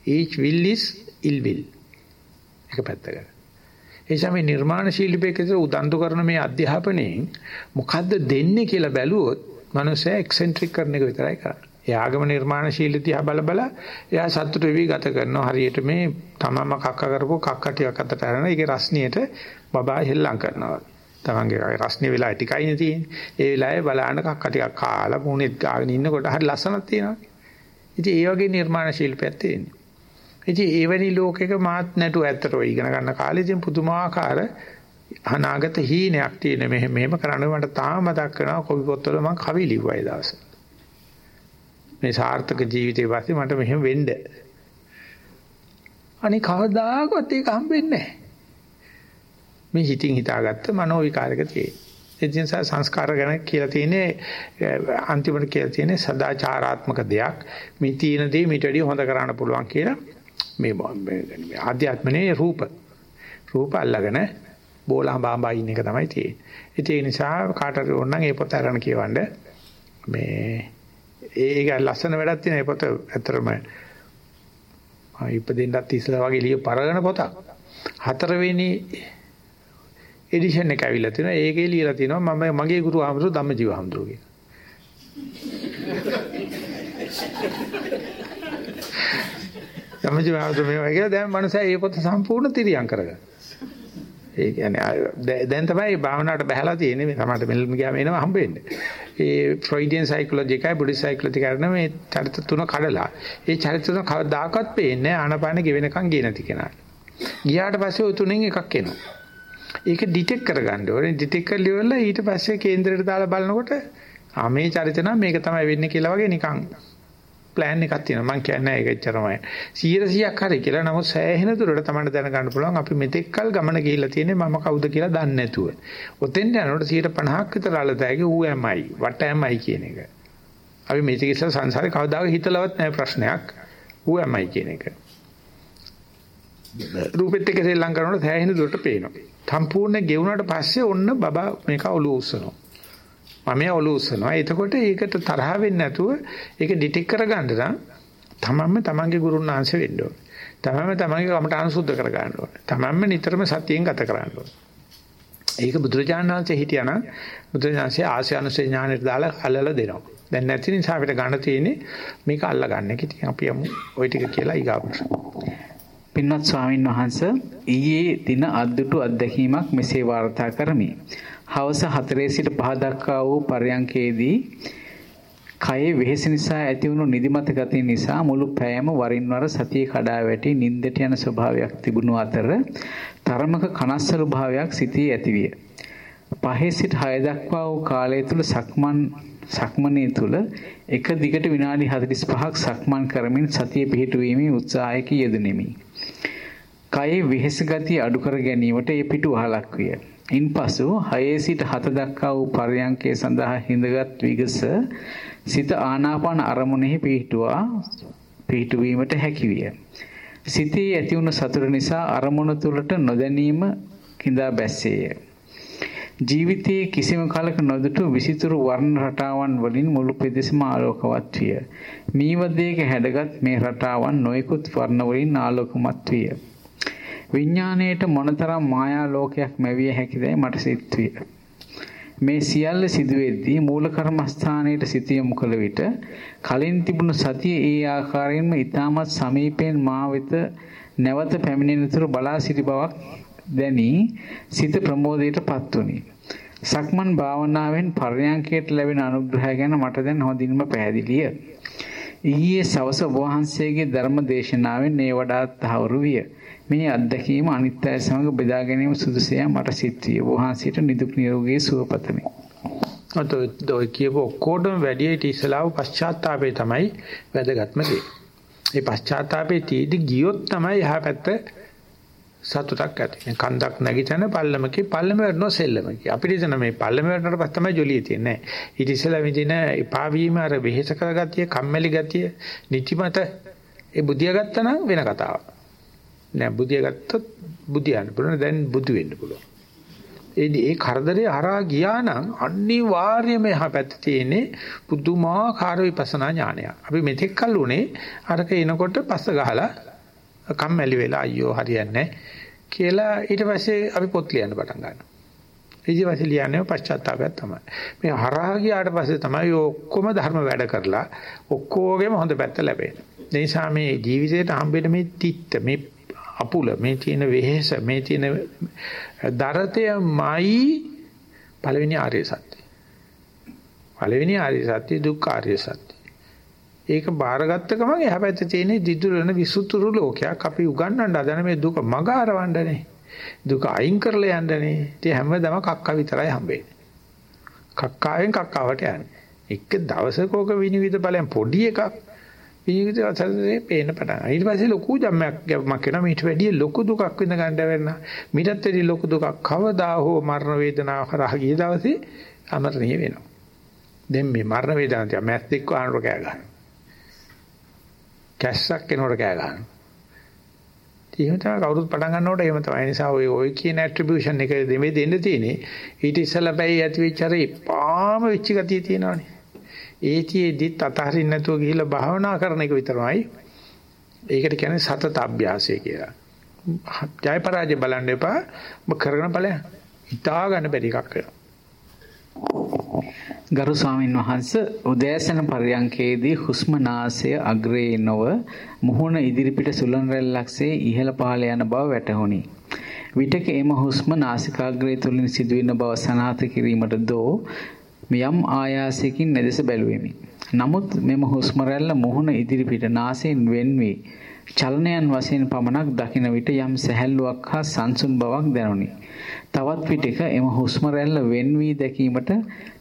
each will is ill will. එක පැත්තකට. ඒ තමයි නිර්මාණශීලී බේකේ උදන්තු කරන මේ අධ්‍යාපනයෙන් මොකද්ද දෙන්නේ කියලා බැලුවොත් මනුස්සයා එක්සෙන්ට්‍රික් කරන එක විතරයි කරන්නේ. ඒ ආගම නිර්මාණශීලී තියා බල බල එයා සතුට වෙවි ගත කරනවා. හරියට මේ තමම කක්ක කරපුව කක්ක ටිකක් අතට අරගෙන ඒකේ රස්නියට බබා හෙල්ලම් කරනවා. තමන්ගේ රස්නේ වෙලා ටිකයිනේ තියෙන්නේ. ඒ වෙලාවේ බලන්න කක්ක ටිකක් කාලා මුණෙත් ගාගෙන ඉන්නකොට හරි ලස්සනක් තියෙනවා. ඉතින් ඒ වගේ නිර්මාණශීලීපයක් තියෙනවා. ඉතින් එවැනි ලෝකයක මාත් නැතුව ඇත්තට ඔය ඉගෙන ගන්න කාලෙදී පුදුමාකාර අනාගත හීනයක් තියෙන මෙහෙම මෙහෙම කරන්න මට තාම මතක් වෙනවා කොපි පොත්වල මම කවි ලිව්වා ඒ දවසේ. මේ සාර්ථක ජීවිතේ පස්සේ මට මෙහෙම වෙන්න. අනේ කවදාකවත් ඒක හම්බෙන්නේ නැහැ. මේ හිතින් හිතාගත්ත මනෝ විකාරක තියෙන. ඒ නිසා සංස්කාර ගැන කියලා තියෙන්නේ අන්තිමට කියලා තියෙන්නේ සදාචාරාත්මක දෙයක්. මේ තියෙන දේ මීට වැඩිය හොඳ කරන්න පුළුවන් කියලා මේ ආධ්‍යාත්මනේ රූප රූප අල්ලගෙන බෝලා බාඹා ඉන්න එක තමයි තියෙන්නේ. ඒ නිසා කාටට ඕන නම් ඒ පොත අරන් කියවන්න මේ ඒක ලස්සන වැඩක් තියෙන ඒ පොත ඇත්තටම ඉපදෙන්නත් ඉස්සලා වගේ ලිය පරගෙන පොතක්. හතරවෙනි එඩිෂන් එක ඇවිල්ලා තිනවා. ඒකේ ලියලා තිනවා මම මගේ ගුරු ආමරු ධම්මජීව හඳුරු කියලා. සමජිවාවද මේවා කියලා දැන් මනුස්සයා ඒ පොත සම්පූර්ණ තිරියම් කරගන්න. ඒ කියන්නේ දැන් තමයි භාවනාවට බහැලා තියෙන්නේ මේ තමයි මෙල්ම ගියාම එනවා හම්බෙන්නේ. ඒ ෆ්‍රොයිඩියන් සයිකොලොජි එකයි බුද්ධි සයිකොලොජි කරන මේ චරිත තුන කඩලා ඒ චරිත තුන කවදාකවත් පේන්නේ ආනපාන ගෙවෙනකන් ගියේ නැති කෙනාට. ගියාට පස්සේ ඔය තුනෙන් එකක් එනවා. ඒක ඩිටෙක්ට් කරගන්න ඕනේ. ඩිටෙක්ට් කරලා ඊට පස්සේ කේන්දරයට දාලා බලනකොට ආ මේ චරිත නම් මේක තමයි වෙන්නේ කියලා වගේ නිකන් ප්ලෑන් එකක් තියෙනවා. මම කියන්නේ ඒක එච්චරමයි. 100ක් හරි කියලා. නමුත් සෑහෙන දුරට තමයි දැනගන්න පුළුවන් අපි මෙතෙක්කල් ගමන ගිහිල්ලා තියෙන්නේ මම කවුද කියලා දන්නේ නැතුව. ඔතෙන් යනකොට 150ක් විතර අලතෑගේ ඌ ඇමයි, වට ඇමයි කියන එක. අපි මේක ඉස්සර සංසාරේ කවදාක හිතලවත් නැහැ ප්‍රශ්නයක්. ඌ ඇමයි කියන එක. රූපෙත් එක්ක ශ්‍රී ලංකාවට සෑහෙන දුරට පේනවා. සම්පූර්ණ ගෙවුනට පස්සේ ඔන්න බබා මේක ඔලුව උස්සනවා. මම ඔලුව උස්සනවා. එතකොට ඒකට තරහ වෙන්නේ නැතුව ඒක ඩිටෙක්ට් කරගන්න නම් තමන්ම තමන්ගේ ගුරුන් ආංශ වෙන්න ඕනේ. තමන්ම තමන්ගේ කමටහන් සුද්ධ කර ගන්න ඕනේ. තමන්ම නිතරම සතියෙන් ගත කරන්න ඕනේ. ඒක බුදුරජාණන් වහන්සේ හිටියානම් බුදුරජාණන්සේ ආසය අනුසේ ඥානෙට දාලා අල්ලලා දෙනවා. දැන් නැති නිසා අපිට ගන්න තියෙන්නේ මේක අල්ලගන්න එක. ඉතින් අපි යමු ওই ටික කියලා ඊගාවට. පින්වත් ස්වාමින් වහන්සේ ඊයේ දින අද්දුටු අත්දැකීමක් මෙසේ වාර්තා කරමි. හවස 4 සිට 5 දක්වා වූ පරයන්කේදී කයේ වෙහෙස නිසා ඇතිවුණු නිදිමත ගතිය නිසා මුළු පැයම වරින් වර සතිය කඩා වැටි නිින්දට යන ස්වභාවයක් තිබුණු අතර තරමක කනස්සලු භාවයක් සිටී ඇතිවිය. පහේ සිට 6 දක්වා වූ කාලය තුල සක්මන් සක්මනේ තුල එක දිගට විනාඩි 45ක් සක්මන් කරමින් සතිය පිහිටුවීමේ උත්සාහයක යෙදුණෙමි. කයේ වෙහෙස ගතිය අඩු කර ගැනීමට ඒ පිටුවහලක් විය. ඉන්පසු 6 සිට 7 දක්වා වූ පර්යංකයේ සඳහා හිඳගත් විගස සිත ආනාපාන අරමුණෙහි පිහිටුවා පිහිටුවීමට හැකියිය. සිතේ ඇතිවුණු සතුට නිසා අරමුණ තුළට නොදැනීම කිඳා බැස්සේය. ජීවිතයේ කිසිම කලක නොදුටු විසිතුරු වර්ණ රටාවන් වලින් මුළු පෙදෙසම ආලෝකවත් විය. මීවදයක හැඩගත් මේ රටාවන් නොයෙකුත් වර්ණ වලින් ආලෝකමත් විය. විඥාණයට මොනතරම් මායා ලෝකයක් මැවිය හැකිදයි මට සිත් විය. මේ සියල්ල සිදුවෙද්දී මූල කර්මස්ථානයේ සිත යොමු කළ විට කලින් තිබුණු සතිය ඒ ආකාරයෙන්ම ඊටමත් සමීපයෙන් මා වෙත නැවත පැමිණෙන තුරු බලා සිටි බවක් දැනි සිත ප්‍රමෝදයටපත් වුනි. සක්මන් භාවනාවෙන් පර්යංකයට ලැබෙන අනුග්‍රහය ගැන මට දැන් හොඳින්ම පැහැදිලිය. ඊයේ සවස ඔබ වහන්සේගේ ධර්ම දේශනාවෙන් ඒ වඩාත් තහවුරු විය. මේ අත්දැකීම අනිත් අය සමග බෙදා ගැනීම සුදුසුය මට සිත් විය. ඔබ වහන්සේට නිදුක් නිරෝගී සුව පතමි. අතෝ ඔය කියපු ඔක්කොටම වැඩි ඉත ඉස්සලාව පශ්චාත්තාපේ තමයි වැදගත්ම දේ. මේ පශ්චාත්තාපේ තීදි ගියොත් තමයි එහා පැත්ත සතුටක් ඇති. මේ කන්දක් නැගිටින පල්ලමකේ පල්ලම වැටෙනවා සෙල්ලමකේ. අපිට ඉතන මේ පල්ලම වැටෙනට පස්සේ තමයි ජොලිය තියෙන්නේ. ඊට ඉස්සෙල්ලා විදින එපා වීම අර වෙහෙස කරගතිය, කම්මැලි ගතිය, නිතිමත ඒ බුදියා ගත්තා නම් වෙන කතාවක්. නෑ බුදියා ගත්තොත් බුදියන්න පුළුවන්. දැන් බුදු වෙන්න පුළුවන්. ඒ ඒ කරදරේ හරහා ගියා නම් අනිවාර්යයෙන්ම එහා පැත්තේ තියෙන්නේ පුදුමාකාර විපස්සනා ඥානයක්. අපි මෙතෙක් කල් උනේ අරක එනකොට පස්ස ගහලා කම්මැලි වෙලා අයියෝ හරියන්නේ කියලා ඊට පස්සේ අපි පොත් ලියන්න පටන් ගන්නවා. ඊට පස්සේ ලියන්නේ පශ්චාත්තාපයක් තමයි. මේ හරහා ගියාට පස්සේ තමයි ඔක්කොම ධර්ම වැඩ කරලා ඔක්කොගේම හොඳ පැත්ත ලැබෙන්නේ. ඒ නිසා මේ ජීවිතේට හම්බෙන මේ තිත්ත මේ අපුල මේ තියෙන වෙහෙස මේ තියෙන දරතයමයි පළවෙනි ආර්ය සත්‍ය. පළවෙනි ආර්ය සත්‍ය දුක්ඛ ආර්ය සත්‍ය. ඒක බාරගත්ත ගමන් එහා පැත්තේ තියෙන දිදුලන විසුතුරු ලෝකයක් අපි උගන්වන්න හදන මේ දුක මග අරවන්නනේ. දුක අයින් කරලා යන්නනේ. ඉතින් හැමදාම කක්ක විතරයි හම්බෙන්නේ. කක්කාවෙන් කක්කාවට යන්නේ. එක දවසක ඕක විනිවිද බලයන් පොඩි එකක් විනිවිද අතරේ පේන පටන්. ඊට පස්සේ ලොකු ජම්මයක් ගැප්මක් වෙනවා. ඊට වැඩිය ලොකු දුකක් විඳ ගන්න වෙන්න. මීටත් වැඩිය ලොකු දුකක් කවදා හෝ මරණ වේදනාව කරා ගිය දවසේ අමරණීය වෙනවා. දැන් මේ මරණ වේදනාව තියා මැස් එක්ක ආනර කෑ ගන්නවා. කැස්සක් එනකොට කෑ ගන්නවා. එහෙම තමයි කවුරුත් පටන් ගන්නකොට එහෙම තමයි. ඒ නිසා ඔය ඔය කියන ඇට්‍රිබියුෂන් එක දෙමේ දෙන්න තියෙන්නේ. ඊට ඉස්සෙල්ලා බැයි ඇති වෙච්ච අර පාම වෙච්ච ගතිය තියෙනවනේ. ඒතිෙදිත් අතහරින්න නැතුව ගිහිල්ලා භාවනා කරන එක විතරමයි. ඒකට කියන්නේ සතත අභ්‍යාසය කියලා. ජය පරාජය බලන්න එපා. ඔබ කරගෙන ඵලයන්. හිතා ගන්න බැරි එකක් වෙනවා. ගරු ස්වාමින් වහන්සේ උදෑසන පරියන්කේදී හුස්ම නාසය අග්‍රේ නොව මුහුණ ඉදිරිපිට සුලන් රැල්ලක්සේ ඉහළ පහළ යන බව වැටහුණි. විටක එම හුස්ම නාසිකාග්‍රේ තුලින් සිදුවෙන බව සනාථ කිරීමට දෝ යම් ආයාසයකින් නැදෙස බැලුවෙමි. නමුත් මෙම හුස්ම රැල්ල මුහුණ ඉදිරිපිට නාසයෙන් වෙන් වී චලනයන් වශයෙන් පමණක් දකින විට යම් සැහැල්ලුවක් හා සංසුන් බවක් දැනුනි. තවත් විටක එම හුස්ම රැල්ල වෙන් වී දැකීමට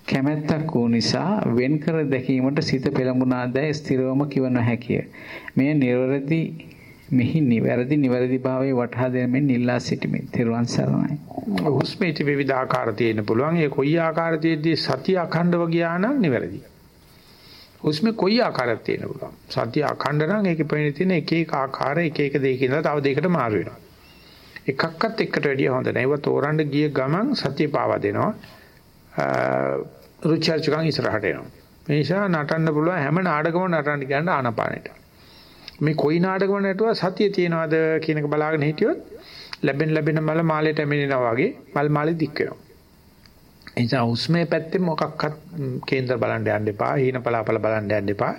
කැමැත්තක් වූ නිසා වෙන් කර දැකීමට සිත පෙළඹුණාදැයි ස්ථිරවම කිව නොහැකිය. මෙය නිර්වැරදි මෙහි නිවැරදි නිවැරදි භාවයේ වටහා දෙමින් ඉල්ලා සිටිමි. තෙරුවන් සරණයි. හුස්මේ විවිධ ආකාර තියෙන්න පුළුවන්. ඒ කොයි ආකාරයේදී සතිය අඛණ්ඩව ගියා නම් නිවැරදි. හුස්මේ කොයි ආකාරයක් තියෙන්න පුළුවන්. සතිය අඛණ්ඩ නම් ඒකේ පේන තියෙන එක එක ආකාර එක එක දෙයකින් ඉඳලා තව දෙයකට මාරු වෙනවා. එකක්වත් එකට වැඩිය හොඳ නැහැ. ඒව තෝරන්න ගිය ගමන් සතිය පාවා දෙනවා. රුචර්චකන් ඉස්සරහට එනවා. මේ නිසා නටන්න පුළුවන් හැම නාටකම නටන්න කියන්න ආනපානෙට. මේ කොයි නාටකම නටුවා සතිය තියනවාද කියන එක බලාගෙන හිටියොත් ලැබෙන ලැබෙන මල මාලයට ඇමිනෙනවා වගේ මල් මාලේ දික් වෙනවා. ඒ නිසා උස්මේ පැත්තේ මොකක්වත් කේන්දර බලන්න යන්න එපා. හීන පලාපල බලන්න යන්න එපා.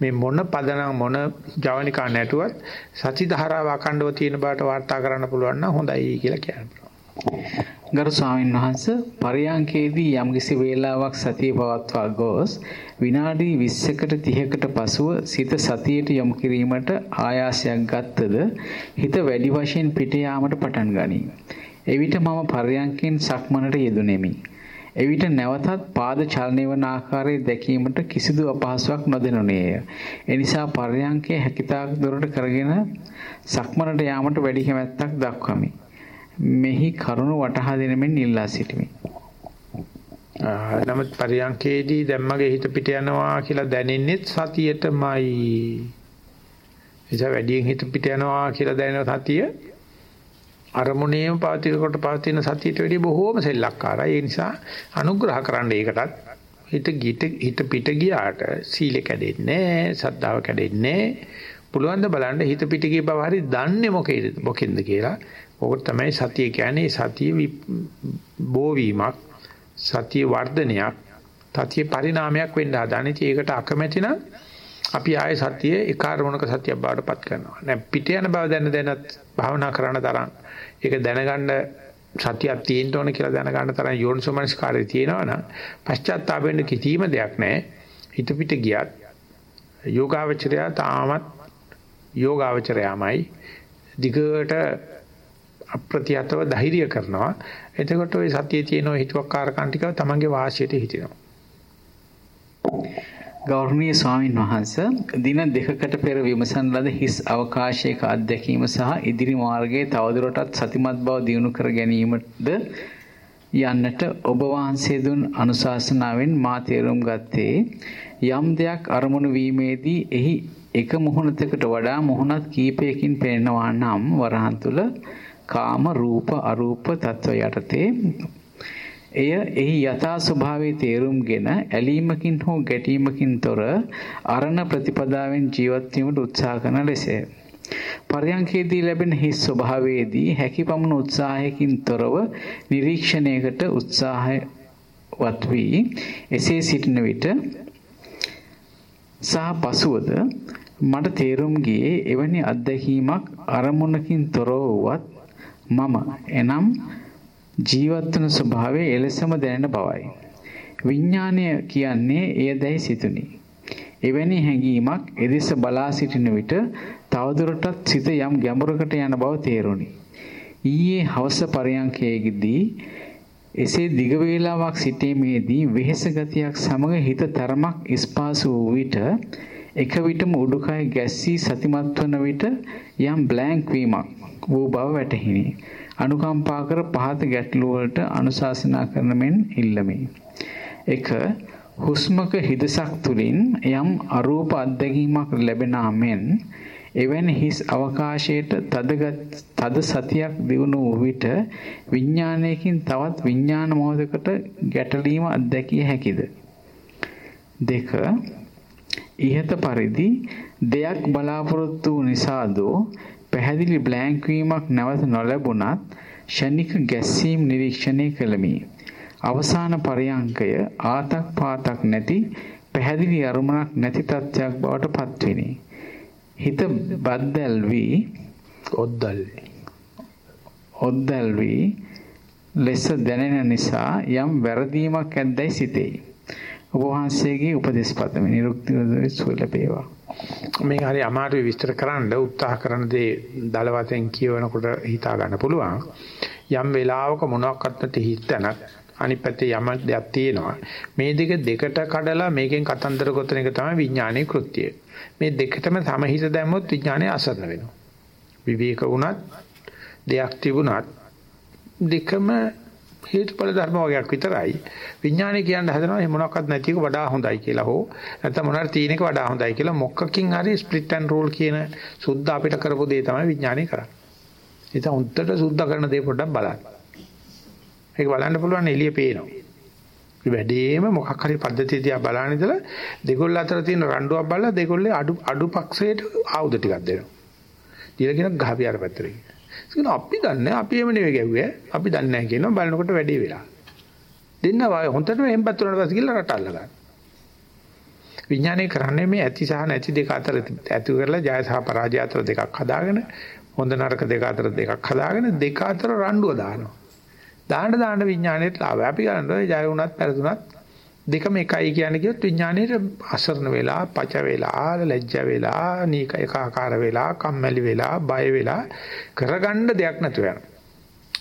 මේ මොන පදනම් මොන ජවනිකා නැටුවත් සති ධාරාව අකණ්ඩව තියෙන බාට වාර්තා කරන්න පුළුවන් නම් හොඳයි කියලා කියනවා. ගරු ස්වාමීන් වහන්ස පරියංකේදී යම්කිසි වේලාවක් සතිය පවත්වා ගොස් විනාඩි 20කට 30කට පසුව සිත සතියට යොමු කිරීමට ආයාසයක් ගත්තද හිත වැඩි වශයෙන් පිට යාමට පටන් ගනී. එවිට මම පරියංකෙන් සක්මනට යෙදුණෙමි. එවිට නැවතත් පාද චලනය වන ආකාරය දැකීමට කිසිදු අපහසුාවක් නොදෙනුනේය. එනිසා පර්යංකයේ හැකිතාක් දුරට කරගෙන සක්මනට යාමට වැඩි කැමැත්තක් දක්වමි. මෙහි කරුණ වටහා දෙනමින් ඉල්ලා සිටිමි. නමුත් පරියන්කේදී දැම්මගේ හිත පිට යනවා කියලා දැනෙන්නේ සතියටමයි. එනිසා වැඩියෙන් හිත පිට යනවා කියලා දැනෙන සතිය අරමුණේම පවතිනකොට පවතින සතියට වැඩිය බොහෝම සෙල්ලක්කාරයි. ඒ නිසා අනුග්‍රහ කරන්න ඒකටත් හිත ගිට හිත පිට ගියාට සීල කැඩෙන්නේ නැහැ, සද්ධාව කැඩෙන්නේ නැහැ. පුළුවන් ද බලන්න හිත පිට ගිය බව හරි දන්නේ මොකේද මොකෙන්ද කියලා ඕක තමයි සතිය කියන්නේ සතිය බෝවීමක් සතිය වර්ධනයක් සතිය පරිණාමයක් වෙන්න හදානේ. ඒකට අකමැති නම් අපි ආයේ සතිය ඒ කාර්මණක සතියක් බවට පත් කරනවා. නැ පිට යන බව දැන දැනත් භාවනා කරන තරම් ඒක දැනගන්න සතියක් තියෙන්න ඕන කියලා දැනගන්න තරම් යෝනිසෝමනස්කාරය තියෙනවා නම් පශ්චාත්තාප වෙන්න කිසිම දෙයක් නැහැ. හිත පිට ගියත් යෝගාවචරය තාමත් යෝගාවචරයමයි දිගට අප්‍රතිහතව ධෛර්ය කරනවා. එතකොට ওই සතියේ තියෙන හිතුවක්කාරකම් ටික තමන්ගේ වාසියට හිටිනවා. ගෞරවනීය ස්වාමින් වහන්සේ දින දෙකකට පෙර විමසන ලද හිස් අවකාශයක අත්දැකීම සහ ඉදිරි මාර්ගයේ තවදුරටත් සතිමත් බව දියුණු කර ගැනීමද යන්නට ඔබ වහන්සේ දුන් අනුශාසනාවෙන් මා තේරුම් ගත්තේ යම් දෙයක් අරමුණු වීමේදී එහි එක මුහුණතකට වඩා මුහුණත් කීපයකින් පෙනෙනවා නම් වරහන් තුල කාම රූප අරූප තත්ව යටතේ එය එහි යථා ස්වභාවයේ තේරුම්ගෙන ඇලීමකින් හෝ ගැටීමකින් තොර අරණ ප්‍රතිපදාවෙන් ජීවත් වීමට උත්සාහ කරන ලෙසය. පරයන්කේදී ලැබෙන හිස් ස්වභාවයේදී හැකිපමණ උත්සාහයකින් තොරව නිරීක්ෂණයකට උත්සාහවත් වී එසේ සිටින විට සහ පසුවද මට තේරුම් ගියේ එවැනි අත්දැකීමක් අරමුණකින් තොරව වුවත් මම එනම් ජීවත් වන ස්වභාවය එලෙසම දැනෙන බවයි. විඥානය කියන්නේ එයදැයි සිතුනි. එවැනි හැඟීමක් එදෙස බලා සිටින විට තවදුරටත් සිත යම් ගැඹුරකට යන බව තේරුණි. ඊයේ හවස පරයන්කයේදී එසේ දිග වේලාවක් සිටීමේදී වෙහෙස ගතියක් සමග හිත තරමක් ස්පාසු වූ විට එක විටම උඩුකය ගැස්සී සතිමත් වන විට යම් බ්ලැන්ක් වීමක් වූ බව වැටහිණි. අනුකම්පා කර පහත ගැටලු වලට අනුශාසනා කරන මෙන් ඉල්ලමි. 1. හුස්මක හිදසක් තුලින් යම් අරූප අත්දැකීමක් ලැබෙන මෙන් එවැනි හිස් අවකාශයට තදගත් තද සතියක් දිනු විට විඥානයකින් තවත් විඥාන මොහොතකට ගැටලීම අත්දැකිය හැකිද? දෙක ඉහත පරිදි දෙයක් බලාපොරොත්තු නිසාදෝ පැහැදිලි බ්ලැන්ක් වීමක් නැවත නොලැබුණත් ෂණික ගැස්සීම් නිරීක්ෂණය කළමි. අවසාන පරයන්කය ආතක් පාතක් නැති පැහැදිලි අරුමණක් නැති තත්ත්වයක් බවට පත්විනි. හිත බද්දල් වී ඔද්දල් ඔද්දල් වී ලෙස දැනෙන නිසා යම් වැරදීමක් ඇද්දයි සිතේ. ඔබ වහන්සේගේ උපදෙස් පතමි. නිරුක්ති සුව ලැබේවා. මේක හරි අමාරුයි විස්තර කරන්න උත්සාහ කරන දේ දල වශයෙන් කියවනකොට හිතා ගන්න පුළුවන්. යම් වෙලාවක මොනවාක්වත් නැති හිතනක් අනිත් පැත්තේ යම දෙයක් තියෙනවා. මේ දෙක දෙකට කඩලා මේකෙන් කතන්දර ගොතන එක තමයි විඥානයේ කෘත්‍යය. මේ දෙකටම සමහිත දැම්මොත් විඥානය අසරණ වෙනවා. විවේක වුණත් දෙයක් තිබුණත් දෙකම හේතුඵල ධර්ම වගේක් විතරයි. විඥානය කියන්න හදනවා මොනක්වත් නැති එක වඩා හොඳයි කියලා හෝ නැත්නම් මොනාර තියෙන එක වඩා හොඳයි කියලා මොකකින් හරි ස්ප්ලිට් ඇන්ඩ් රූල් කියන සුද්ධ අපිට කරපු දේ තමයි විඥානය කරන්නේ. ඒක උන්ටට සුද්ධ කරන දේ පොඩ්ඩක් බලන්න. ඒක බලන්න පුළුවන් එළිය පේනවා. මේ වැඩේම මොකක් හරි පද්ධතිය දිහා බලන ඉඳලා දෙගොල්ල අතර තියෙන රණ්ඩුවක් බලලා දෙගොල්ලේ අඩු අඩු පක්ෂයට ආයුධ ටිකක් දෙනවා. දීලා කියන ගහපියාර පැත්තට. කියන අපි දන්නේ අපි එම නෙවෙයි ගැව්වේ. අපි දන්නේ නැහැ කියනවා බලනකොට වැඩේ වෙලා. දෙන්න හොන්දටම එම්පත් වුණාට පස්සේ කියලා රට අල්ල ගන්න. විඥානය කරන්නේ මේ ඇති සහ නැති දෙක අතර ඇති කරලා ජය සහ පරාජය අතර දෙකක් හදාගෙන හොඳ නරක දෙක අතර දෙකක් හදාගෙන දෙක අතර රණ්ඩුව දානවා. දාන්න දාන්න විඥාණයට ලාභය. අපි කරන්නේ ජය වුණත් පෙරදුනත් දෙකම එකයි කියන්නේ කියොත් විඥාණයට අසරණ වෙලා, පච වෙලා, ලැජ්ජ වෙලා, නීක ඒකාකාර වෙලා, කම්මැලි වෙලා, බය වෙලා කරගන්න දෙයක් නැතුව යනවා.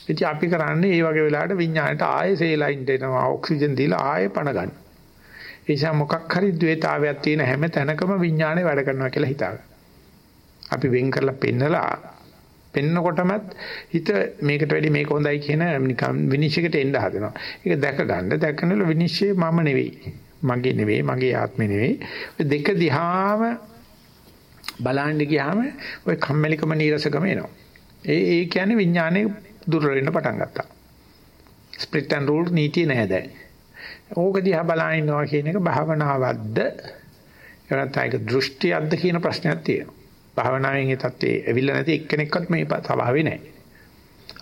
ඉතින් අපි කරන්නේ මේ වගේ වෙලාවට විඥාණයට ආයෙ සේලයින් දෙනවා, ඔක්සිජන් දීලා ආයෙ පණ ගන්න. ඒ නිසා මොකක් හරි द्वේතාවයක් තියෙන හැම තැනකම විඥාණය වැඩ කරනවා කියලා හිතාගන්න. අපි වෙන් කරලා පෙන්නලා පෙන්නකොටමත් හිත මේකට වැඩි මේක හොඳයි කියන නිකම් විනිශ්චයකට එන්න හදනවා. ඒක දැක ගන්න දැකනල විනිශ්චය මම නෙවෙයි. මගේ නෙවෙයි, මගේ ආත්මෙ නෙවෙයි. ඔය දෙක දිහාම බලන්න ගියාම ඔය කම්මැලිකම නීරසකම එනවා. ඒ ඒ කියන්නේ විඥානේ දුර්වල වෙන්න පටන් ගත්තා. ස්ප්ලිට් ඇන්ඩ් රූල් නීතිය නැහැ දැන්. ඕක දිහා බලන ඉන්නවා කියන එක භාවනාවක්ද? එහෙනම් ඒක දෘෂ්ටියක්ද කියන ප්‍රශ්නයක් තියෙනවා. භාවනාවෙන් ඒ தත්ත්වේ ඇවිල්ලා නැති එක්කෙනෙක්වත් මේ ස්වභාවේ නැහැ.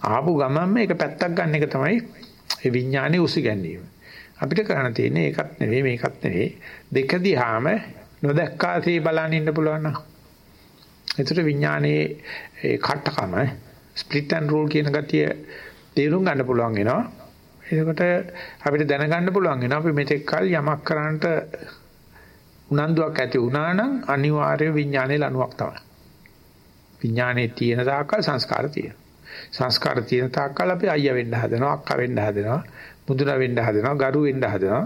ආපු ගමන්ම ඒක පැත්තක් ගන්න එක තමයි ඒ විඥානේ උසි ගැනීම. අපිට කරන්න තියෙන්නේ ඒකත් නෙවෙයි මේකත් නෙවෙයි දෙක දිහාම නොදැක්කාසේ බලන් ඉන්න පුළුවන් නම්. ඒතර විඥානේ ඒ කට්ටකම ස්ප්ලිට් ඇන්ඩ් රූල් කියන ගතිය තේරුම් ගන්න පුළුවන් වෙනවා. එතකොට අපිට දැනගන්න පුළුවන් වෙනවා අපි මෙතෙක් කල් යමක් කරන්නට උනන්දුවක් ඇති වුණා නම් අනිවාර්ය විඥානයේ ලණුවක් තමයි. විඥානයේ තියෙන තාක්කල් සංස්කාර තියෙනවා. සංස්කාර තියෙන තාක්කල් අපි අයියා වෙන්න හදනවා, අක්කා වෙන්න හදනවා, මුදුන වෙන්න හදනවා, ගරු වෙන්න හදනවා.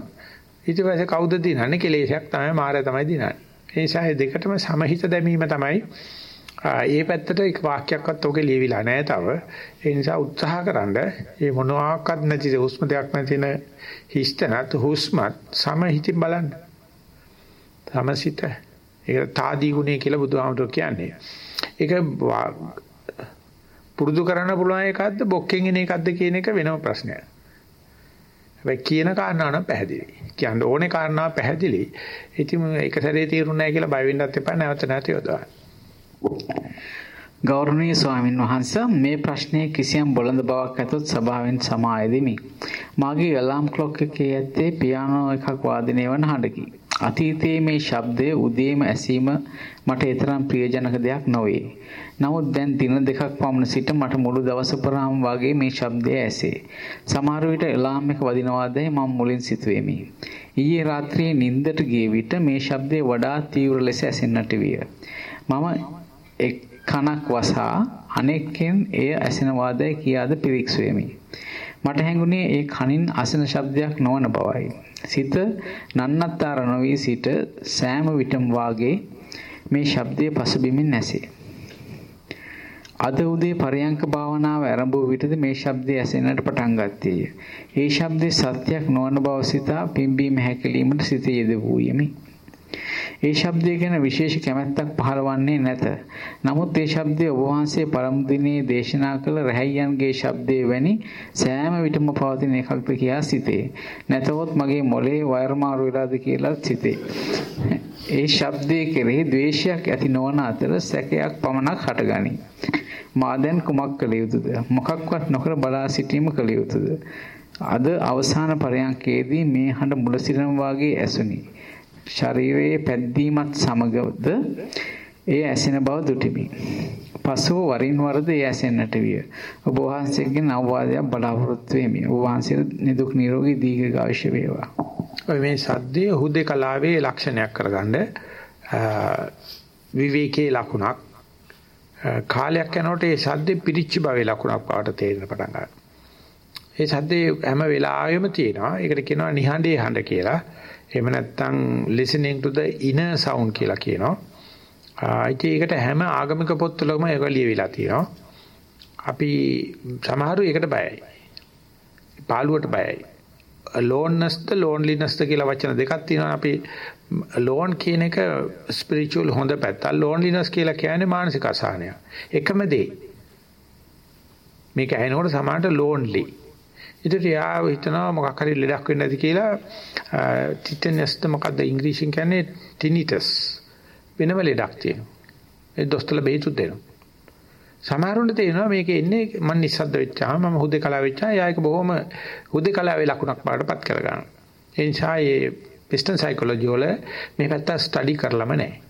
ඊට පස්සේ කවුද දිනන්නේ? කෙලෙසයක් තමයි මායя තමයි දිනන්නේ. ඒ නිසා මේ දෙකටම සමහිත දැමීම තමයි ඒ පැත්තට එක වාක්‍යයක්වත් ඔගේ ලියවිලා නැහැ තව. ඒ නිසා උත්සාහකරනද මේ මොනවාක්වත් නැති හුස්ම දෙයක් නැතින හිස්තනත් හුස්මත් සමහිතින් බලන්න. සමසිත. ඒක තාදී ගුණය කියලා බුදුහාමුදුරුවෝ කියන්නේ. ඒක පුරුදු කරන්න පුළුවන් එකක්ද බොක්කෙන් එන එකක්ද කියන එක වෙනම ප්‍රශ්නයක්. හැබැයි කියන කාරණා නම් පැහැදිලි. කියන්න ඕනේ කාරණා පැහැදිලි. ඉතින් එක සැරේ තීරුණ නැහැ කියලා බය වෙන්නත් එපා නැවත නැවත යොදවන්න. ගෞරවනීය ස්වාමින් වහන්සේ මේ ප්‍රශ්නයේ කිසියම් බොළඳ බවක් ඇතොත් සභාවෙන් සමායදෙමි. මාගේ අලාම් ක්ලොක් එකේ ඇත්තේ පියානෝ එකක් වාදනය වන හඬකි. අතීතයේ මේ ශබ්දය උදේම ඇසීම මට ඊතරම් ප්‍රියජනක දෙයක් නොවේ. නමුත් දැන් දින දෙකක් පමණ සිට මට මුළු දවස පුරාම වගේ මේ ශබ්දය ඇසේ. සමහර විට එලාම් එක වදිනවාදයි මම මුලින් සිතුවෙමි. ඊයේ රාත්‍රියේ නිින්දට ගිය විට මේ ශබ්දය වඩා තීව්‍ර ලෙස ඇසෙන්නට විය. මම එක් කනක් වසා අනෙක්ෙන් එය ඇසෙනවාදයි කියාද පිරික්සුවෙමි. මට හැඟුණේ ඒ කනින් අසන ශබ්දයක් නොවන බවයි. සිත නන්නත්තර නොවී සිට සෑම විටම වාගේ මේ ශබ්දයේ පසුබිමින් නැසේ. අද උදේ පරයන්ක භාවනාව ආරම්භ වූ විටද මේ ශබ්දය ඇසෙන්නට පටන් ගත්තේය. ඒ ශබ්දේ සත්‍යයක් නොවන බව සිතා පිම්බීම හැකලීමට සිත යෙදුවුයෙමි. ඒ ශබ්දය ගැන විශේෂ කැමැත්තක් පහළවන්නේ නැත. නමුත් ඒ ශබ්දය ඔබ වහන්සේ පරම දිනේ දේශනා කළ රැහැයන්ගේ ශබ්දයේ වැනි සෑම විටම පවතින එකක්ද කියා සිතේ. නැතහොත් මගේ මොලේ වයර් මාරු වෙලාද කියලා සිතේ. ඒ ශබ්දයේ කෙරෙහි ද්වේෂයක් ඇති නොවන අතර සැකයක් පමණක් හටගනී. මා දැන් කුමක් කළ යුතුද? මොකක්වත් නොකර බලා සිටීම කළ යුතුද? අද අවසාන පරයන්කේදී මේ හඬ මුල සිරම වාගේ ඇසුනි. ශරීරයේ පැද්දීමත් සමගද එය ඇසෙන බව දුටිමි. පසුව වරින් වරද එය ඇසෙන්නට විය. ඔබ වහන්සේගෙන් අවවාදයක් බලාපොරොත්තු වෙමි. ඔබ වහන්සේට නිදුක් නිරෝගී දීර්ඝායුෂ වේවා. ඔය මේ සද්දේ හුදේකලාවේ ලක්ෂණයක් කරගන්න විවේකයේ ලකුණක් කාලයක් යනකොට ඒ සද්දේ පිරිච්ච භවයේ ලකුණක් බවට තේරෙන පටන් ගන්නවා. ඒ සද්දේ හැම වෙලාවෙම තියෙනවා. ඒකට කියනවා නිහඬේ හඬ කියලා. එහෙම නැත්නම් listening to the inner sound කියලා කියනවා. ආයිත් ඒකට හැම ආගමික පොත්වලම ඒක ලියවිලා තියෙනවා. අපි සමහරු ඒකට බයයි. පාළුවට බයයි. aloneness ද loneliness ද කියලා වචන දෙකක් තියෙනවා. අපි alone කියන එක spiritual හොඳ පැත්ත. loneliness කියලා කියන්නේ මානසික අසහනය. එකම දේ. මේක ඇහෙනකොට සමානට lonely. ඊට යා හිතනවා මොකක් හරි ලෙඩක් වෙන්න ඇති කියලා ටිටනස්ද මොකද්ද ඉංග්‍රීසියෙන් කියන්නේ ටිනිටස් වෙනම ලෙඩක් තියෙනවා. ඒ දොස්තරලා බෙහෙතු දෙනවා. සමහරුන්ට තේරෙනවා මේක එන්නේ මම නිස්සද්ද වෙච්චාම මම හුදේකලා වෙච්චා යා ඒක බොහොම හුදේකලාවේ ලකුණක් බාටපත් කරගන්නවා. ඒ නිසා මේ වෙස්ටර්න් සයිකොලොජි වල මේ පැත්ත ස්ටඩි කරලම නැහැ.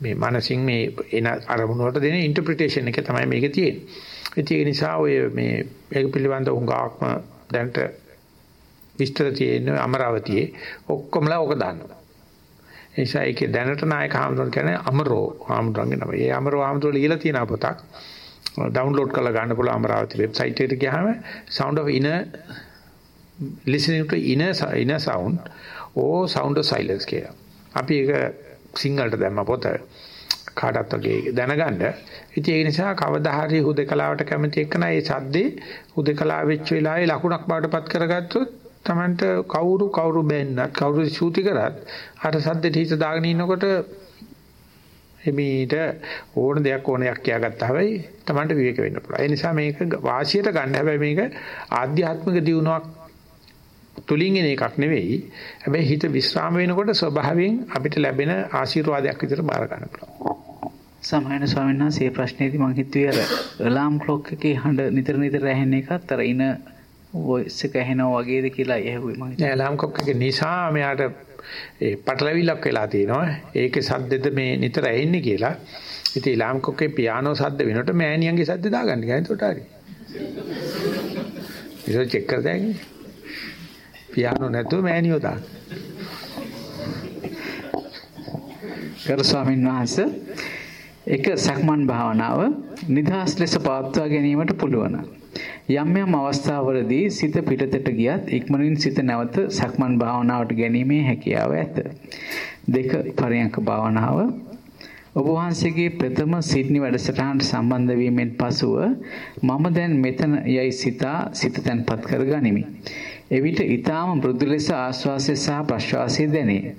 මේ මානසින් මේ එන අරමුණ වලට දෙන ඉන්ටර්ප්‍රිටේෂන් එක තමයි මේක තියෙන්නේ. ඒ නිසා ඔය මේ මේක පිළිබඳව උඟාක්ම දැනට විස්තර තියෙන අමරාවතියේ ඔක්කොමලා ඕක දාන්නවා. ඒ නිසා ඒකේ දැනට නායක හාමුදුරන් කියන්නේ අමරෝ හාමුදුරන්ගේ නම. ඒ අමරෝ හාමුදුරුවෝ ලියලා තියෙන පොතක් ඩවුන්ලෝඩ් කරලා ගන්න පුළුවන් අමරාවති වෙබ්සයිට් එකට ගියාම sound of inner listening to inner inner sound or sound of silence කියලා. අපි ඒක සිංහලට දැම්ම පොත. කාටත් වගේ දැනගන්න. ඉතින් ඒ නිසා කවදා හරි හුදකලාවට කැමති එක්කන ඒ සද්දේ හුදකලා වෙච්ච වෙලාවේ ලකුණක් බාටපත් කරගත්තොත් Tamanට කවුරු කවුරු බැන්නත් කවුරු ශූති කරත් අර සද්දෙට හිත දාගෙන ඉන්නකොට එමීට ඕන දෙයක් ඕනයක් කියාගත්තා හැබැයි Tamanට විවේක වෙන්න පුළුවන්. ඒ නිසා මේක වාසියට ගන්න හැබැයි මේක ආධ්‍යාත්මික දියුණුවක් තුලින් එන එකක් නෙවෙයි. හැබැයි හිත විස්්‍රාම වෙනකොට ස්වභාවයෙන් අපිට ලැබෙන ආශිර්වාදයක් විදිහට බාර ගන්න පුළුවන්. සමහරන ස්වාමීන් වහන්සේ ප්‍රශ්නේදී මම හිතුවේ අර අලාම් ක්ලොක් එකේ හඬ නිතර නිතර ඇහෙන එකත් අර ඉන වොයිස් එක ඇහෙනවා වගේද කියලා ඇහුවේ මම. නෑ අලාම් ක්ලොක් එක නිසා මෙයාට ඒ පටලවිලක් වෙලා තියෙනවා. ඒකේ සද්දෙද මේ නිතර ඇහෙන්නේ කියලා. ඉතින් අලාම් ක්ලොක් එකේ පියානෝ සද්ද වෙනකොට මෑණියන්ගේ සද්ද දාගන්න කියලා එතකොට හරි. ඒක චෙක් කරලා පියානෝ නැතුව මෑණියෝ දාන්න. ගරු ස්වාමීන් වහන්සේ එක සක්මන් භාවනාව නිදහස් ලෙස පවත්වා ගැනීමට පුළුවන්. යම් යම් අවස්ථාවලදී සිත පිටතට ගියත් ඉක්මනින් සිත නැවත සක්මන් භාවනාවට ගැනීමේ හැකියාව ඇත. දෙක පරයන්ක භාවනාව ඔබ වහන්සේගේ ප්‍රථම සිඩ්නි වැඩසටහනට සම්බන්ධ වීමෙන් පසුව මම දැන් මෙතන යයි සිතා සිත තැන්පත් කර ගනිමි. එවිට ඊටාම මෘදු ලෙස ආශ්වාසය සහ ප්‍රශ්වාසය දැනේ.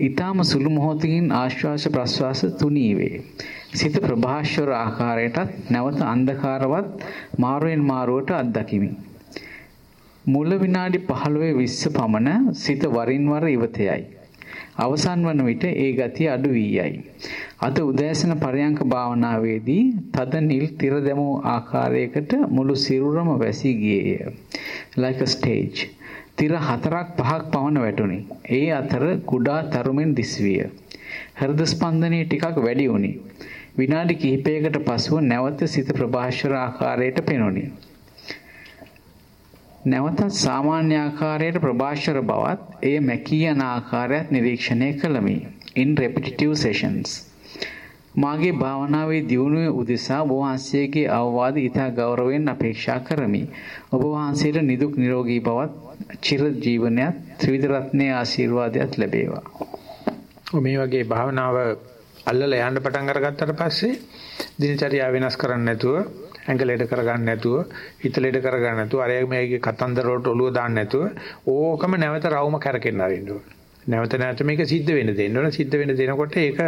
ඊටාම සුළු මොහොතකින් ආශ්වාස ප්‍රශ්වාස තුනී වේ. සිත ප්‍රභාෂ්වර ආකාරයටත් නැවත අන්ධකාරවත් මාරුවෙන් මාරුවට අත්දකිමි. මුල විනාඩි 15 20 පමණ සිත වරින් වර ඉවතයයි. අවසන් වන විට ඒ ගතිය අඩු වී යයි. අද උදෑසන පරයන්ක භාවනාවේදී තද නිල් තිර දැමූ ආකාරයකට මුළු සිරුරම වැසී ගියේය. like a stage. තිර හතරක් පහක් පමණ වැටුණි. ඒ අතර කුඩා තරුමින් දිස්විය. හෘද ස්පන්දනය ටිකක් වැඩි වුණි. විනාඩි කිහිපයකට පසුව නැවත සිත ප්‍රභාෂර ආකාරයට පෙනුනි. නැවතත් සාමාන්‍ය ආකාරයට ප්‍රභාෂර බවත් එය මැකී යන ආකාරයත් නිරීක්ෂණය කළමි. in repetitive sessions. මාගේ භාවනාවේ දියුණුවේ උදෙසා ඔබ වහන්සේගේ අවවාද ඉතා ගෞරවයෙන් අපේක්ෂා කරමි. ඔබ වහන්සේට නිදුක් නිරෝගී බවත් චිර ජීවනයත් ත්‍රිවිධ රත්නයේ ආශිර්වාදයක් ලැබේවා. මේ වගේ භාවනාව අල්ලලා යන්න පටන් අරගත්තට පස්සේ දිනචරියා වෙනස් කරන්නේ නැතුව ඇඟලෙඩ කරගන්න නැතුව හිතලෙඩ කරගන්න නැතුව අරය මේකේ කතන්දර වලට ඔළුව දාන්න නැතුව ඕකම නැවත රවුම කරකෙන්න අරින්න ඕන. නැවත නැවත මේක සිද්ධ වෙන්න දෙන්න ඕන. සිද්ධ වෙන්න දෙනකොට ඒක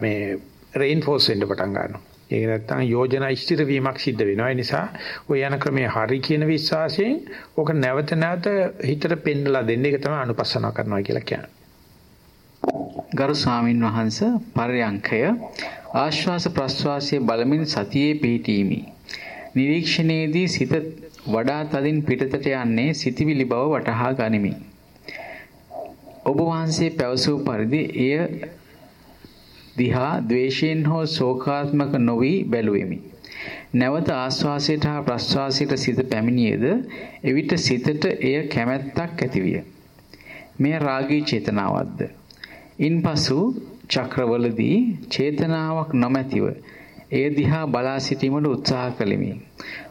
මේ රේන්ෆෝස් වෙන්න පටන් ගන්නවා. ඒක නැත්තම් යෝජනා ඉෂ්ටිත වීමක් සිද්ධ වෙනවා. ඒ නිසා ඔය යන ක්‍රමයේ හරි කියන විශ්වාසයෙන් ඕක නැවත නැවත හිතට පෙන්නලා දෙන්න එක තමයි අනුපස්සනා කරනවා කියලා කියන්නේ. ගරු ස්වාමින් වහන්ස පරයන්කය ආශ්වාස ප්‍රශ්වාසයේ බලමින් සතියේ පිහිටීමි. නිරීක්ෂණයේදී සිත වඩා තදින් පිටතට යන්නේ සිතිවිලි බව වටහා ගනිමි. ඔබ වහන්සේ පැවසූ පරිදි එය දිහා ද්වේෂයෙන් හෝ ශෝකාත්මක නොවි බැලුවෙමි. නැවත ආශ්වාසයට හා ප්‍රශ්වාසයට සිත පැමිණියේද එවිට සිතට එය කැමැත්තක් ඇතිවිය. මෙය රාගී චේතනාවක්ද? ඉන්පසු චක්‍රවලදී චේතනාවක් නොමැතිව එය දිහා බලා සිටීමට උත්සාහ කළෙමි.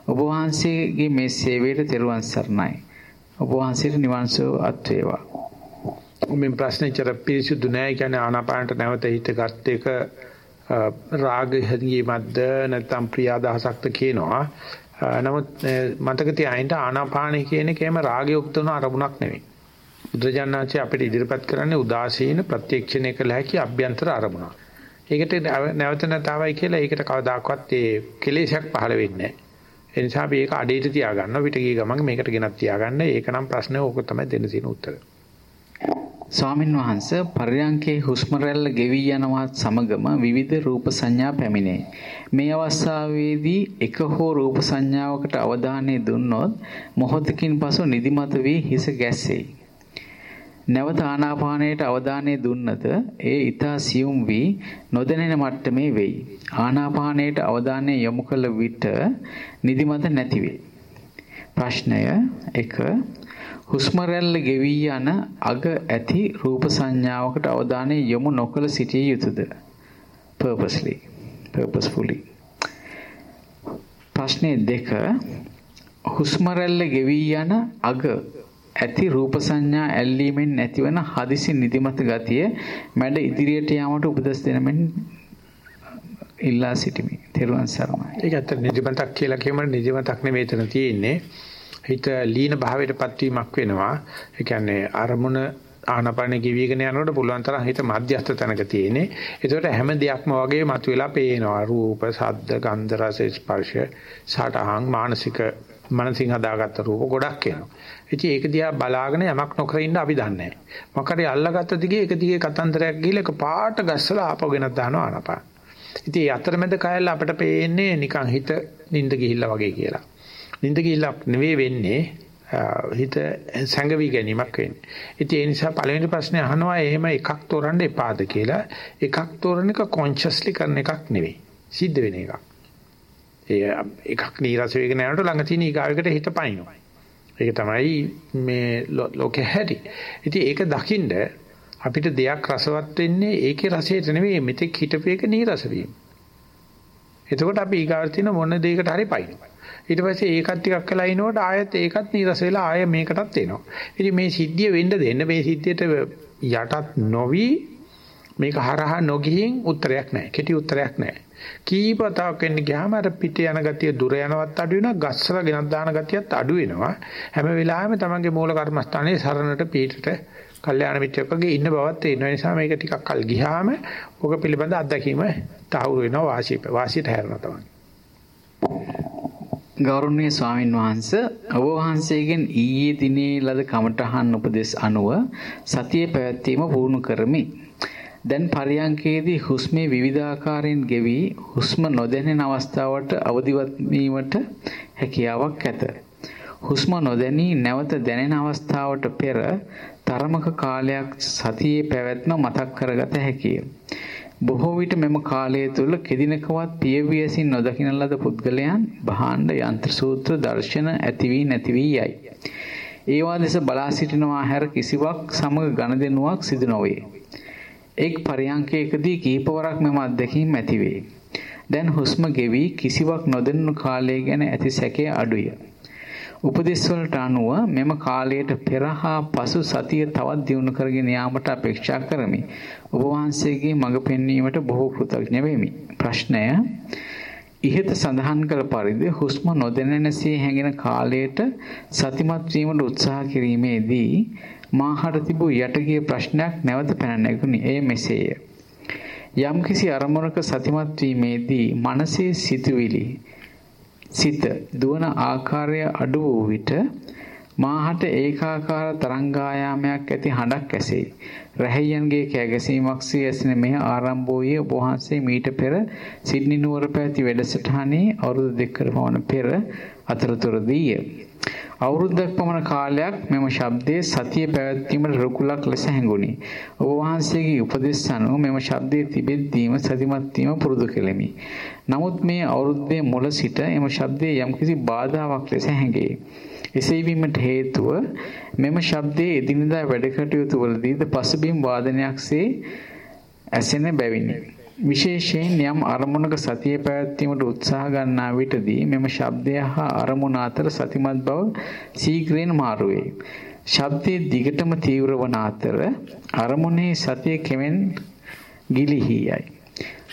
ඔබ වහන්සේගේ මේ සේවයට තෙරුවන් සරණයි. ඔබ වහන්සේට නිවන් සුව අත් වේවා. උඹෙන් ප්‍රශ්නේ චර පිරිසුදු නැහැ කියන්නේ ආනාපානට නැවත හිත ගත්ත එක රාග හැඟීමක්ද නැත්නම් ප්‍රියාදහසක්ද කියනවා. නමුත් මතක තියාගන්න ආනාපානයි කියන එකේම රාගය උක්තන අරමුණක් නෙවෙයි. බුදුජානනාංශය අපිට ඉදිරිපත් කරන්නේ උදාසීන ප්‍රත්‍යක්ෂණය කළ හැකි අභ්‍යන්තර අරමුණ. ඒකට නැවත නැතාවයි කියලා ඒකට කවදාකවත් ඒ කෙලෙසයක් පහළ වෙන්නේ නැහැ. ඒ නිසා අපි ඒක අඩේට තියාගන්නවා පිට ගිය ගමන් මේකට ගෙනත් තියාගන්න. ඒක නම් ප්‍රශ්නේ ඕක තමයි දෙන්න තියෙන උත්තරය. ස්වාමින් වහන්සේ පර්යංකේ හුස්ම රැල්ල ගෙවි යනවත් සමගම විවිධ රූප සංඥා පැමිණේ. මේ අවස්ථාවේදී එක හෝ රූප සංඥාවකට අවධානය දුන්නොත් මොහොතකින් පසු නිදිමත වී හිස ගැස්සෙයි. නැවත ආනාපානයට අවධානය දුන්නද ඒ ඊතා සියුම් වී නොදැනෙන මට්ටමේ වෙයි. ආනාපානයට අවධානය යොමු කළ විට නිදිමත නැති වේ. ප්‍රශ්නය 1 හුස්ම රැල්ල ගෙවි යන අග ඇති රූප සංඥාවකට අවධානය යොමු නොකළ සිටිය යුතුයද? purposely purposefully ප්‍රශ්නේ 2 හුස්ම රැල්ල ගෙවි යන අග ඇති රූප සංඥා ඇල්ලීමෙන් නැතිවන හදිසි නිදිමත ගතිය මැඩ ඉදිරියට යාමට උපදෙස් දෙනමින් ඉල්ලා සිටිමි. තෙරුවන් සරණයි. ඒක ඇත්ත නිදිමතක් කියලා කියමර නිදිමතක් නෙවෙයි එතන තියෙන්නේ. හිත ලීන භාවයටපත් වීමක් වෙනවා. ඒ කියන්නේ අරමුණ ආනපන කිවිගෙන යනකොට පුළුවන් තරම් හිත මධ්‍යස්ථ තැනක තියෙන්නේ. ඒකට හැම දෙයක්ම වගේ මතුවලා පේනවා. රූප, ශබ්ද, ගන්ධ, රස, ස්පර්ශ, සටහන්, මානසික මනසින් හදාගත්ත රූප ගොඩක් එනවා. ඉතින් ඒක දිහා බලාගෙන යමක් නොකර ඉන්න අපි දන්නේ නැහැ. මොකද අල්ලගත්ත දිගේ එක දිගේ කතන්දරයක් ගිහලා එක පාට ගස්සලා ආපහු ගෙනත් දානවා ආනපාන. ඉතින් ඒ අතරමැද කයල්ල අපිට පේන්නේ නිකන් හිත නිින්ද ගිහිල්ලා වගේ කියලා. නිින්ද ගිහිල්ලා නෙවෙයි වෙන්නේ හිත සංගවි ගැනීමක් වෙන්නේ. ඉතින් ඒ නිසා පළවෙනි ප්‍රශ්නේ අහනවා එහෙම එකක් තෝරන්න එපාද කියලා. එකක් තෝරන එක කොන්ෂස්ලි කරන එකක් නෙවෙයි. සිද්ධ වෙන එකක්. ඒ එකක් නීරස වේගෙන යනකොට ළඟ තියෙන ඊගාවකට හිත පයින්නවා. ඒක තමයි මේ ලෝකේ හැටි. ඉතින් ඒක දකින්ද අපිට දෙයක් රසවත් වෙන්නේ ඒකේ රසයට නෙවෙයි මෙතෙක් හිටපු එක නීරස වීම. එතකොට අපි ඊගාවට තියෙන මොන දෙයකට හරි පයින්නවා. ඊට පස්සේ ඒකත් ටිකක් කළා ඉනකොට ආයෙත් ඒකත් නීරස වෙලා ආයෙ මේකටත් එනවා. ඉතින් මේ සිද්ධිය වෙන්න දෙන්න මේ සිද්ධියට යටත් නොවි මේක හරහා නොගිහින් උත්තරයක් නැහැ. කෙටි උත්තරයක් නැහැ. කීපතාවක් වෙන්න ගියාම අර පිට යන ගතිය දුර යනවත් අඩු වෙනවා. ගස්සලා ගෙනත් දාන ගතියත් අඩු වෙනවා. හැම වෙලාවෙම තමන්ගේ මූල කර්මස්ථානයේ සරණට පීඨට කල්යාණ මිත්‍රයෙක් වගේ ඉන්න බවත් තේරෙන නිසා මේක ටිකක් කල් ගියාම ඔක පිළිබඳ අත්දැකීම තහවුරු වෙනවා වාසිය වාසියට හැරෙනවා තමයි ගෞරවනීය ස්වාමින් වහන්සේ ඔබ වහන්සේගෙන් ඊයේ දිනේ ලද කමඨහන් උපදෙස් අනුව සතියේ පැවැත්වීම පුහුණු කරමි. දැන් පරියංකේදී හුස්මේ විවිධාකාරයෙන් ගෙවි හුස්ම නොදැනෙන අවස්ථාවට අවදිවත් වීමට හැකියාවක් ඇත. හුස්ම නොදැනී නැවත දැනෙන අවස්ථාවට පෙර තරමක කාලයක් සතියේ පැවැත්ම මතක් කරගත හැකිය. බොහෝ විට මෙම කාලය තුළ කෙදිනකවත් පියවියසින් නොදකින ලද පුද්ගලයන් භාණ්ඩ යන්ත්‍ර සූත්‍ර දර්ශන ඇති වී නැති වී යයි. ඒවා දෙස බලා සිටිනවා හැර කිසිවක් සමග ගනුදෙනුවක් සිදු නොවේ. එක් පරියන්කයකදී කීපවරක් මෙම අත්දැකීම් ඇතිවේ. දැන් හුස්ම ගෙවි කිසිවක් නොදැනුණු කාලය ගැන ඇති සැකය අඩුය. උපදෙස් වලට අනුව මෙම කාලයට පෙර හා පසු සතිය තවත් දියුණු කරගෙන යාමට අපේක්ෂා කරමි. ඔබ වහන්සේගේ මඟ පෙන්වීමට බොහෝ කෘතඥ වෙමි. ප්‍රශ්නය ඉහත සඳහන් කළ පරිදි හුස්ම නොදැනෙනසේ හැඟෙන කාලයට සතිමත් වීමට උත්සාහ කිරීමේදී මාහට තිබූ යටගිය ප්‍රශ්නයක් නැවත පැන නැගුණි. එය මෙසේය. යම්කිසි අරමුණක සතිමත් වීමේදී මනසේ සිතුවිලි සිත දුවන ආකාරය අඩු වූ විට මාහට ඒකාකාර තරංගායාමයක් ඇති හඬක් ඇසෙයි. රැහැයන්ගේ කෑගැසීමක් සී ඇසෙන මෙය ආරම්භ වූයේ ඔබ වහන්සේ මීට පෙර සිඩ්නි නුවර පැවති වැඩසටහනේ අවුරුදු දෙකකට පමණ පෙර අතරතුරදීය. අවුරුද්දක් පමණ කාලයක් මෙම ශබ්දයේ සතිය පැවැත්වීමට රුකුලක් ලෙස හැඟුණි. ඔබ වහන්සේගේ උපදෙස් අනුව මෙම ශබ්දයේ තිබෙද්දීම සතිමත් වීම පුරුදු කෙලෙමි. නමුත් මේ අවුරුද්දේ මුල සිට එම ශබ්දයේ යම්කිසි බාධාවක් ලෙස හැඟේ. එසේ වීමට හේතුව මෙම ශබ්දයේ එදිනදා වැඩ කටයුතු වලදීද පසුබිම් වාදනයක්සේ ඇසෙන බැවිනි. විශේෂයෙන් යම් අරමුණක සතිය පැවැත්වීමට උත්සාහ ගන්නා විටදී මෙම ශබ්දය හා අරමුණ අතර සතිමත් බව ශීඝ්‍රයෙන් මාරු වේ. ශබ්දයේ දිගටම තීව්‍ර වන අතර අරමුණේ සතිය කෙමෙන් ගිලිහි යයි.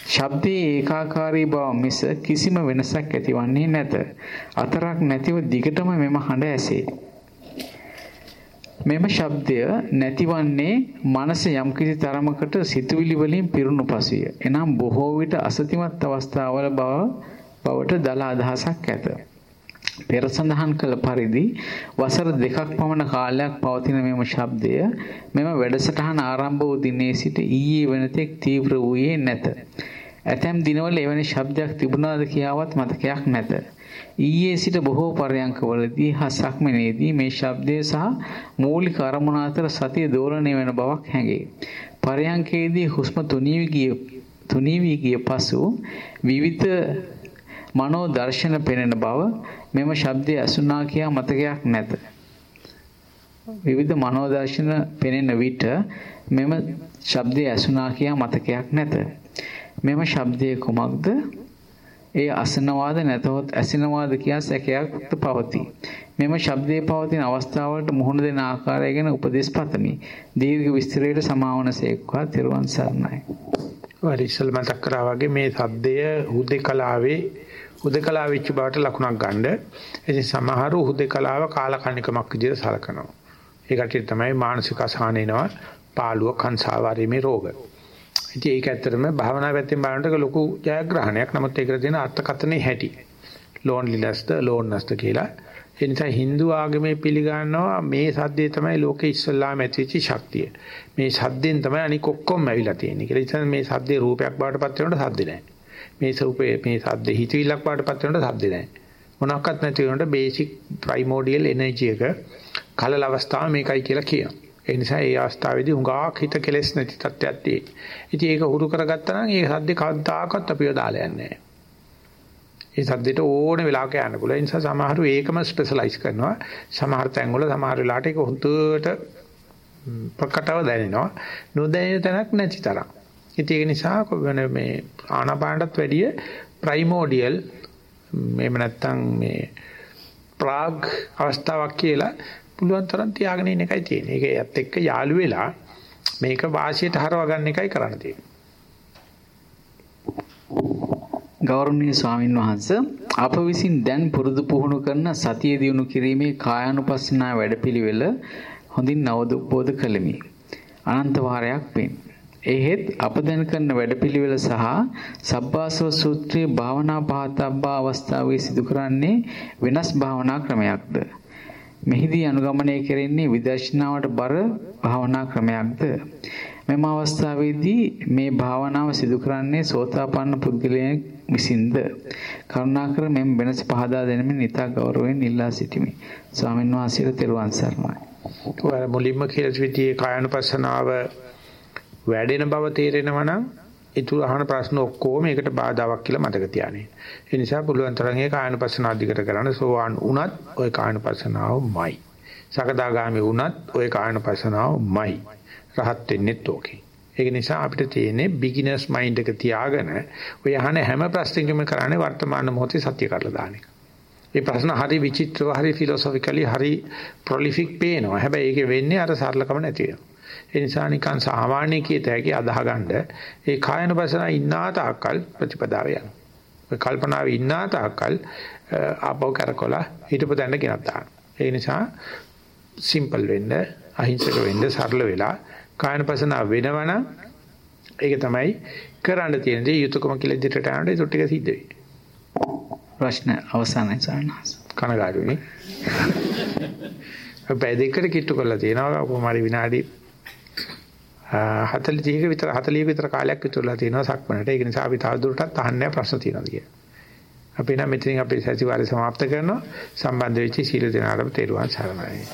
ශබ්දයේ ඒකාකාරී බව මිස කිසිම වෙනසක් ඇතිවන්නේ නැත. අතරක් නැතිව දිගටම මෙම හඬ ඇසේ. මෙම ශබ්දය නැතිවන්නේ මනස යම්කිසි තරමකට සිතුවිලි වලින් පිරුණු පසුය. එනම් බොහෝ විට අසතිමත් අවස්ථාවල බව බවට දල අදහසක් ඇත. පෙර සඳහන් කළ පරිදි වසර දෙකක් පමණ කාලයක් පවතින මෙම ශබ්දය මෙම වැඩසටහන ආරම්භ වූ දිනේ සිට ඊයේ වෙනතෙක් තීව්‍ර වූයේ නැත. ඇතැම් දිනවල එවැනි ශබ්දයක් තිබුණාද කියාවත් මතකයක් නැත. ඊයේ සිට බොහෝ පරයන්කවලදී හා සක්මනේදී මේ ශබ්දය සහ මූලික අරමුණ අතර සතිය දෝලණය වෙන බවක් හැඟේ. පරයන්කේදී හුස්ම තුනී ගිය තුනී වී ගිය පසු විවිධ මනෝ දර්ශන පෙනෙන බව මෙම ශබ්දය අසුනා කියා මතකයක් නැත. විවිධ මනෝ දර්ශන පෙනෙන විට මෙම ශබ්දය අසුනා කියා මතකයක් නැත. මෙම ශබ්දය කුමක්ද? ඒ අසනවාද නැතහොත් ඇසෙනවාද කියා සැකයක් පවතී. මෙම ශබ්දයේ පවතින අවස්ථාවලට මුහුණ දෙන ආකාරය ගැන උපදෙස් පතමි. දීර්ඝ විස්තරයට සමාවනසේක්වා තෙරුවන් සරණයි. වරිසල් මතක් කරා වගේ මේ සද්දය හුදේකලාවේ හුදේකලා වෙච්ච බවට ලකුණක් ගන්න. ඉතින් සමහරු හුදේකලාව කාලකන්නිකමක් විදිහට සලකනවා. ඒකට තමයි මානසික අසහන එනවා, පාළුව, කංසාවාරීමේ රෝග. ඉතින් ඒක ඇත්තටම භාවනා පැත්තෙන් බලනකොට ලොකු ජයග්‍රහණයක්. නමුත් ඒකට තියෙන අර්ථකථනයේ හැටි. loneliness ද loneliness ද කියලා. ඒ නිසා Hindu ආගමේ පිළිගන්නවා මේ සද්දේ තමයි ලෝකේ ඉස්සල්ලාම ඇතිවෙච්ච ශක්තිය. මේ සද්දෙන් තමයි අනික ඔක්කොම ඇවිල්ලා තියෙන්නේ කියලා. ඒ නිසා මේ සද්දේ රූපයක් බවට පත් වෙනකොට සද්ද නැහැ. මේ සූපේ මේ සද්දේ හිතවිල්ලක් බවට පත් වෙනකොට සද්ද නැහැ. මොනක්වත් නැති වෙනකොට බේසික් ප්‍රයිමෝඩියල් එනර්ජි එක කලල අවස්ථාව මේකයි කියලා කියනවා. ඒ නිසා ඒ අවස්ථාවේදී හුඟක් හිත කෙලස් නැති තත්ත්වයක් තියෙයි. ඉතින් ඒක හුරු කරගත්තා නම් ඒ සද්දේ කවදාකවත් අපිව දාලා යන්නේ නැහැ. ඒ සද්දෙට ඕන වෙලාවක යන්න පුළුවන්. ඒ නිසා සමහරු ඒකම ස්පෙෂලායිස් කරනවා. සමහර තැන්වල සමහර වෙලාවට ඒක හුදුට ප්‍රකටව දැනෙනවා. නොදැනෙන තැනක් නැති තරම්. ඉතින් ඒක නිසා මේ ආනාපානටත් වැඩිය ප්‍රයිමෝඩියල් එහෙම නැත්නම් මේ ප්‍රාග් අවස්ථාවක් කියලා පුළුවන් තරම් තියාගෙන ඉන්න එකයි තියෙන්නේ. ඒක ඇත්ත එක්ක යාළු වෙලා මේක වාසියට හරව ගන්න එකයි කරන්න තියෙන්නේ. ගෞරවනීය ස්වාමින් වහන්සේ අප විසින් දැන් පුරුදු පුහුණු කරන සතිය දියුණු කිරීමේ කායානුපස්සනා වැඩපිළිවෙල හොඳින් අවබෝධ කළෙමි. අනන්ත වාරයක් පින්. එහෙත් අප දැන් කරන වැඩපිළිවෙල සහ සබ්බාසව සූත්‍රයේ භාවනා පහතබ්බා අවස්ථාවේ සිදු කරන්නේ වෙනස් භාවනා ක්‍රමයක්ද? මෙහිදී අනුගමනය කෙරෙන්නේ විදර්ශනාවට බර භාවනා ක්‍රමයක්ද? මෙම අවස්ථාවේදී මේ භාවනාව සිදු කරන්නේ සෝතාපන්න පුද්ගලයෙක් විසින්ද කරුණාකර මෙම වෙනස පහදා දෙනමින් ඉතා ගෞරවයෙන් ඉල්ලා සිටිමි. ස්වාමීන් වහන්සේට තෙරුවන් සරණයි. ඔය මුලින්ම කියලා විදිහේ කායानुපස්සනාව වැඩෙන බව තේරෙනවා නම් ඉතුරු අහන ප්‍රශ්න ඔක්කොම ඒකට බාධාවක් කියලා මතක තියාගන්න. ඒ නිසා පුළුවන් තරම් ඒ කායනපසන අධිකට කරන්න සෝවාන් වුණත් ওই කායනපසනාවමයි. සකදාගාමි වුණත් ওই කායනපසනාවමයි. රහත් වෙන්නෙත් ඕකේ. ඒක නිසා අපිට තියෙන්නේ බිග්ිනර්ස් මයින්ඩ් එක තියාගෙන ඔය අහන හැම ප්‍රශ්නයකම කරන්නේ වර්තමාන මොහොතේ සත්‍ය කරලා දාන එක. මේ ප්‍රශ්න හරි විචිත්‍රව හරි ෆිලොසොෆිකලි හරි ප්‍රොලිෆික් පේනවා. හැබැයි ඒකේ වෙන්නේ අර සරලකම නැති වෙනවා. ඒ නිසා නිකන් සාමාන්‍ය කීත හැකි අදහගන්න ඒ කායන වසන ඉන්නා තාක්කල් ප්‍රතිපදාව යනවා. ඔය කල්පනාව ඉන්නා තාක්කල් ආපෝ කරකොලා හිටපු තැන ගෙනත් දාන්න. ඒ නිසා සිම්පල් වෙන්න අහිංසක වෙන්න සරල වෙලා කායන පසනාව වෙනවනම් ඒක තමයි කරන්න තියෙන දේ යුතුයකම කියලා ඉදිරියට යනකොට ඒක ටික සිද්ධ වෙයි. ප්‍රශ්න අවසానයි සාරණාස. කනගාටුනේ. අපි දෙකට කිට්ටු කරලා තියෙනවා කොහොම හරි විනාඩි 40 විතර 40 විතර කාලයක් විතරලා තියෙනවා සක්මනට. ඒක නිසා අපි තවදුරටත් අහන්නේ ප්‍රශ්න තියෙනවද කියලා. අපි නම් මෙතනින් අපේ සතිವಾರය સમાપ્ત කරනවා. සම්බන්ධ වෙච්ච සීල දෙනාටම තෙරුවන් සරණයි.